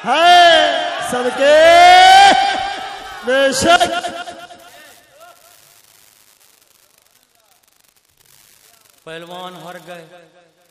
ہائے۔ صدقے۔ بے شک۔ پہلوان ہر گئے۔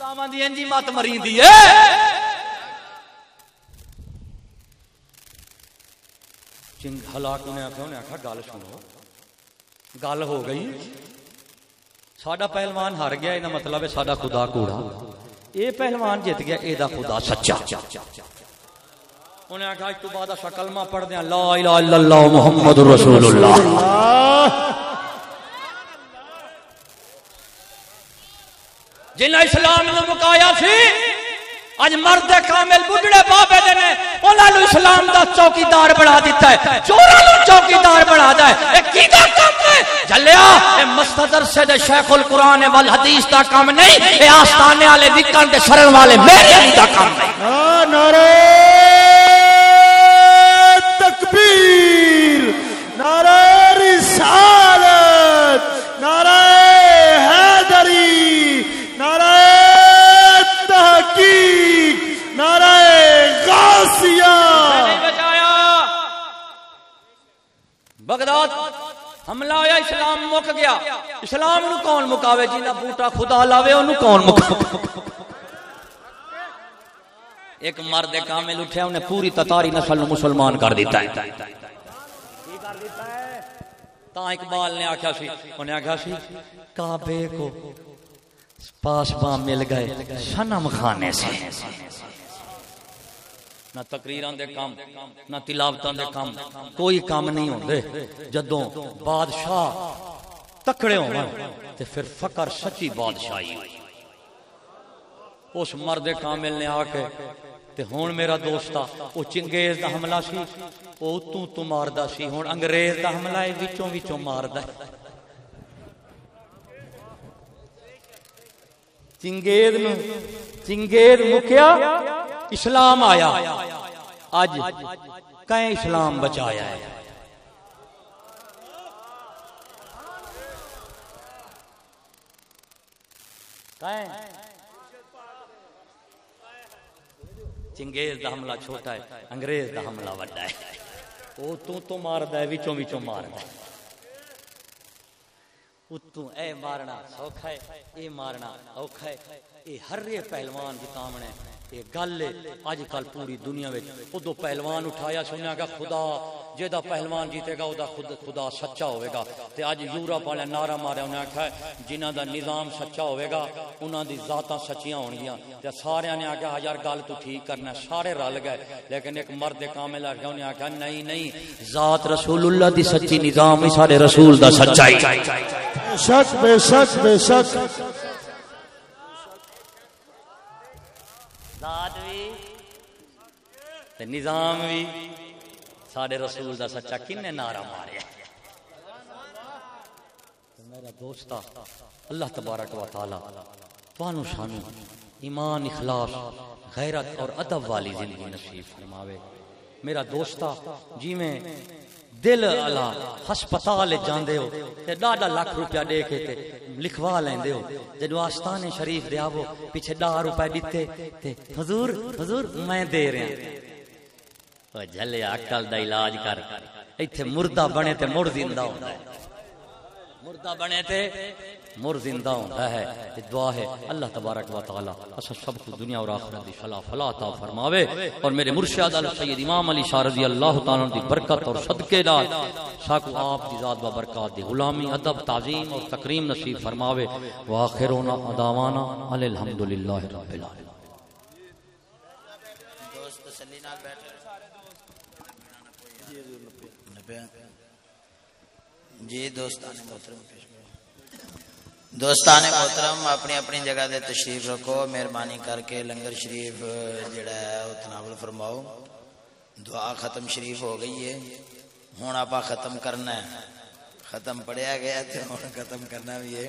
خدا دی انجی مت مار دتی بے شک خداواں دی انجی چنگ ہلاک نے آخیا انہیں آخیا گل سنو گل ہو گئی ساڈا پہلوان ہار گیا یہ مطلب ہے ساڈا خدا کوڑا یہ پہلوان جیت گیا یہ خدا سچا انہیں آخیا اج تو بعد اصا کلمہ پڑھ دیا لا الہ الا اللہ محمد رسول اللہ جنہ اسلام نے مکایا سی اج مرد کامل بڈڑے بابے دے نے انہاں نو اسلام دا چوکیدار بنا دیتا ہے چوراں نو چوکیدار بنا دا ہے۔ اے کی دا کام ہے؟ جلیا اے مستدر سے دے شیخ القران والحدیث دا کام نہیں اے آستانے والے وکن دے شرن والے میرے دا کام ہے ہاں، نعرہ تکبیر نعرہ رسالت نعرہ حیدری نعرہ تحقیق نعرہ غاسیہ نہیں بچایا بغداد حملہ ہویا اسلام مک گیا۔ اسلام نو کون مکاوے؟ جینا بوٹا خدا لاوے، انہوں کون مکاوے؟ ایک مرد کامل اٹھیا، انہیں پوری تتاری نسل نو مسلمان کر دیتا ہے۔ تا اقبال نے آکھا سی، انہیں آکھا سی، کعبے کو پاس بام مل گئے شنم خانے سے۔ نہ تقریران دے کام، نہ تلاوتاں دے کام، کوئی کام نہیں ہوندے۔ جدوں بادشاہ تکڑے ہون تے پھر فقر سچی بادشاہی ہوئی۔ اس مرد کامل نے آ کے تے ہون میرا دوستا او چنگیز دا حملہ سی، او تو تو ماردا سی۔ ہون انگریز دا حملہ ہے وچوں وچوں ماردا ہے چنگیز نو چنگیز مکیا اسلام آیا۔ اج کہیں اسلام بچایا ہے۔ چنگیز دا حملہ چھوٹا ہے، انگریز دا حملہ وڈا ہے۔ او تو تو ماردا ہے، وچوں وچوں ماردا ہے۔ اتوں اے مارنا سوکھا ہے، اے مارنا اوکھا ہے۔ اے ہر پہلوان دی سامنے یہ گل اج کل پوری دنیا وچ ادو پہلوان اٹھایا سنیا گا، خدا جیدا پہلوان جیتے گا دا خود، خدا سچا ہوئے گا۔ تے اج یورپ والے نعرہ ماریا انہیں آکھا ہے، جنہاں دا نظام سچا ہوئے گا، انہاں دی ذاتاں سچیاں ہونگیاں۔ تے سارے نے آکھا ہاں یار، گل تو ٹھیک کرنا سارے رل گئے۔ لیکن ایک مرد کامل آ گیا انہیں آکھا، نہیں نہیں، ذات رسول اللہ دی سچی نظام ہی سارے رسول دا سچائی۔ بے شک بے شک بے شک۔ ذات بھی تے نظام بھی سارے رسول دا سچا کنے نعرہ ماریا۔ میرا دوستا اللہ تبارک و تعالی توانو شانو ایمان، اخلاص، غیرت اور ادب والی زندگی نصیب فرماوے۔ میرا دوستا جی میں دل الا ہسپتال جاندے ہو، تے ڈاڈا لاکھ روپیہ دے کے تے لکھوا لیندے ہو۔ جدو آستانے شریف دے آو پیچھے ڈاہ روپے دیتے، تے حضور حضور میں دے رہا ہاں۔ او جھلے عقل دا علاج کر۔ ایتھے مردہ بنے تے مڑ زندہ ہوندا ہے۔ مردہ بنے تے مر زندہ ہوتا ہے، یہ دعا ہے، اللہ تبارک و تعالی اسا سب کو دنیا اور آخرت دی فلا فلا عطا فرماوے۔ اور میرے مرشد ال سید امام علی شاہ رضی اللہ تعالی عنہ دی برکت اور صدقے نال ساکو آپ دی ذات و برکات دی غلامی، ادب، تعظیم اور تکریم نصیب فرماوے۔ واخرنا دعوانا الحمدللہ رب العالمین۔ دوست تسلی نال بیٹھ جی دوستان محترم دوستان محترم، اپنی اپنی جگہ دے تشریف رکھو، مہربانی کر کے لنگر شریف جڑا ہے وہ تناول فرماؤ۔ دعا ختم شریف ہو گئی ہے۔ ہوں آپ ختم کرنا ہے۔ ختم پڑھیا گیا تو ہوں ختم کرنا بھی ہے۔